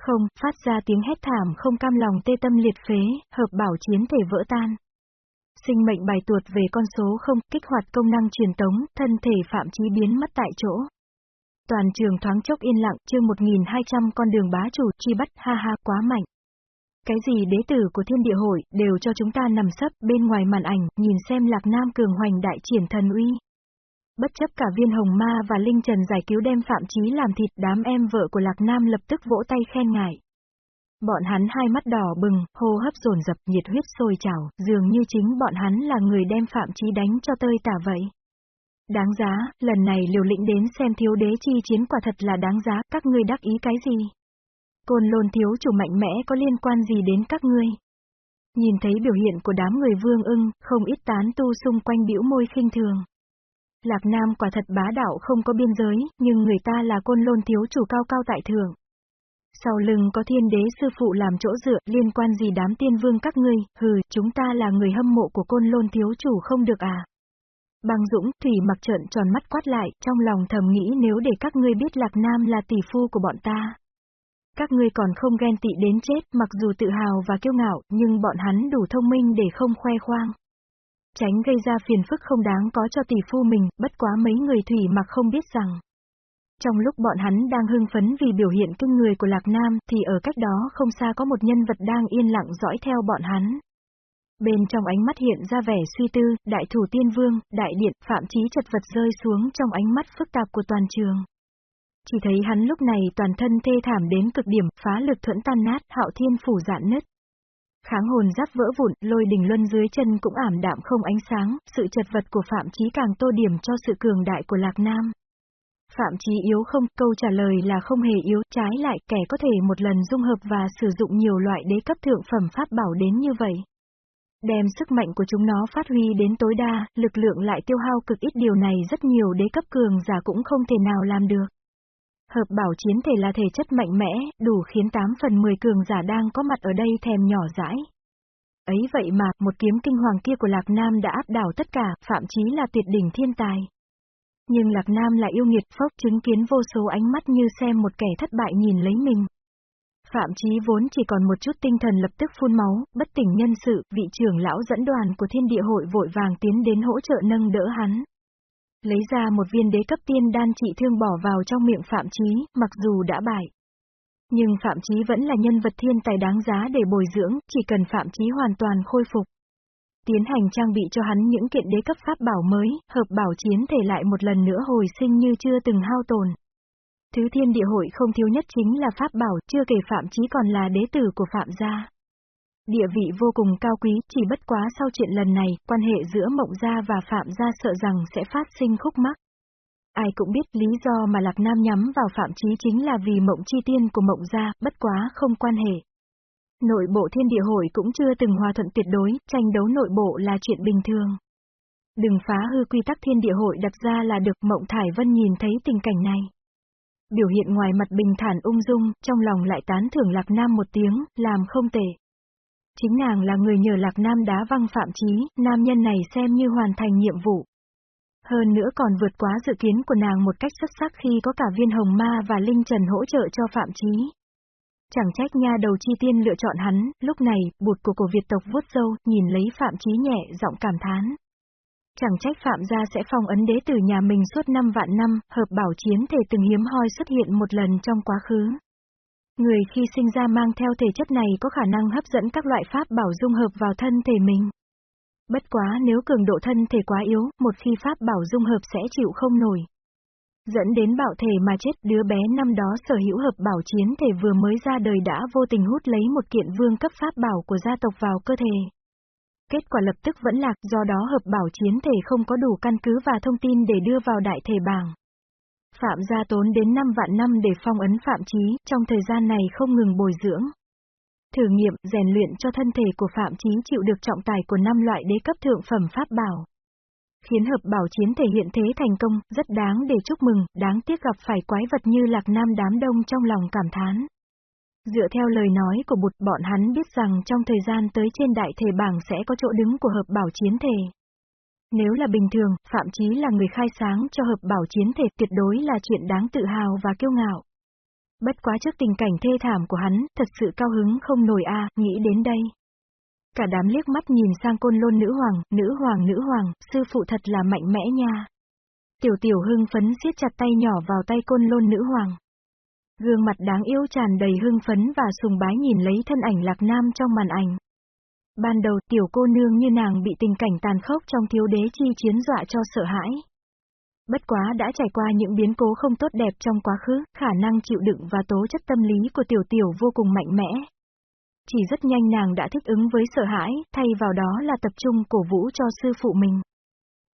Speaker 1: Không, phát ra tiếng hét thảm không cam lòng tê tâm liệt phế, hợp bảo chiến thể vỡ tan. Sinh mệnh bài tuột về con số không, kích hoạt công năng truyền tống, thân thể phạm chí biến mất tại chỗ. Toàn trường thoáng chốc yên lặng, chương 1200 con đường bá chủ, chi bắt, ha ha, quá mạnh. Cái gì đế tử của thiên địa hội, đều cho chúng ta nằm sấp bên ngoài màn ảnh, nhìn xem Lạc Nam cường hoành đại triển thần uy. Bất chấp cả viên hồng ma và linh trần giải cứu đem phạm chí làm thịt đám em vợ của Lạc Nam lập tức vỗ tay khen ngại. Bọn hắn hai mắt đỏ bừng, hô hấp dồn dập nhiệt huyết sôi trào, dường như chính bọn hắn là người đem phạm chí đánh cho tơi tả vậy. Đáng giá, lần này liều lĩnh đến xem thiếu đế chi chiến quả thật là đáng giá, các ngươi đắc ý cái gì? Côn lôn thiếu chủ mạnh mẽ có liên quan gì đến các ngươi? Nhìn thấy biểu hiện của đám người vương ưng, không ít tán tu xung quanh bĩu môi khinh thường. Lạc Nam quả thật bá đạo không có biên giới, nhưng người ta là côn lôn thiếu chủ cao cao tại thượng. Sau lưng có thiên đế sư phụ làm chỗ dựa liên quan gì đám tiên vương các ngươi, hừ, chúng ta là người hâm mộ của côn lôn thiếu chủ không được à. Băng Dũng, Thủy mặc trợn tròn mắt quát lại, trong lòng thầm nghĩ nếu để các ngươi biết Lạc Nam là tỷ phu của bọn ta. Các ngươi còn không ghen tị đến chết, mặc dù tự hào và kiêu ngạo, nhưng bọn hắn đủ thông minh để không khoe khoang. Tránh gây ra phiền phức không đáng có cho tỷ phu mình, bất quá mấy người Thủy mặc không biết rằng. Trong lúc bọn hắn đang hưng phấn vì biểu hiện kinh người của Lạc Nam, thì ở cách đó không xa có một nhân vật đang yên lặng dõi theo bọn hắn. Bên trong ánh mắt hiện ra vẻ suy tư, đại thủ tiên vương, đại điện, phạm chí chật vật rơi xuống trong ánh mắt phức tạp của toàn trường. Chỉ thấy hắn lúc này toàn thân thê thảm đến cực điểm, phá lực thuẫn tan nát, hạo thiên phủ dạn nứt. Kháng hồn giáp vỡ vụn, lôi đỉnh luân dưới chân cũng ảm đạm không ánh sáng, sự chật vật của Phạm Chí càng tô điểm cho sự cường đại của Lạc Nam. Phạm Chí yếu không, câu trả lời là không hề yếu, trái lại kẻ có thể một lần dung hợp và sử dụng nhiều loại đế cấp thượng phẩm pháp bảo đến như vậy. Đem sức mạnh của chúng nó phát huy đến tối đa, lực lượng lại tiêu hao cực ít điều này rất nhiều đế cấp cường giả cũng không thể nào làm được. Hợp bảo chiến thể là thể chất mạnh mẽ, đủ khiến 8 phần 10 cường giả đang có mặt ở đây thèm nhỏ dãi. Ấy vậy mà, một kiếm kinh hoàng kia của Lạc Nam đã áp đảo tất cả, phạm chí là tuyệt đỉnh thiên tài. Nhưng Lạc Nam lại yêu nghiệt phốc chứng kiến vô số ánh mắt như xem một kẻ thất bại nhìn lấy mình. Phạm Chí vốn chỉ còn một chút tinh thần lập tức phun máu, bất tỉnh nhân sự, vị trưởng lão dẫn đoàn của thiên địa hội vội vàng tiến đến hỗ trợ nâng đỡ hắn. Lấy ra một viên đế cấp tiên đan trị thương bỏ vào trong miệng Phạm Chí, mặc dù đã bại. Nhưng Phạm Chí vẫn là nhân vật thiên tài đáng giá để bồi dưỡng, chỉ cần Phạm Chí hoàn toàn khôi phục. Tiến hành trang bị cho hắn những kiện đế cấp pháp bảo mới, hợp bảo chiến thể lại một lần nữa hồi sinh như chưa từng hao tồn. Thứ thiên địa hội không thiếu nhất chính là pháp bảo, chưa kể Phạm Chí còn là đế tử của Phạm gia. Địa vị vô cùng cao quý, chỉ bất quá sau chuyện lần này, quan hệ giữa Mộng Gia và Phạm Gia sợ rằng sẽ phát sinh khúc mắc. Ai cũng biết lý do mà Lạc Nam nhắm vào Phạm Chí chính là vì Mộng Chi Tiên của Mộng Gia, bất quá không quan hệ. Nội bộ thiên địa hội cũng chưa từng hòa thuận tuyệt đối, tranh đấu nội bộ là chuyện bình thường. Đừng phá hư quy tắc thiên địa hội đặt ra là được Mộng Thải Vân nhìn thấy tình cảnh này. Biểu hiện ngoài mặt bình thản ung dung, trong lòng lại tán thưởng Lạc Nam một tiếng, làm không tệ. Chính nàng là người nhờ Lạc Nam đá văng phạm chí, nam nhân này xem như hoàn thành nhiệm vụ. Hơn nữa còn vượt quá dự kiến của nàng một cách xuất sắc khi có cả viên hồng ma và linh trần hỗ trợ cho phạm chí. Chẳng trách nha đầu chi tiên lựa chọn hắn, lúc này, bụt của cổ Việt tộc vuốt dâu, nhìn lấy phạm chí nhẹ, giọng cảm thán. Chẳng trách phạm gia sẽ phong ấn đế tử nhà mình suốt năm vạn năm, hợp bảo chiến thể từng hiếm hoi xuất hiện một lần trong quá khứ. Người khi sinh ra mang theo thể chất này có khả năng hấp dẫn các loại pháp bảo dung hợp vào thân thể mình. Bất quá nếu cường độ thân thể quá yếu, một khi pháp bảo dung hợp sẽ chịu không nổi. Dẫn đến bạo thể mà chết đứa bé năm đó sở hữu hợp bảo chiến thể vừa mới ra đời đã vô tình hút lấy một kiện vương cấp pháp bảo của gia tộc vào cơ thể. Kết quả lập tức vẫn lạc do đó hợp bảo chiến thể không có đủ căn cứ và thông tin để đưa vào đại thể bảng. Phạm gia tốn đến 5 vạn năm để phong ấn Phạm trí trong thời gian này không ngừng bồi dưỡng. Thử nghiệm, rèn luyện cho thân thể của Phạm trí chịu được trọng tài của năm loại đế cấp thượng phẩm pháp bảo. Khiến hợp bảo chiến thể hiện thế thành công, rất đáng để chúc mừng, đáng tiếc gặp phải quái vật như lạc nam đám đông trong lòng cảm thán. Dựa theo lời nói của bụt bọn hắn biết rằng trong thời gian tới trên đại thể bảng sẽ có chỗ đứng của hợp bảo chiến thể. Nếu là bình thường, Phạm Chí là người khai sáng cho hợp bảo chiến thể tuyệt đối là chuyện đáng tự hào và kiêu ngạo. Bất quá trước tình cảnh thê thảm của hắn, thật sự cao hứng không nổi a, nghĩ đến đây. Cả đám liếc mắt nhìn sang côn lôn nữ hoàng, nữ hoàng nữ hoàng, sư phụ thật là mạnh mẽ nha. Tiểu tiểu hưng phấn siết chặt tay nhỏ vào tay côn lôn nữ hoàng. Gương mặt đáng yêu tràn đầy hưng phấn và sùng bái nhìn lấy thân ảnh Lạc Nam trong màn ảnh. Ban đầu tiểu cô nương như nàng bị tình cảnh tàn khốc trong thiếu đế chi chiến dọa cho sợ hãi. Bất quá đã trải qua những biến cố không tốt đẹp trong quá khứ, khả năng chịu đựng và tố chất tâm lý của tiểu tiểu vô cùng mạnh mẽ. Chỉ rất nhanh nàng đã thích ứng với sợ hãi, thay vào đó là tập trung cổ vũ cho sư phụ mình.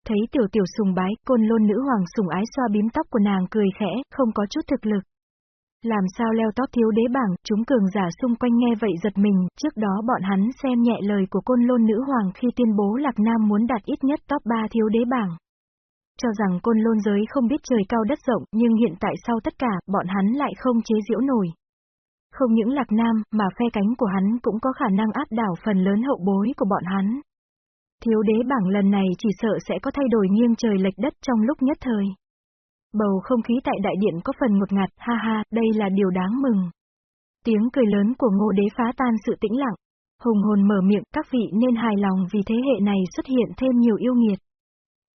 Speaker 1: Thấy tiểu tiểu sùng bái, côn lôn nữ hoàng sùng ái xoa bím tóc của nàng cười khẽ, không có chút thực lực. Làm sao leo top thiếu đế bảng, chúng cường giả xung quanh nghe vậy giật mình, trước đó bọn hắn xem nhẹ lời của côn lôn nữ hoàng khi tuyên bố Lạc Nam muốn đạt ít nhất top 3 thiếu đế bảng. Cho rằng côn lôn giới không biết trời cao đất rộng, nhưng hiện tại sau tất cả, bọn hắn lại không chế diễu nổi. Không những Lạc Nam, mà phe cánh của hắn cũng có khả năng áp đảo phần lớn hậu bối của bọn hắn. Thiếu đế bảng lần này chỉ sợ sẽ có thay đổi nghiêng trời lệch đất trong lúc nhất thời. Bầu không khí tại đại điện có phần ngột ngạt, ha ha, đây là điều đáng mừng. Tiếng cười lớn của ngô đế phá tan sự tĩnh lặng. Hùng hồn mở miệng, các vị nên hài lòng vì thế hệ này xuất hiện thêm nhiều yêu nghiệt.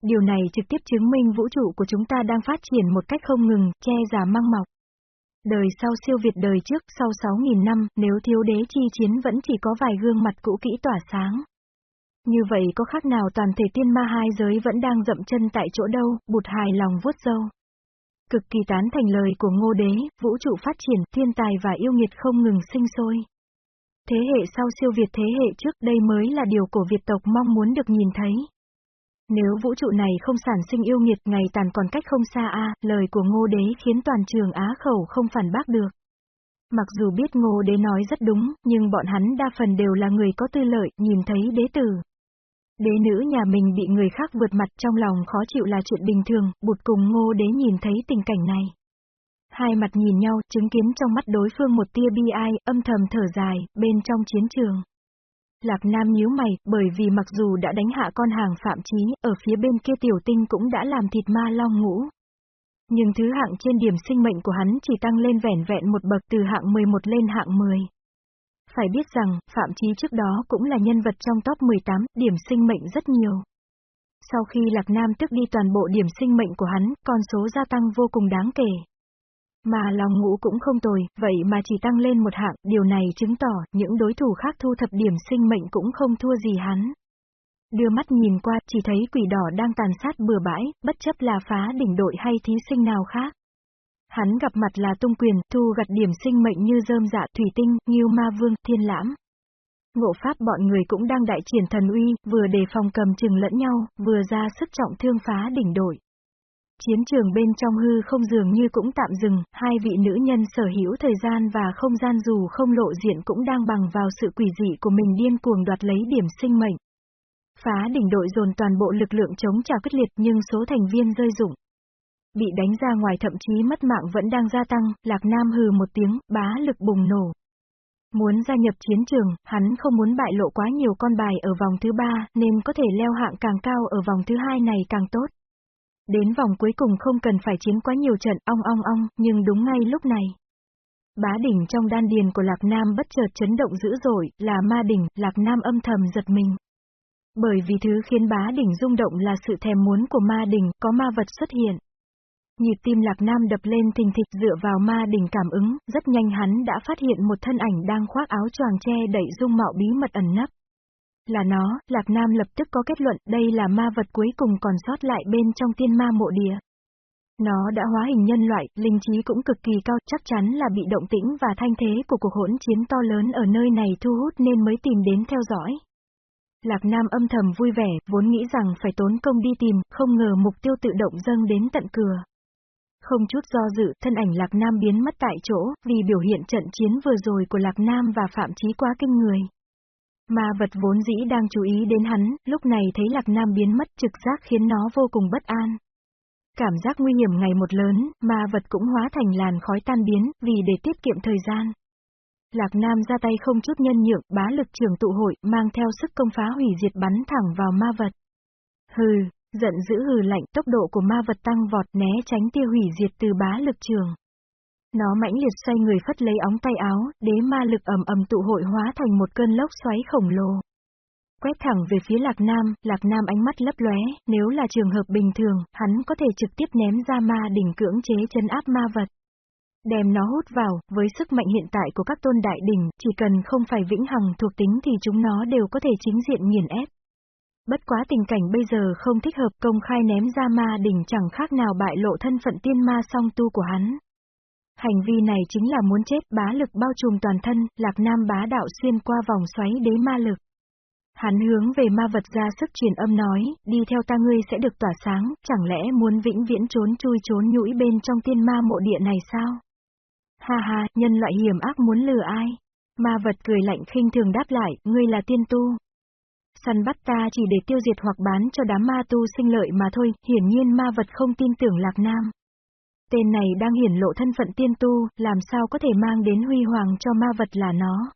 Speaker 1: Điều này trực tiếp chứng minh vũ trụ của chúng ta đang phát triển một cách không ngừng, che giả mang mọc. Đời sau siêu việt đời trước sau 6.000 năm, nếu thiếu đế chi chiến vẫn chỉ có vài gương mặt cũ kỹ tỏa sáng. Như vậy có khác nào toàn thể tiên ma hai giới vẫn đang dậm chân tại chỗ đâu, bụt hài lòng vuốt dâu. Cực kỳ tán thành lời của ngô đế, vũ trụ phát triển, thiên tài và yêu nghiệt không ngừng sinh sôi. Thế hệ sau siêu việt thế hệ trước đây mới là điều cổ Việt tộc mong muốn được nhìn thấy. Nếu vũ trụ này không sản sinh yêu nghiệt ngày tàn còn cách không xa a, lời của ngô đế khiến toàn trường Á khẩu không phản bác được. Mặc dù biết ngô đế nói rất đúng, nhưng bọn hắn đa phần đều là người có tư lợi, nhìn thấy đế tử. Đế nữ nhà mình bị người khác vượt mặt trong lòng khó chịu là chuyện bình thường, bụt cùng ngô đế nhìn thấy tình cảnh này. Hai mặt nhìn nhau, chứng kiến trong mắt đối phương một tia bi ai, âm thầm thở dài, bên trong chiến trường. Lạc Nam nhíu mày, bởi vì mặc dù đã đánh hạ con hàng phạm chí, ở phía bên kia tiểu tinh cũng đã làm thịt ma long ngũ. Nhưng thứ hạng trên điểm sinh mệnh của hắn chỉ tăng lên vẻn vẹn một bậc từ hạng 11 lên hạng 10. Phải biết rằng, Phạm Chí trước đó cũng là nhân vật trong top 18, điểm sinh mệnh rất nhiều. Sau khi Lạc Nam tức đi toàn bộ điểm sinh mệnh của hắn, con số gia tăng vô cùng đáng kể. Mà lòng ngũ cũng không tồi, vậy mà chỉ tăng lên một hạng, điều này chứng tỏ những đối thủ khác thu thập điểm sinh mệnh cũng không thua gì hắn. Đưa mắt nhìn qua, chỉ thấy quỷ đỏ đang tàn sát bừa bãi, bất chấp là phá đỉnh đội hay thí sinh nào khác. Hắn gặp mặt là tung quyền, thu gặt điểm sinh mệnh như dơm dạ, thủy tinh, nghiêu ma vương, thiên lãm. Ngộ pháp bọn người cũng đang đại triển thần uy, vừa đề phòng cầm chừng lẫn nhau, vừa ra sức trọng thương phá đỉnh đội. Chiến trường bên trong hư không dường như cũng tạm dừng, hai vị nữ nhân sở hữu thời gian và không gian dù không lộ diện cũng đang bằng vào sự quỷ dị của mình điên cuồng đoạt lấy điểm sinh mệnh. Phá đỉnh đội dồn toàn bộ lực lượng chống trả quyết liệt nhưng số thành viên rơi rụng. Bị đánh ra ngoài thậm chí mất mạng vẫn đang gia tăng, Lạc Nam hừ một tiếng, bá lực bùng nổ. Muốn gia nhập chiến trường, hắn không muốn bại lộ quá nhiều con bài ở vòng thứ ba, nên có thể leo hạng càng cao ở vòng thứ hai này càng tốt. Đến vòng cuối cùng không cần phải chiến quá nhiều trận ong ong ong, nhưng đúng ngay lúc này. Bá đỉnh trong đan điền của Lạc Nam bất chợt chấn động dữ dội, là ma đỉnh, Lạc Nam âm thầm giật mình. Bởi vì thứ khiến bá đỉnh rung động là sự thèm muốn của ma đỉnh, có ma vật xuất hiện. Nhịp tim Lạc Nam đập lên thình thịch dựa vào ma đỉnh cảm ứng, rất nhanh hắn đã phát hiện một thân ảnh đang khoác áo choàng che đậy dung mạo bí mật ẩn nấp. Là nó, Lạc Nam lập tức có kết luận đây là ma vật cuối cùng còn sót lại bên trong tiên ma mộ địa. Nó đã hóa hình nhân loại, linh trí cũng cực kỳ cao, chắc chắn là bị động tĩnh và thanh thế của cuộc hỗn chiến to lớn ở nơi này thu hút nên mới tìm đến theo dõi. Lạc Nam âm thầm vui vẻ, vốn nghĩ rằng phải tốn công đi tìm, không ngờ mục tiêu tự động dâng đến tận cửa. Không chút do dự, thân ảnh Lạc Nam biến mất tại chỗ, vì biểu hiện trận chiến vừa rồi của Lạc Nam và Phạm Chí quá kinh người. Ma vật vốn dĩ đang chú ý đến hắn, lúc này thấy Lạc Nam biến mất trực giác khiến nó vô cùng bất an. Cảm giác nguy hiểm ngày một lớn, ma vật cũng hóa thành làn khói tan biến, vì để tiết kiệm thời gian. Lạc Nam ra tay không chút nhân nhượng, bá lực trường tụ hội, mang theo sức công phá hủy diệt bắn thẳng vào ma vật. Hừ, giận dữ hừ lạnh, tốc độ của ma vật tăng vọt né tránh tiêu hủy diệt từ bá lực trường. Nó mãnh liệt xoay người phất lấy óng tay áo, đế ma lực ầm ầm tụ hội hóa thành một cơn lốc xoáy khổng lồ. Quét thẳng về phía Lạc Nam, Lạc Nam ánh mắt lấp lóe, nếu là trường hợp bình thường, hắn có thể trực tiếp ném ra ma đỉnh cưỡng chế chân áp ma vật. Đem nó hút vào, với sức mạnh hiện tại của các tôn đại đỉnh, chỉ cần không phải vĩnh hằng thuộc tính thì chúng nó đều có thể chính diện nghiền ép. Bất quá tình cảnh bây giờ không thích hợp công khai ném ra ma đỉnh chẳng khác nào bại lộ thân phận tiên ma song tu của hắn. Hành vi này chính là muốn chết bá lực bao trùm toàn thân, lạc nam bá đạo xuyên qua vòng xoáy đế ma lực. Hắn hướng về ma vật ra sức truyền âm nói, đi theo ta ngươi sẽ được tỏa sáng, chẳng lẽ muốn vĩnh viễn trốn chui trốn nhũi bên trong tiên ma mộ địa này sao? Ha ha, nhân loại hiểm ác muốn lừa ai? Ma vật cười lạnh khinh thường đáp lại, ngươi là tiên tu. Săn bắt ta chỉ để tiêu diệt hoặc bán cho đám ma tu sinh lợi mà thôi, hiển nhiên ma vật không tin tưởng Lạc Nam. Tên này đang hiển lộ thân phận tiên tu, làm sao có thể mang đến huy hoàng cho ma vật là nó.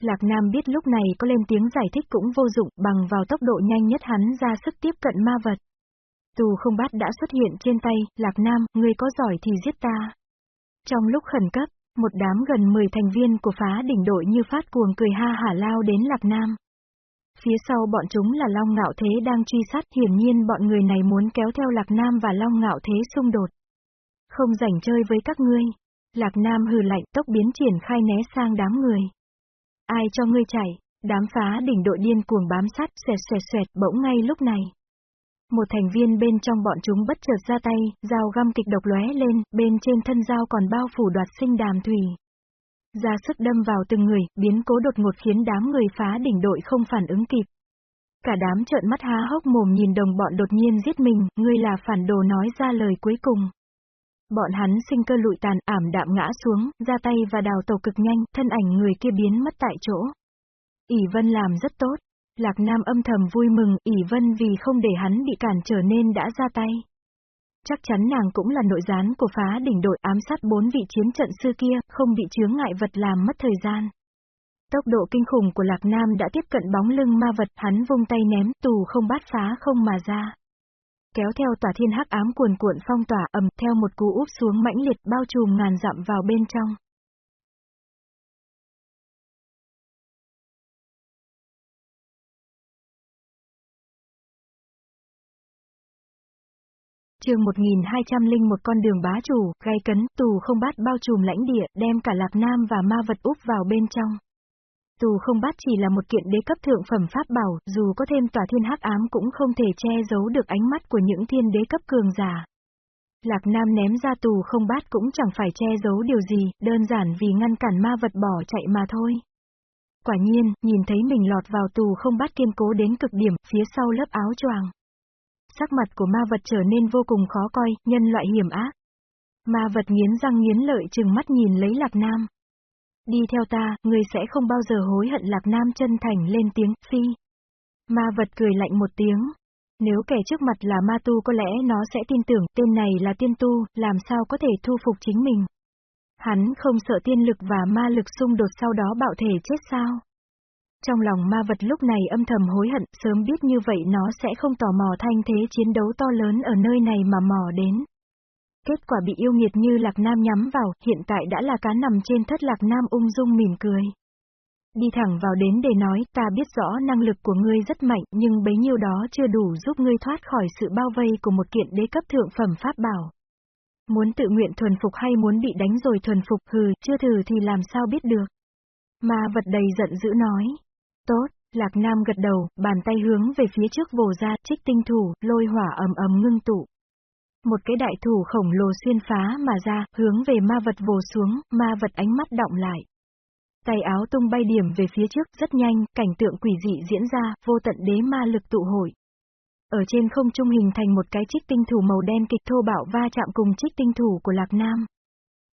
Speaker 1: Lạc Nam biết lúc này có lên tiếng giải thích cũng vô dụng, bằng vào tốc độ nhanh nhất hắn ra sức tiếp cận ma vật. Tù không bát đã xuất hiện trên tay, Lạc Nam, ngươi có giỏi thì giết ta. Trong lúc khẩn cấp, một đám gần 10 thành viên của phá đỉnh đội như phát cuồng cười ha hả lao đến Lạc Nam. Phía sau bọn chúng là Long Ngạo Thế đang truy sát hiển nhiên bọn người này muốn kéo theo Lạc Nam và Long Ngạo Thế xung đột. Không rảnh chơi với các ngươi. Lạc Nam hừ lạnh tốc biến triển khai né sang đám người. Ai cho ngươi chạy, đám phá đỉnh đội điên cuồng bám sát xoẹt xoẹt xoẹt bỗng ngay lúc này. Một thành viên bên trong bọn chúng bất chợt ra tay, dao găm kịch độc lóe lên, bên trên thân dao còn bao phủ đoạt sinh đàm thủy. Ra sức đâm vào từng người, biến cố đột ngột khiến đám người phá đỉnh đội không phản ứng kịp. Cả đám trợn mắt há hốc mồm nhìn đồng bọn đột nhiên giết mình, ngươi là phản đồ nói ra lời cuối cùng. Bọn hắn sinh cơ lụi tàn, ảm đạm ngã xuống, ra tay và đào tàu cực nhanh, thân ảnh người kia biến mất tại chỗ. ỷ Vân làm rất tốt. Lạc Nam âm thầm vui mừng, ỷ Vân vì không để hắn bị cản trở nên đã ra tay. Chắc chắn nàng cũng là nội gián của phá đỉnh đội ám sát bốn vị chiến trận sư kia, không bị chướng ngại vật làm mất thời gian. Tốc độ kinh khủng của Lạc Nam đã tiếp cận bóng lưng ma vật, hắn vung tay ném, tù không bát phá không mà ra. Kéo theo tòa thiên hắc ám cuồn cuộn phong tỏa ầm theo một cú úp xuống mãnh liệt bao trùm ngàn dặm vào bên trong. chương 1201 con đường bá chủ, gai cấn, tù không bát bao trùm lãnh địa, đem cả lạc nam và ma vật úp vào bên trong. Tù không bát chỉ là một kiện đế cấp thượng phẩm pháp bảo, dù có thêm tòa thiên hắc ám cũng không thể che giấu được ánh mắt của những thiên đế cấp cường giả. Lạc Nam ném ra tù không bát cũng chẳng phải che giấu điều gì, đơn giản vì ngăn cản ma vật bỏ chạy mà thôi. Quả nhiên, nhìn thấy mình lọt vào tù không bát kiên cố đến cực điểm, phía sau lớp áo choàng. Sắc mặt của ma vật trở nên vô cùng khó coi, nhân loại hiểm ác. Ma vật nghiến răng nghiến lợi chừng mắt nhìn lấy Lạc Nam. Đi theo ta, ngươi sẽ không bao giờ hối hận Lạc Nam chân thành lên tiếng, phi. Ma vật cười lạnh một tiếng. Nếu kẻ trước mặt là ma tu có lẽ nó sẽ tin tưởng tên này là tiên tu, làm sao có thể thu phục chính mình. Hắn không sợ tiên lực và ma lực xung đột sau đó bạo thể chết sao. Trong lòng ma vật lúc này âm thầm hối hận, sớm biết như vậy nó sẽ không tò mò thanh thế chiến đấu to lớn ở nơi này mà mò đến. Kết quả bị yêu nghiệt như Lạc Nam nhắm vào, hiện tại đã là cá nằm trên thất Lạc Nam ung dung mỉm cười. Đi thẳng vào đến để nói, ta biết rõ năng lực của ngươi rất mạnh, nhưng bấy nhiêu đó chưa đủ giúp ngươi thoát khỏi sự bao vây của một kiện đế cấp thượng phẩm pháp bảo. Muốn tự nguyện thuần phục hay muốn bị đánh rồi thuần phục, hừ, chưa thử thì làm sao biết được. Ma vật đầy giận dữ nói. Tốt, Lạc Nam gật đầu, bàn tay hướng về phía trước vồ ra, trích tinh thủ, lôi hỏa ầm ầm ngưng tụ. Một cái đại thủ khổng lồ xuyên phá mà ra, hướng về ma vật vồ xuống, ma vật ánh mắt động lại. Tay áo tung bay điểm về phía trước, rất nhanh, cảnh tượng quỷ dị diễn ra, vô tận đế ma lực tụ hội. Ở trên không trung hình thành một cái trích tinh thủ màu đen kịch thô bạo va chạm cùng trích tinh thủ của Lạc Nam.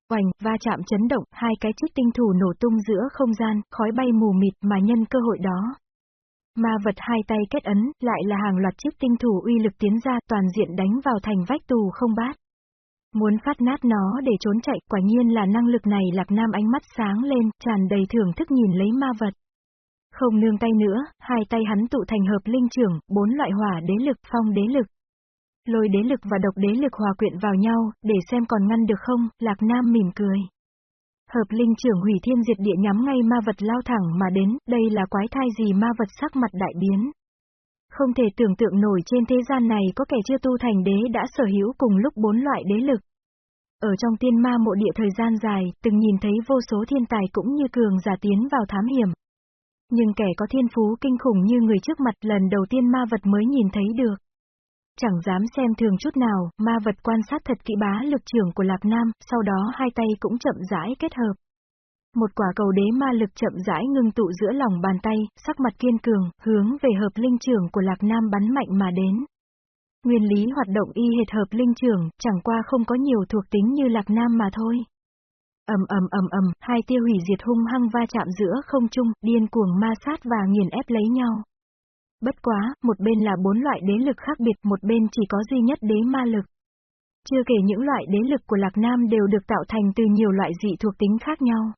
Speaker 1: Oành, va chạm chấn động, hai cái trích tinh thủ nổ tung giữa không gian, khói bay mù mịt mà nhân cơ hội đó. Ma vật hai tay kết ấn, lại là hàng loạt chiếc tinh thủ uy lực tiến ra toàn diện đánh vào thành vách tù không bát. Muốn phát nát nó để trốn chạy, quả nhiên là năng lực này lạc nam ánh mắt sáng lên, tràn đầy thưởng thức nhìn lấy ma vật. Không nương tay nữa, hai tay hắn tụ thành hợp linh trưởng, bốn loại hỏa đế lực, phong đế lực. Lôi đế lực và độc đế lực hòa quyện vào nhau, để xem còn ngăn được không, lạc nam mỉm cười. Hợp linh trưởng hủy thiên diệt địa nhắm ngay ma vật lao thẳng mà đến, đây là quái thai gì ma vật sắc mặt đại biến. Không thể tưởng tượng nổi trên thế gian này có kẻ chưa tu thành đế đã sở hữu cùng lúc bốn loại đế lực. Ở trong tiên ma mộ địa thời gian dài, từng nhìn thấy vô số thiên tài cũng như cường giả tiến vào thám hiểm. Nhưng kẻ có thiên phú kinh khủng như người trước mặt lần đầu tiên ma vật mới nhìn thấy được. Chẳng dám xem thường chút nào, ma vật quan sát thật kỹ bá lực trưởng của Lạc Nam, sau đó hai tay cũng chậm rãi kết hợp. Một quả cầu đế ma lực chậm rãi ngưng tụ giữa lòng bàn tay, sắc mặt kiên cường, hướng về hợp linh trưởng của Lạc Nam bắn mạnh mà đến. Nguyên lý hoạt động y hệt hợp linh trưởng, chẳng qua không có nhiều thuộc tính như Lạc Nam mà thôi. ầm ầm ầm ầm, hai tiêu hủy diệt hung hăng va chạm giữa không trung, điên cuồng ma sát và nghiền ép lấy nhau. Bất quá, một bên là bốn loại đế lực khác biệt, một bên chỉ có duy nhất đế ma lực. Chưa kể những loại đế lực của Lạc Nam đều được tạo thành từ nhiều loại dị thuộc tính khác nhau.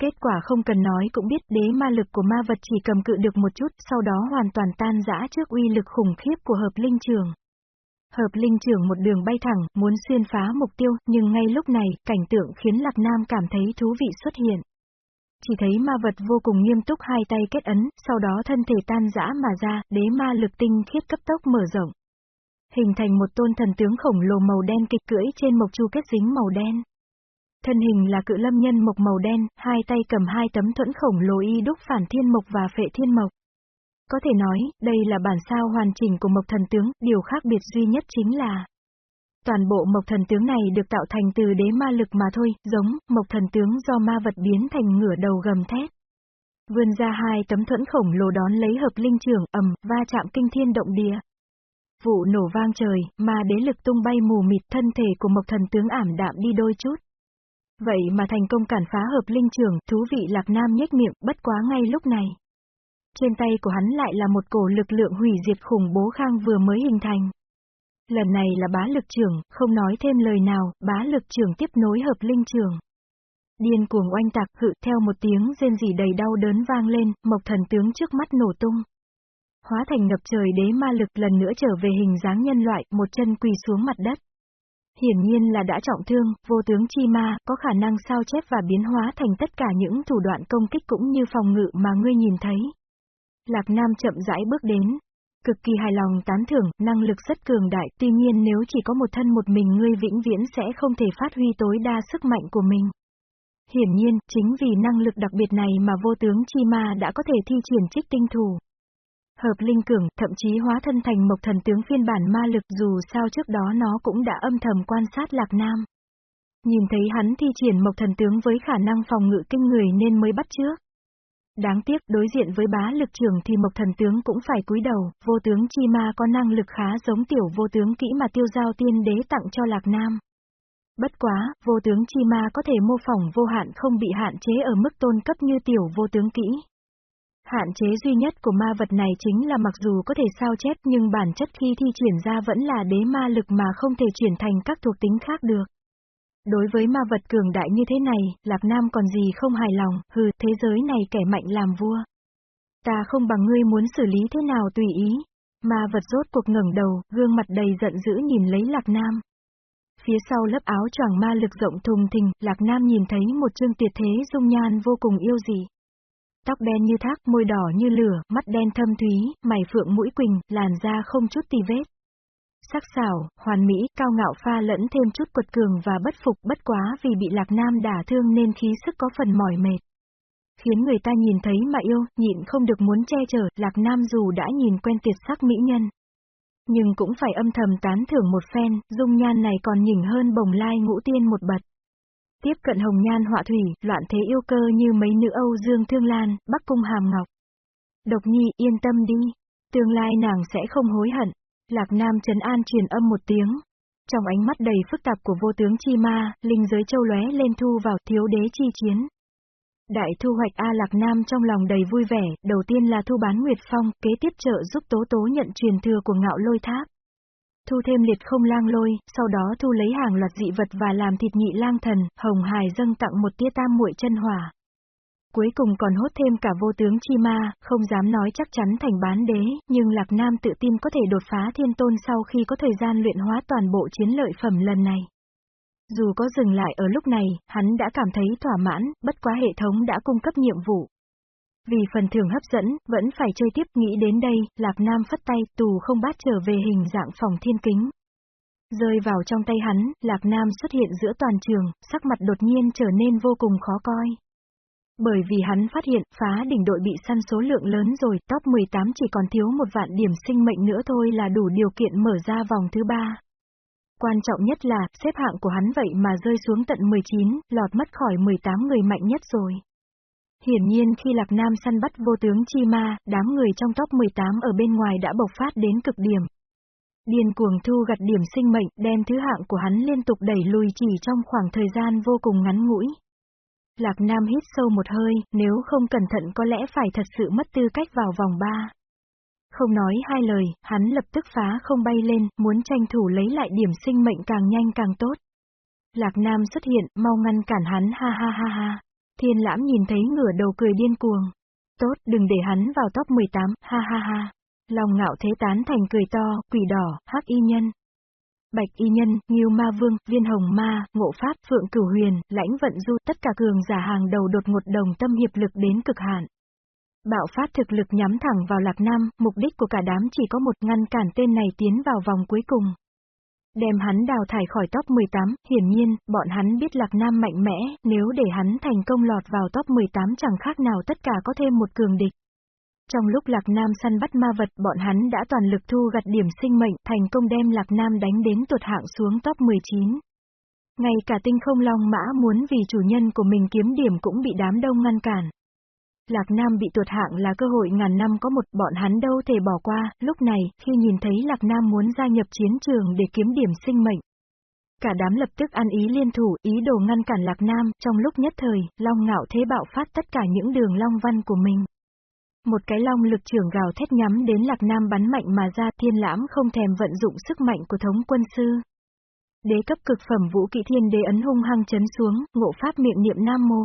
Speaker 1: Kết quả không cần nói cũng biết đế ma lực của ma vật chỉ cầm cự được một chút, sau đó hoàn toàn tan rã trước uy lực khủng khiếp của hợp linh trường. Hợp linh trưởng một đường bay thẳng, muốn xuyên phá mục tiêu, nhưng ngay lúc này, cảnh tượng khiến Lạc Nam cảm thấy thú vị xuất hiện. Chỉ thấy ma vật vô cùng nghiêm túc hai tay kết ấn, sau đó thân thể tan rã mà ra, đế ma lực tinh khiết cấp tốc mở rộng. Hình thành một tôn thần tướng khổng lồ màu đen kịch cưỡi trên mộc chu kết dính màu đen. Thân hình là cự lâm nhân mộc màu đen, hai tay cầm hai tấm thuẫn khổng lồ y đúc phản thiên mộc và phệ thiên mộc. Có thể nói, đây là bản sao hoàn chỉnh của mộc thần tướng, điều khác biệt duy nhất chính là Toàn bộ mộc thần tướng này được tạo thành từ đế ma lực mà thôi, giống, mộc thần tướng do ma vật biến thành ngửa đầu gầm thét. Vươn ra hai tấm thuẫn khổng lồ đón lấy hợp linh trường, ầm, va chạm kinh thiên động địa. Vụ nổ vang trời, ma đế lực tung bay mù mịt thân thể của mộc thần tướng ảm đạm đi đôi chút. Vậy mà thành công cản phá hợp linh trường, thú vị lạc nam nhếch miệng, bất quá ngay lúc này. Trên tay của hắn lại là một cổ lực lượng hủy diệt khủng bố khang vừa mới hình thành. Lần này là bá lực trưởng, không nói thêm lời nào, bá lực trưởng tiếp nối hợp linh trưởng. Điên cuồng oanh tạc hự theo một tiếng rên rỉ đầy đau đớn vang lên, mộc thần tướng trước mắt nổ tung. Hóa thành ngập trời đế ma lực lần nữa trở về hình dáng nhân loại, một chân quỳ xuống mặt đất. Hiển nhiên là đã trọng thương, vô tướng chi ma, có khả năng sao chép và biến hóa thành tất cả những thủ đoạn công kích cũng như phòng ngự mà ngươi nhìn thấy. Lạc Nam chậm rãi bước đến. Cực kỳ hài lòng tán thưởng, năng lực rất cường đại, tuy nhiên nếu chỉ có một thân một mình ngươi vĩnh viễn sẽ không thể phát huy tối đa sức mạnh của mình. Hiển nhiên, chính vì năng lực đặc biệt này mà vô tướng chi ma đã có thể thi triển trích tinh thủ. Hợp linh cường, thậm chí hóa thân thành mộc thần tướng phiên bản ma lực dù sao trước đó nó cũng đã âm thầm quan sát Lạc Nam. Nhìn thấy hắn thi triển mộc thần tướng với khả năng phòng ngự kinh người nên mới bắt trước. Đáng tiếc đối diện với bá lực trưởng thì mộc thần tướng cũng phải cúi đầu, vô tướng chi ma có năng lực khá giống tiểu vô tướng kỹ mà tiêu giao tiên đế tặng cho Lạc Nam. Bất quá, vô tướng chi ma có thể mô phỏng vô hạn không bị hạn chế ở mức tôn cấp như tiểu vô tướng kỹ. Hạn chế duy nhất của ma vật này chính là mặc dù có thể sao chép nhưng bản chất khi thi triển ra vẫn là đế ma lực mà không thể chuyển thành các thuộc tính khác được. Đối với ma vật cường đại như thế này, Lạc Nam còn gì không hài lòng, hừ, thế giới này kẻ mạnh làm vua. Ta không bằng ngươi muốn xử lý thế nào tùy ý. Ma vật rốt cuộc ngẩng đầu, gương mặt đầy giận dữ nhìn lấy Lạc Nam. Phía sau lớp áo choàng ma lực rộng thùng thình, Lạc Nam nhìn thấy một chương tuyệt thế dung nhan vô cùng yêu dị. Tóc đen như thác, môi đỏ như lửa, mắt đen thâm thúy, mày phượng mũi quỳnh, làn da không chút tì vết sắc sảo, hoàn mỹ, cao ngạo pha lẫn thêm chút quật cường và bất phục bất quá vì bị Lạc Nam đả thương nên khí sức có phần mỏi mệt. Khiến người ta nhìn thấy mà yêu, nhịn không được muốn che chở, Lạc Nam dù đã nhìn quen tuyệt sắc mỹ nhân. Nhưng cũng phải âm thầm tán thưởng một phen, dung nhan này còn nhỉnh hơn bồng lai ngũ tiên một bật. Tiếp cận hồng nhan họa thủy, loạn thế yêu cơ như mấy nữ Âu Dương Thương Lan, Bắc Cung Hàm Ngọc. Độc nhi yên tâm đi, tương lai nàng sẽ không hối hận. Lạc Nam trấn an truyền âm một tiếng. Trong ánh mắt đầy phức tạp của vô tướng chi ma, linh giới châu lóe lên thu vào thiếu đế chi chiến. Đại thu hoạch A Lạc Nam trong lòng đầy vui vẻ, đầu tiên là thu bán Nguyệt Phong, kế tiếp trợ giúp Tố Tố nhận truyền thừa của ngạo lôi tháp. Thu thêm liệt không lang lôi, sau đó thu lấy hàng loạt dị vật và làm thịt nhị lang thần, hồng hài dâng tặng một tia tam muội chân hỏa. Cuối cùng còn hốt thêm cả vô tướng chi ma, không dám nói chắc chắn thành bán đế, nhưng Lạc Nam tự tin có thể đột phá thiên tôn sau khi có thời gian luyện hóa toàn bộ chiến lợi phẩm lần này. Dù có dừng lại ở lúc này, hắn đã cảm thấy thỏa mãn, bất quá hệ thống đã cung cấp nhiệm vụ. Vì phần thưởng hấp dẫn, vẫn phải chơi tiếp nghĩ đến đây, Lạc Nam phất tay, tù không bát trở về hình dạng phòng thiên kính. Rơi vào trong tay hắn, Lạc Nam xuất hiện giữa toàn trường, sắc mặt đột nhiên trở nên vô cùng khó coi. Bởi vì hắn phát hiện phá đỉnh đội bị săn số lượng lớn rồi, top 18 chỉ còn thiếu một vạn điểm sinh mệnh nữa thôi là đủ điều kiện mở ra vòng thứ ba. Quan trọng nhất là, xếp hạng của hắn vậy mà rơi xuống tận 19, lọt mất khỏi 18 người mạnh nhất rồi. Hiển nhiên khi Lạc Nam săn bắt vô tướng Chi Ma, đám người trong top 18 ở bên ngoài đã bộc phát đến cực điểm. Điên cuồng thu gặt điểm sinh mệnh, đem thứ hạng của hắn liên tục đẩy lùi chỉ trong khoảng thời gian vô cùng ngắn ngủi. Lạc Nam hít sâu một hơi, nếu không cẩn thận có lẽ phải thật sự mất tư cách vào vòng 3. Không nói hai lời, hắn lập tức phá không bay lên, muốn tranh thủ lấy lại điểm sinh mệnh càng nhanh càng tốt. Lạc Nam xuất hiện, mau ngăn cản hắn ha ha ha ha. Thiên lãm nhìn thấy ngửa đầu cười điên cuồng. Tốt, đừng để hắn vào top 18, ha ha ha. Lòng ngạo thế tán thành cười to, quỷ đỏ, hắc y nhân. Bạch y nhân, Nghiêu ma vương, viên hồng ma, ngộ pháp, phượng cửu huyền, lãnh vận du, tất cả cường giả hàng đầu đột ngột đồng tâm hiệp lực đến cực hạn. Bạo phát thực lực nhắm thẳng vào Lạc Nam, mục đích của cả đám chỉ có một ngăn cản tên này tiến vào vòng cuối cùng. Đem hắn đào thải khỏi top 18, hiển nhiên, bọn hắn biết Lạc Nam mạnh mẽ, nếu để hắn thành công lọt vào top 18 chẳng khác nào tất cả có thêm một cường địch. Trong lúc Lạc Nam săn bắt ma vật, bọn hắn đã toàn lực thu gặt điểm sinh mệnh, thành công đem Lạc Nam đánh đến tuột hạng xuống top 19. Ngay cả tinh không long mã muốn vì chủ nhân của mình kiếm điểm cũng bị đám đông ngăn cản. Lạc Nam bị tuột hạng là cơ hội ngàn năm có một bọn hắn đâu thể bỏ qua, lúc này, khi nhìn thấy Lạc Nam muốn gia nhập chiến trường để kiếm điểm sinh mệnh. Cả đám lập tức ăn ý liên thủ, ý đồ ngăn cản Lạc Nam, trong lúc nhất thời, Long ngạo thế bạo phát tất cả những đường long văn của mình. Một cái long lực trưởng gào thét nhắm đến Lạc Nam bắn mạnh mà ra thiên lãm không thèm vận dụng sức mạnh của thống quân sư. Đế cấp cực phẩm vũ kỵ thiên đế ấn hung hăng chấn xuống, ngộ pháp miệng niệm nam mô.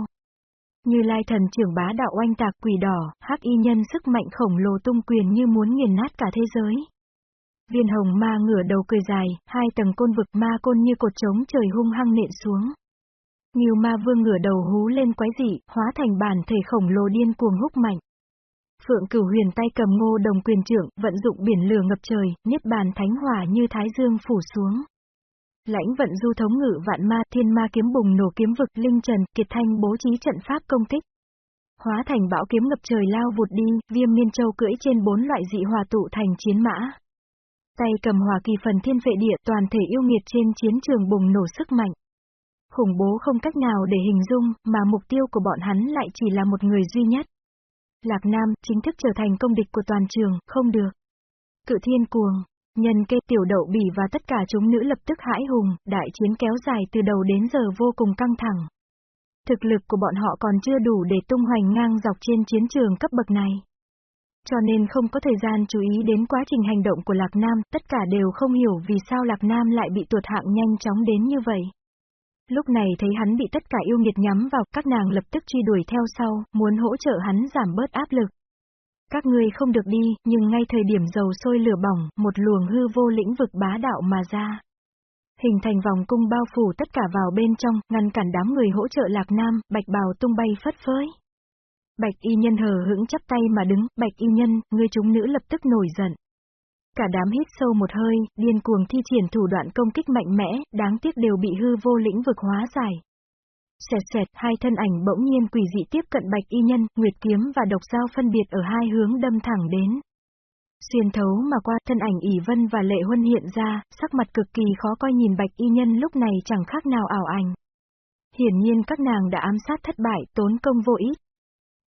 Speaker 1: Như lai thần trưởng bá đạo oanh tạc quỷ đỏ, hắc y nhân sức mạnh khổng lồ tung quyền như muốn nghiền nát cả thế giới. Viên hồng ma ngửa đầu cười dài, hai tầng côn vực ma côn như cột trống trời hung hăng nện xuống. Nhiều ma vương ngửa đầu hú lên quái dị, hóa thành bản thể khổng lồ điên cuồng húc mạnh. Phượng cửu huyền tay cầm ngô đồng quyền trưởng, vận dụng biển lửa ngập trời, niết bàn thánh hỏa như thái dương phủ xuống. Lãnh vận du thống ngự vạn ma, thiên ma kiếm bùng nổ kiếm vực linh trần, kiệt thanh bố trí trận pháp công kích. Hóa thành bão kiếm ngập trời lao vụt đi, viêm miên châu cưỡi trên bốn loại dị hòa tụ thành chiến mã. Tay cầm hòa kỳ phần thiên vệ địa toàn thể yêu nghiệt trên chiến trường bùng nổ sức mạnh. Khủng bố không cách nào để hình dung, mà mục tiêu của bọn hắn lại chỉ là một người duy nhất. Lạc Nam chính thức trở thành công địch của toàn trường, không được. Cự thiên cuồng, nhân kê tiểu đậu bỉ và tất cả chúng nữ lập tức hãi hùng, đại chiến kéo dài từ đầu đến giờ vô cùng căng thẳng. Thực lực của bọn họ còn chưa đủ để tung hoành ngang dọc trên chiến trường cấp bậc này. Cho nên không có thời gian chú ý đến quá trình hành động của Lạc Nam, tất cả đều không hiểu vì sao Lạc Nam lại bị tuột hạng nhanh chóng đến như vậy. Lúc này thấy hắn bị tất cả yêu nghiệt nhắm vào, các nàng lập tức truy đuổi theo sau, muốn hỗ trợ hắn giảm bớt áp lực. Các ngươi không được đi, nhưng ngay thời điểm dầu sôi lửa bỏng, một luồng hư vô lĩnh vực bá đạo mà ra. Hình thành vòng cung bao phủ tất cả vào bên trong, ngăn cản đám người hỗ trợ Lạc Nam, bạch bào tung bay phất phới. Bạch y nhân hờ hững chắp tay mà đứng, bạch y nhân, người chúng nữ lập tức nổi giận. Cả đám hít sâu một hơi, điên cuồng thi triển thủ đoạn công kích mạnh mẽ, đáng tiếc đều bị hư vô lĩnh vực hóa giải. Xẹt xẹt, hai thân ảnh bỗng nhiên quỷ dị tiếp cận bạch y nhân, nguyệt kiếm và độc dao phân biệt ở hai hướng đâm thẳng đến. Xuyên thấu mà qua thân ảnh ỉ vân và lệ huân hiện ra, sắc mặt cực kỳ khó coi nhìn bạch y nhân lúc này chẳng khác nào ảo ảnh. Hiển nhiên các nàng đã ám sát thất bại, tốn công vô ích.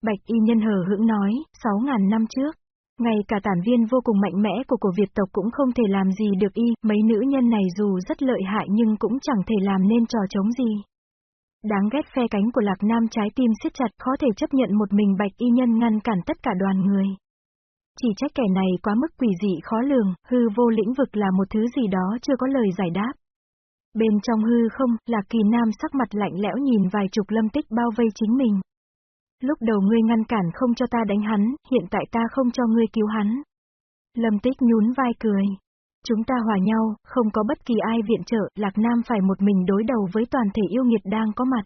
Speaker 1: Bạch y nhân hờ hững nói, 6.000 năm trước, ngay cả tản viên vô cùng mạnh mẽ của cổ Việt tộc cũng không thể làm gì được y, mấy nữ nhân này dù rất lợi hại nhưng cũng chẳng thể làm nên trò chống gì. Đáng ghét phe cánh của Lạc Nam trái tim siết chặt khó thể chấp nhận một mình bạch y nhân ngăn cản tất cả đoàn người. Chỉ trách kẻ này quá mức quỷ dị khó lường, hư vô lĩnh vực là một thứ gì đó chưa có lời giải đáp. Bên trong hư không, Lạc Kỳ Nam sắc mặt lạnh lẽo nhìn vài chục lâm tích bao vây chính mình. Lúc đầu ngươi ngăn cản không cho ta đánh hắn, hiện tại ta không cho ngươi cứu hắn. Lâm tích nhún vai cười. Chúng ta hòa nhau, không có bất kỳ ai viện trợ, Lạc Nam phải một mình đối đầu với toàn thể yêu nghiệt đang có mặt.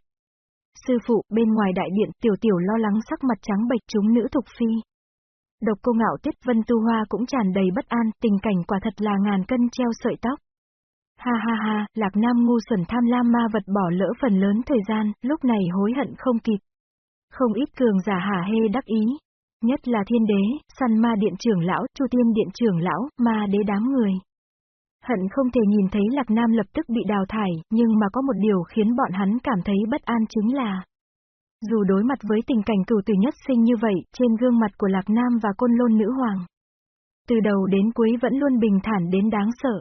Speaker 1: Sư phụ, bên ngoài đại điện, tiểu tiểu lo lắng sắc mặt trắng bệch chúng nữ thục phi. Độc cô ngạo tiết vân tu hoa cũng tràn đầy bất an, tình cảnh quả thật là ngàn cân treo sợi tóc. Ha ha ha, Lạc Nam ngu xuẩn tham lam ma vật bỏ lỡ phần lớn thời gian, lúc này hối hận không kịp. Không ít cường giả hả hê đắc ý. Nhất là thiên đế, săn ma điện trưởng lão, chu tiên điện trưởng lão, ma đế đám người. Hận không thể nhìn thấy Lạc Nam lập tức bị đào thải, nhưng mà có một điều khiến bọn hắn cảm thấy bất an chính là dù đối mặt với tình cảnh cửu tử nhất sinh như vậy, trên gương mặt của Lạc Nam và côn lôn nữ hoàng. Từ đầu đến cuối vẫn luôn bình thản đến đáng sợ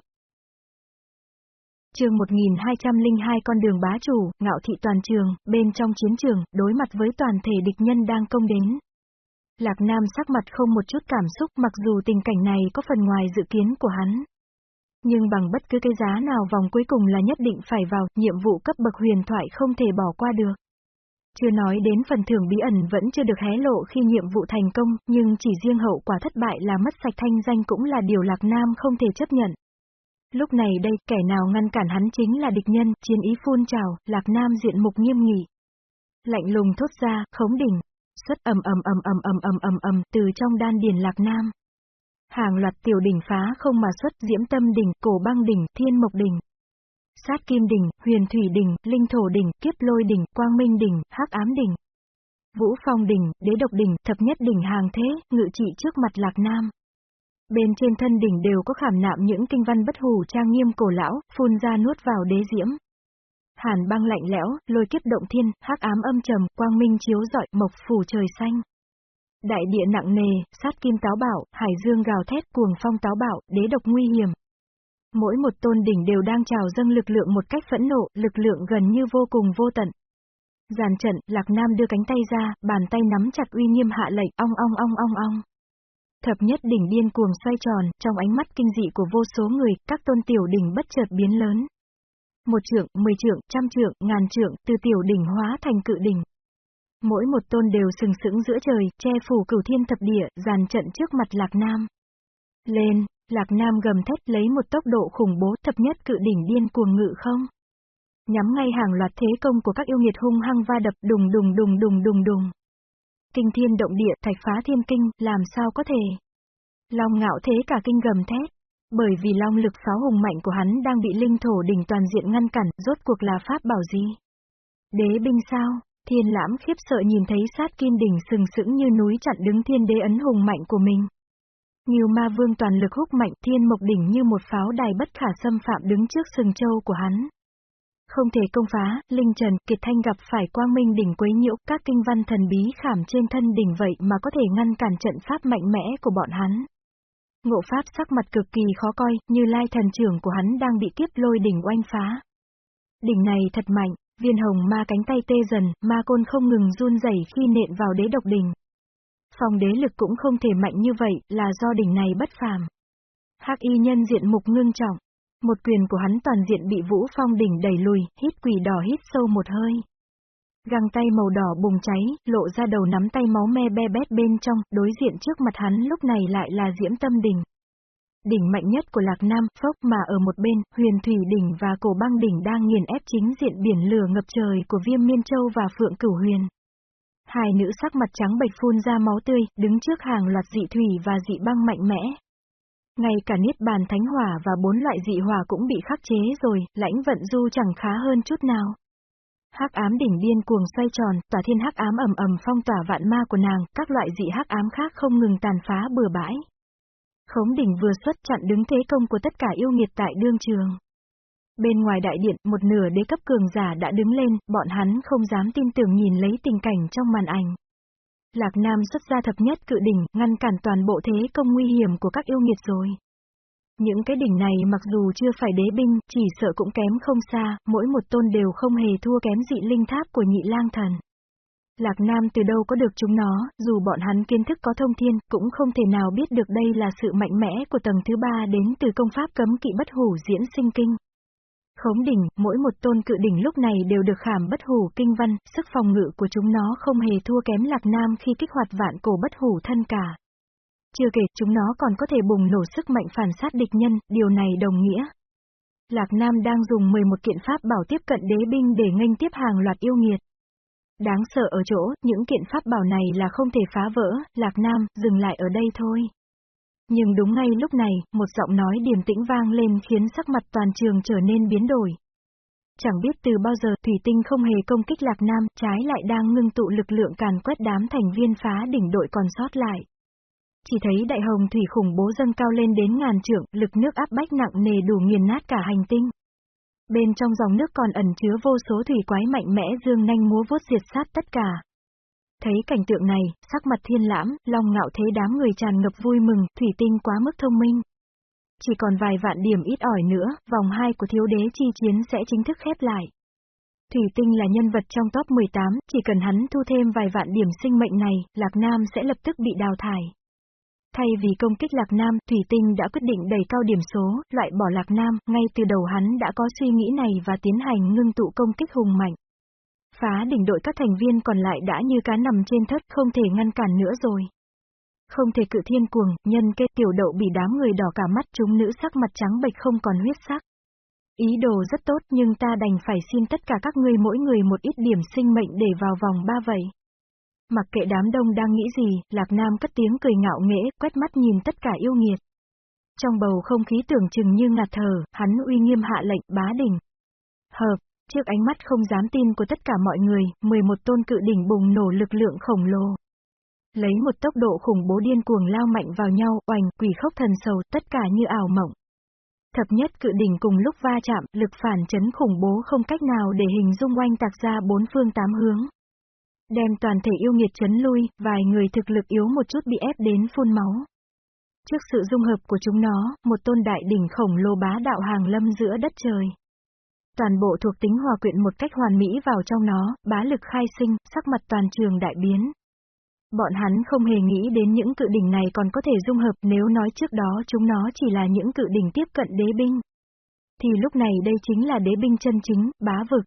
Speaker 1: chương 1202 con đường bá chủ, ngạo thị toàn trường, bên trong chiến trường, đối mặt với toàn thể địch nhân đang công đến. Lạc Nam sắc mặt không một chút cảm xúc mặc dù tình cảnh này có phần ngoài dự kiến của hắn. Nhưng bằng bất cứ cái giá nào vòng cuối cùng là nhất định phải vào, nhiệm vụ cấp bậc huyền thoại không thể bỏ qua được. Chưa nói đến phần thưởng bí ẩn vẫn chưa được hé lộ khi nhiệm vụ thành công, nhưng chỉ riêng hậu quả thất bại là mất sạch thanh danh cũng là điều Lạc Nam không thể chấp nhận. Lúc này đây, kẻ nào ngăn cản hắn chính là địch nhân, chiến ý phun trào, Lạc Nam diện mục nghiêm nghị. Lạnh lùng thốt ra, khống đỉnh, xuất ầm ầm ầm ầm ầm ầm ầm ầm từ trong đan điền Lạc Nam. Hàng loạt tiểu đỉnh phá không mà xuất diễm tâm đỉnh, cổ băng đỉnh, thiên mộc đỉnh. Sát kim đỉnh, huyền thủy đỉnh, linh thổ đỉnh, kiếp lôi đỉnh, quang minh đỉnh, hắc ám đỉnh. Vũ phong đỉnh, đế độc đỉnh, thập nhất đỉnh hàng thế, ngự trị trước mặt lạc nam. Bên trên thân đỉnh đều có khảm nạm những kinh văn bất hủ trang nghiêm cổ lão, phun ra nuốt vào đế diễm. Hàn băng lạnh lẽo, lôi kiếp động thiên, hắc ám âm trầm, quang minh chiếu rọi, mộc phủ trời xanh. Đại địa nặng nề, sát kim táo bảo, hải dương gào thét, cuồng phong táo bảo, đế độc nguy hiểm, Mỗi một tôn đỉnh đều đang trào dâng lực lượng một cách phẫn nộ, lực lượng gần như vô cùng vô tận. Giàn trận, Lạc Nam đưa cánh tay ra, bàn tay nắm chặt uy nghiêm hạ lệnh, ong ong ong ong ong. Thập nhất đỉnh điên cuồng xoay tròn, trong ánh mắt kinh dị của vô số người, các tôn tiểu đỉnh bất chợt biến lớn. Một trượng, mười trượng, trăm trượng, ngàn trượng, từ tiểu đỉnh hóa thành cự đỉnh. Mỗi một tôn đều sừng sững giữa trời, che phủ cửu thiên thập địa, dàn trận trước mặt Lạc Nam. Lên, Lạc Nam gầm thét lấy một tốc độ khủng bố thập nhất cự đỉnh điên cuồng ngự không. Nhắm ngay hàng loạt thế công của các yêu nghiệt hung hăng va đập đùng đùng đùng đùng đùng đùng. Kinh thiên động địa thạch phá thiên kinh, làm sao có thể. Long ngạo thế cả kinh gầm thét. Bởi vì long lực pháo hùng mạnh của hắn đang bị linh thổ đỉnh toàn diện ngăn cản, rốt cuộc là pháp bảo gì? Đế binh sao? Thiên lãm khiếp sợ nhìn thấy sát kim đỉnh sừng sững như núi chặn đứng thiên đế ấn hùng mạnh của mình. nhiều ma vương toàn lực húc mạnh thiên mộc đỉnh như một pháo đài bất khả xâm phạm đứng trước sừng châu của hắn. Không thể công phá, Linh Trần, Kiệt Thanh gặp phải quang minh đỉnh quấy nhiễu, các kinh văn thần bí khảm trên thân đỉnh vậy mà có thể ngăn cản trận pháp mạnh mẽ của bọn hắn. Ngộ pháp sắc mặt cực kỳ khó coi, như lai thần trưởng của hắn đang bị kiếp lôi đỉnh oanh phá. Đỉnh này thật mạnh, viên hồng ma cánh tay tê dần, ma côn không ngừng run rẩy khi nện vào đế độc đỉnh. Phòng đế lực cũng không thể mạnh như vậy, là do đỉnh này bất phàm. Hắc y nhân diện mục ngưng trọng. Một quyền của hắn toàn diện bị vũ phong đỉnh đẩy lùi, hít quỷ đỏ hít sâu một hơi. Găng tay màu đỏ bùng cháy, lộ ra đầu nắm tay máu me be bét bên trong, đối diện trước mặt hắn lúc này lại là diễm tâm đỉnh. Đỉnh mạnh nhất của Lạc Nam, phốc mà ở một bên, huyền thủy đỉnh và cổ băng đỉnh đang nghiền ép chính diện biển lửa ngập trời của viêm miên châu và phượng cửu huyền. Hai nữ sắc mặt trắng bệch phun ra máu tươi, đứng trước hàng loạt dị thủy và dị băng mạnh mẽ. Ngay cả niết bàn thánh hỏa và bốn loại dị hỏa cũng bị khắc chế rồi, lãnh vận du chẳng khá hơn chút nào. Hắc ám đỉnh điên cuồng xoay tròn, tỏa thiên hắc ám ầm ầm phong tỏa vạn ma của nàng, các loại dị hắc ám khác không ngừng tàn phá bừa bãi. Khống đỉnh vừa xuất chặn đứng thế công của tất cả yêu nghiệt tại đương trường. Bên ngoài đại điện, một nửa đế cấp cường giả đã đứng lên, bọn hắn không dám tin tưởng nhìn lấy tình cảnh trong màn ảnh. Lạc Nam xuất ra thập nhất cự đỉnh, ngăn cản toàn bộ thế công nguy hiểm của các yêu nghiệt rồi. Những cái đỉnh này mặc dù chưa phải đế binh, chỉ sợ cũng kém không xa, mỗi một tôn đều không hề thua kém dị linh tháp của nhị lang thần. Lạc Nam từ đâu có được chúng nó, dù bọn hắn kiến thức có thông thiên, cũng không thể nào biết được đây là sự mạnh mẽ của tầng thứ ba đến từ công pháp cấm kỵ bất hủ diễn sinh kinh. Khống đỉnh, mỗi một tôn cự đỉnh lúc này đều được khảm bất hủ kinh văn, sức phòng ngự của chúng nó không hề thua kém Lạc Nam khi kích hoạt vạn cổ bất hủ thân cả. Chưa kể, chúng nó còn có thể bùng nổ sức mạnh phản sát địch nhân, điều này đồng nghĩa. Lạc Nam đang dùng 11 kiện pháp bảo tiếp cận đế binh để nghênh tiếp hàng loạt yêu nghiệt. Đáng sợ ở chỗ, những kiện pháp bảo này là không thể phá vỡ, Lạc Nam, dừng lại ở đây thôi. Nhưng đúng ngay lúc này, một giọng nói điềm tĩnh vang lên khiến sắc mặt toàn trường trở nên biến đổi. Chẳng biết từ bao giờ Thủy Tinh không hề công kích Lạc Nam, trái lại đang ngưng tụ lực lượng càn quét đám thành viên phá đỉnh đội còn sót lại. Chỉ thấy đại hồng thủy khủng bố dâng cao lên đến ngàn trượng, lực nước áp bách nặng nề đủ nghiền nát cả hành tinh. Bên trong dòng nước còn ẩn chứa vô số thủy quái mạnh mẽ dương nanh múa vuốt diệt sát tất cả. Thấy cảnh tượng này, sắc mặt thiên lãm, long ngạo thế đám người tràn ngập vui mừng, thủy tinh quá mức thông minh. Chỉ còn vài vạn điểm ít ỏi nữa, vòng 2 của thiếu đế chi chiến sẽ chính thức khép lại. Thủy tinh là nhân vật trong top 18, chỉ cần hắn thu thêm vài vạn điểm sinh mệnh này, Lạc Nam sẽ lập tức bị đào thải. Thay vì công kích Lạc Nam, Thủy Tinh đã quyết định đẩy cao điểm số, loại bỏ Lạc Nam, ngay từ đầu hắn đã có suy nghĩ này và tiến hành ngưng tụ công kích hùng mạnh. Phá đỉnh đội các thành viên còn lại đã như cá nằm trên thất không thể ngăn cản nữa rồi. Không thể cự thiên cuồng, nhân kết tiểu đậu bị đám người đỏ cả mắt chúng nữ sắc mặt trắng bệch không còn huyết sắc. Ý đồ rất tốt nhưng ta đành phải xin tất cả các ngươi mỗi người một ít điểm sinh mệnh để vào vòng ba vậy. Mặc kệ đám đông đang nghĩ gì, Lạc Nam cất tiếng cười ngạo nghễ, quét mắt nhìn tất cả yêu nghiệt. Trong bầu không khí tưởng chừng như ngạt thở, hắn uy nghiêm hạ lệnh bá đỉnh. Hợp, trước ánh mắt không dám tin của tất cả mọi người, 11 tôn cự đỉnh bùng nổ lực lượng khổng lồ. Lấy một tốc độ khủng bố điên cuồng lao mạnh vào nhau, oành, quỷ khốc thần sầu, tất cả như ảo mộng. Thập nhất cự đỉnh cùng lúc va chạm, lực phản chấn khủng bố không cách nào để hình dung oanh tạc ra bốn phương tám hướng. Đem toàn thể yêu nghiệt chấn lui, vài người thực lực yếu một chút bị ép đến phun máu. Trước sự dung hợp của chúng nó, một tôn đại đỉnh khổng lồ bá đạo hàng lâm giữa đất trời. Toàn bộ thuộc tính hòa quyện một cách hoàn mỹ vào trong nó, bá lực khai sinh, sắc mặt toàn trường đại biến. Bọn hắn không hề nghĩ đến những cự đỉnh này còn có thể dung hợp nếu nói trước đó chúng nó chỉ là những cự đỉnh tiếp cận đế binh. Thì lúc này đây chính là đế binh chân chính, bá vực.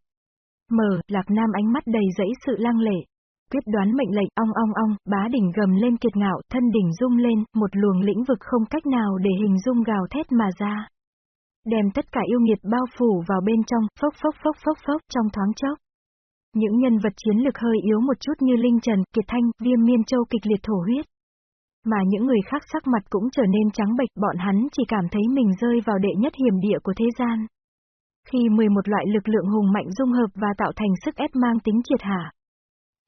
Speaker 1: Mở, Lạc Nam ánh mắt đầy dẫy sự lang lệ. Quyết đoán mệnh lệnh ong ong ong, bá đỉnh gầm lên kiệt ngạo, thân đỉnh rung lên, một luồng lĩnh vực không cách nào để hình dung gào thét mà ra. Đem tất cả yêu nghiệt bao phủ vào bên trong, phốc phốc phốc phốc phốc trong thoáng chốc. Những nhân vật chiến lực hơi yếu một chút như Linh Trần, Kiệt Thanh, Viêm Miên Châu kịch liệt thổ huyết. Mà những người khác sắc mặt cũng trở nên trắng bệch, bọn hắn chỉ cảm thấy mình rơi vào đệ nhất hiểm địa của thế gian. Khi 11 loại lực lượng hùng mạnh dung hợp và tạo thành sức ép mang tính triệt hạ.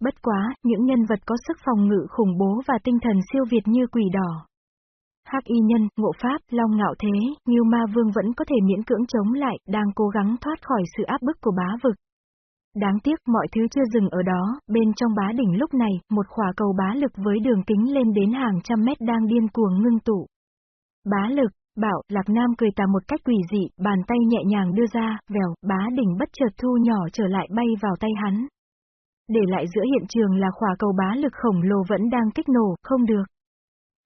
Speaker 1: Bất quá, những nhân vật có sức phòng ngự khủng bố và tinh thần siêu việt như quỷ đỏ. Hắc y nhân, ngộ pháp, long ngạo thế, Nghiêu ma vương vẫn có thể miễn cưỡng chống lại, đang cố gắng thoát khỏi sự áp bức của bá vực. Đáng tiếc mọi thứ chưa dừng ở đó, bên trong bá đỉnh lúc này, một khỏa cầu bá lực với đường kính lên đến hàng trăm mét đang điên cuồng ngưng tụ. Bá lực, bảo, Lạc Nam cười tà một cách quỷ dị, bàn tay nhẹ nhàng đưa ra, vèo, bá đỉnh bất chợt thu nhỏ trở lại bay vào tay hắn. Để lại giữa hiện trường là khỏa cầu bá lực khổng lồ vẫn đang kích nổ, không được.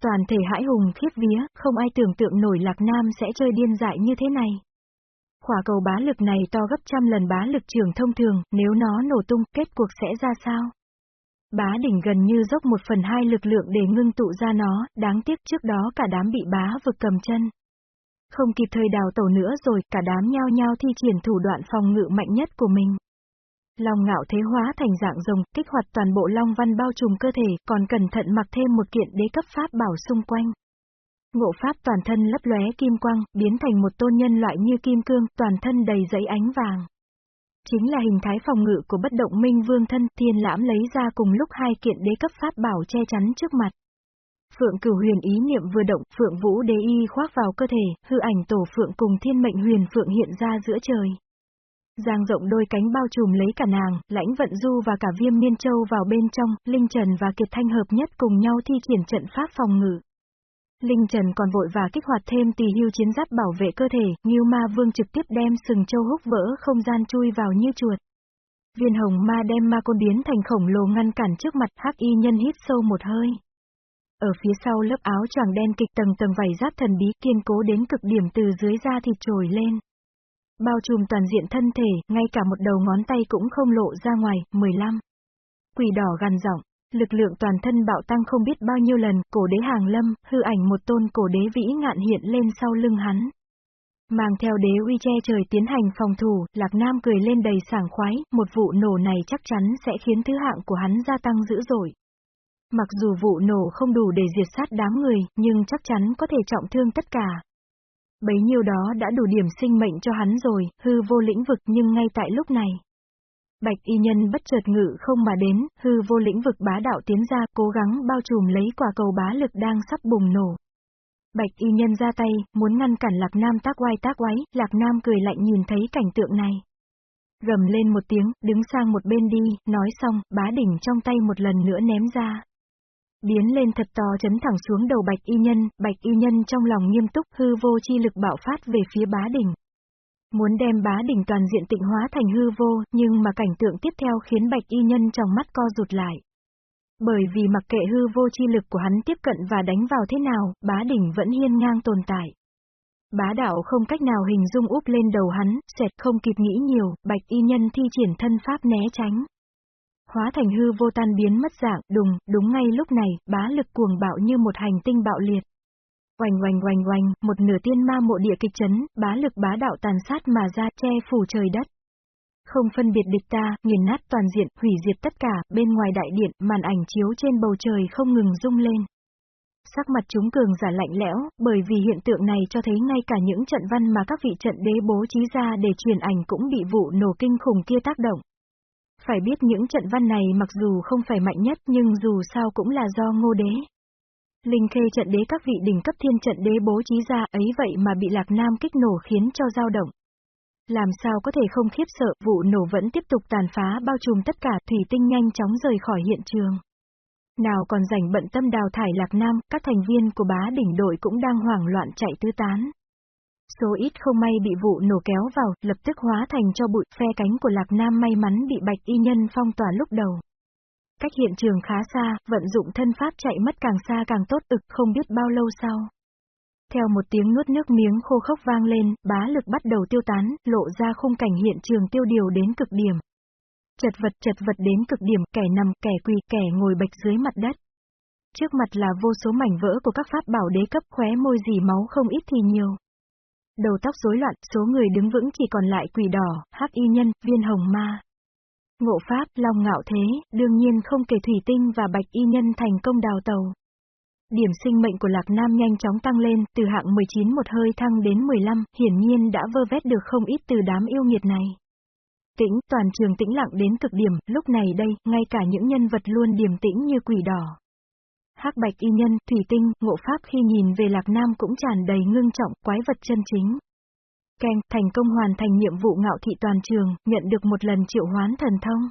Speaker 1: Toàn thể hãi hùng khiếp vía, không ai tưởng tượng nổi Lạc Nam sẽ chơi điên dại như thế này. Khỏa cầu bá lực này to gấp trăm lần bá lực trường thông thường, nếu nó nổ tung, kết cuộc sẽ ra sao? Bá đỉnh gần như dốc một phần hai lực lượng để ngưng tụ ra nó, đáng tiếc trước đó cả đám bị bá vực cầm chân. Không kịp thời đào tẩu nữa rồi, cả đám nhao nhao thi triển thủ đoạn phòng ngự mạnh nhất của mình. Long ngạo thế hóa thành dạng rồng, kích hoạt toàn bộ long văn bao trùm cơ thể, còn cẩn thận mặc thêm một kiện đế cấp pháp bảo xung quanh. Ngộ pháp toàn thân lấp lóe kim quang, biến thành một tôn nhân loại như kim cương, toàn thân đầy giấy ánh vàng. Chính là hình thái phòng ngự của bất động minh vương thân, thiên lãm lấy ra cùng lúc hai kiện đế cấp pháp bảo che chắn trước mặt. Phượng cửu huyền ý niệm vừa động, Phượng vũ đế y khoác vào cơ thể, hư ảnh tổ Phượng cùng thiên mệnh huyền Phượng hiện ra giữa trời. Giang rộng đôi cánh bao trùm lấy cả nàng, lãnh vận du và cả viêm niên châu vào bên trong, Linh Trần và Kiệt Thanh hợp nhất cùng nhau thi triển trận pháp phòng ngự. Linh Trần còn vội và kích hoạt thêm tỳ hưu chiến giáp bảo vệ cơ thể, như Ma Vương trực tiếp đem sừng châu húc vỡ không gian chui vào như chuột. Viên hồng ma đem ma côn biến thành khổng lồ ngăn cản trước mặt hắc y nhân hít sâu một hơi. Ở phía sau lớp áo choàng đen kịch tầng tầng vảy giáp thần bí kiên cố đến cực điểm từ dưới da thịt trồi lên. Bao trùm toàn diện thân thể, ngay cả một đầu ngón tay cũng không lộ ra ngoài, 15. Quỷ đỏ gằn giọng, Lực lượng toàn thân bạo tăng không biết bao nhiêu lần, cổ đế hàng lâm, hư ảnh một tôn cổ đế vĩ ngạn hiện lên sau lưng hắn. Mang theo đế uy che trời tiến hành phòng thủ, Lạc Nam cười lên đầy sảng khoái, một vụ nổ này chắc chắn sẽ khiến thứ hạng của hắn gia tăng dữ dội. Mặc dù vụ nổ không đủ để diệt sát đám người, nhưng chắc chắn có thể trọng thương tất cả. Bấy nhiêu đó đã đủ điểm sinh mệnh cho hắn rồi, hư vô lĩnh vực nhưng ngay tại lúc này. Bạch y nhân bất chợt ngự không mà đến, hư vô lĩnh vực bá đạo tiến ra, cố gắng bao trùm lấy quả cầu bá lực đang sắp bùng nổ. Bạch y nhân ra tay, muốn ngăn cản Lạc Nam tác oai tác quái, Lạc Nam cười lạnh nhìn thấy cảnh tượng này. Gầm lên một tiếng, đứng sang một bên đi, nói xong, bá đỉnh trong tay một lần nữa ném ra. Biến lên thật to chấn thẳng xuống đầu bạch y nhân, bạch y nhân trong lòng nghiêm túc hư vô chi lực bạo phát về phía bá đỉnh. Muốn đem bá đỉnh toàn diện tịnh hóa thành hư vô, nhưng mà cảnh tượng tiếp theo khiến bạch y nhân trong mắt co rụt lại. Bởi vì mặc kệ hư vô chi lực của hắn tiếp cận và đánh vào thế nào, bá đỉnh vẫn hiên ngang tồn tại. Bá đạo không cách nào hình dung úp lên đầu hắn, xẹt không kịp nghĩ nhiều, bạch y nhân thi triển thân pháp né tránh. Hóa thành hư vô tan biến mất dạng, đùng, đúng ngay lúc này, bá lực cuồng bạo như một hành tinh bạo liệt. Oanh oanh oanh oanh, một nửa tiên ma mộ địa kịch chấn, bá lực bá đạo tàn sát mà ra che phủ trời đất. Không phân biệt địch ta, nghiền nát toàn diện, hủy diệt tất cả, bên ngoài đại điện, màn ảnh chiếu trên bầu trời không ngừng rung lên. Sắc mặt chúng cường giả lạnh lẽo, bởi vì hiện tượng này cho thấy ngay cả những trận văn mà các vị trận đế bố trí ra để truyền ảnh cũng bị vụ nổ kinh khủng kia tác động. Phải biết những trận văn này mặc dù không phải mạnh nhất nhưng dù sao cũng là do ngô đế. Linh khê trận đế các vị đỉnh cấp thiên trận đế bố trí ra ấy vậy mà bị lạc nam kích nổ khiến cho dao động. Làm sao có thể không khiếp sợ, vụ nổ vẫn tiếp tục tàn phá bao trùm tất cả, thủy tinh nhanh chóng rời khỏi hiện trường. Nào còn rảnh bận tâm đào thải Lạc Nam, các thành viên của bá đỉnh đội cũng đang hoảng loạn chạy tứ tán. Số ít không may bị vụ nổ kéo vào, lập tức hóa thành cho bụi, phe cánh của Lạc Nam may mắn bị bạch y nhân phong tỏa lúc đầu. Cách hiện trường khá xa, vận dụng thân pháp chạy mất càng xa càng tốt ực không biết bao lâu sau. Theo một tiếng nuốt nước miếng khô khốc vang lên, bá lực bắt đầu tiêu tán, lộ ra khung cảnh hiện trường tiêu điều đến cực điểm. Chật vật chật vật đến cực điểm, kẻ nằm, kẻ quỳ, kẻ ngồi bạch dưới mặt đất. Trước mặt là vô số mảnh vỡ của các pháp bảo đế cấp khóe môi dì máu không ít thì nhiều. Đầu tóc rối loạn, số người đứng vững chỉ còn lại quỷ đỏ, hắc y nhân, viên hồng ma. Ngộ pháp, long ngạo thế, đương nhiên không kể thủy tinh và bạch y nhân thành công đào tàu. Điểm sinh mệnh của Lạc Nam nhanh chóng tăng lên, từ hạng 19 một hơi thăng đến 15, hiển nhiên đã vơ vét được không ít từ đám yêu nghiệt này. Tĩnh, toàn trường tĩnh lặng đến cực điểm, lúc này đây, ngay cả những nhân vật luôn điềm tĩnh như quỷ đỏ hắc bạch y nhân, thủy tinh, ngộ pháp khi nhìn về Lạc Nam cũng tràn đầy ngưng trọng, quái vật chân chính. Keng, thành công hoàn thành nhiệm vụ ngạo thị toàn trường, nhận được một lần triệu hoán thần thông.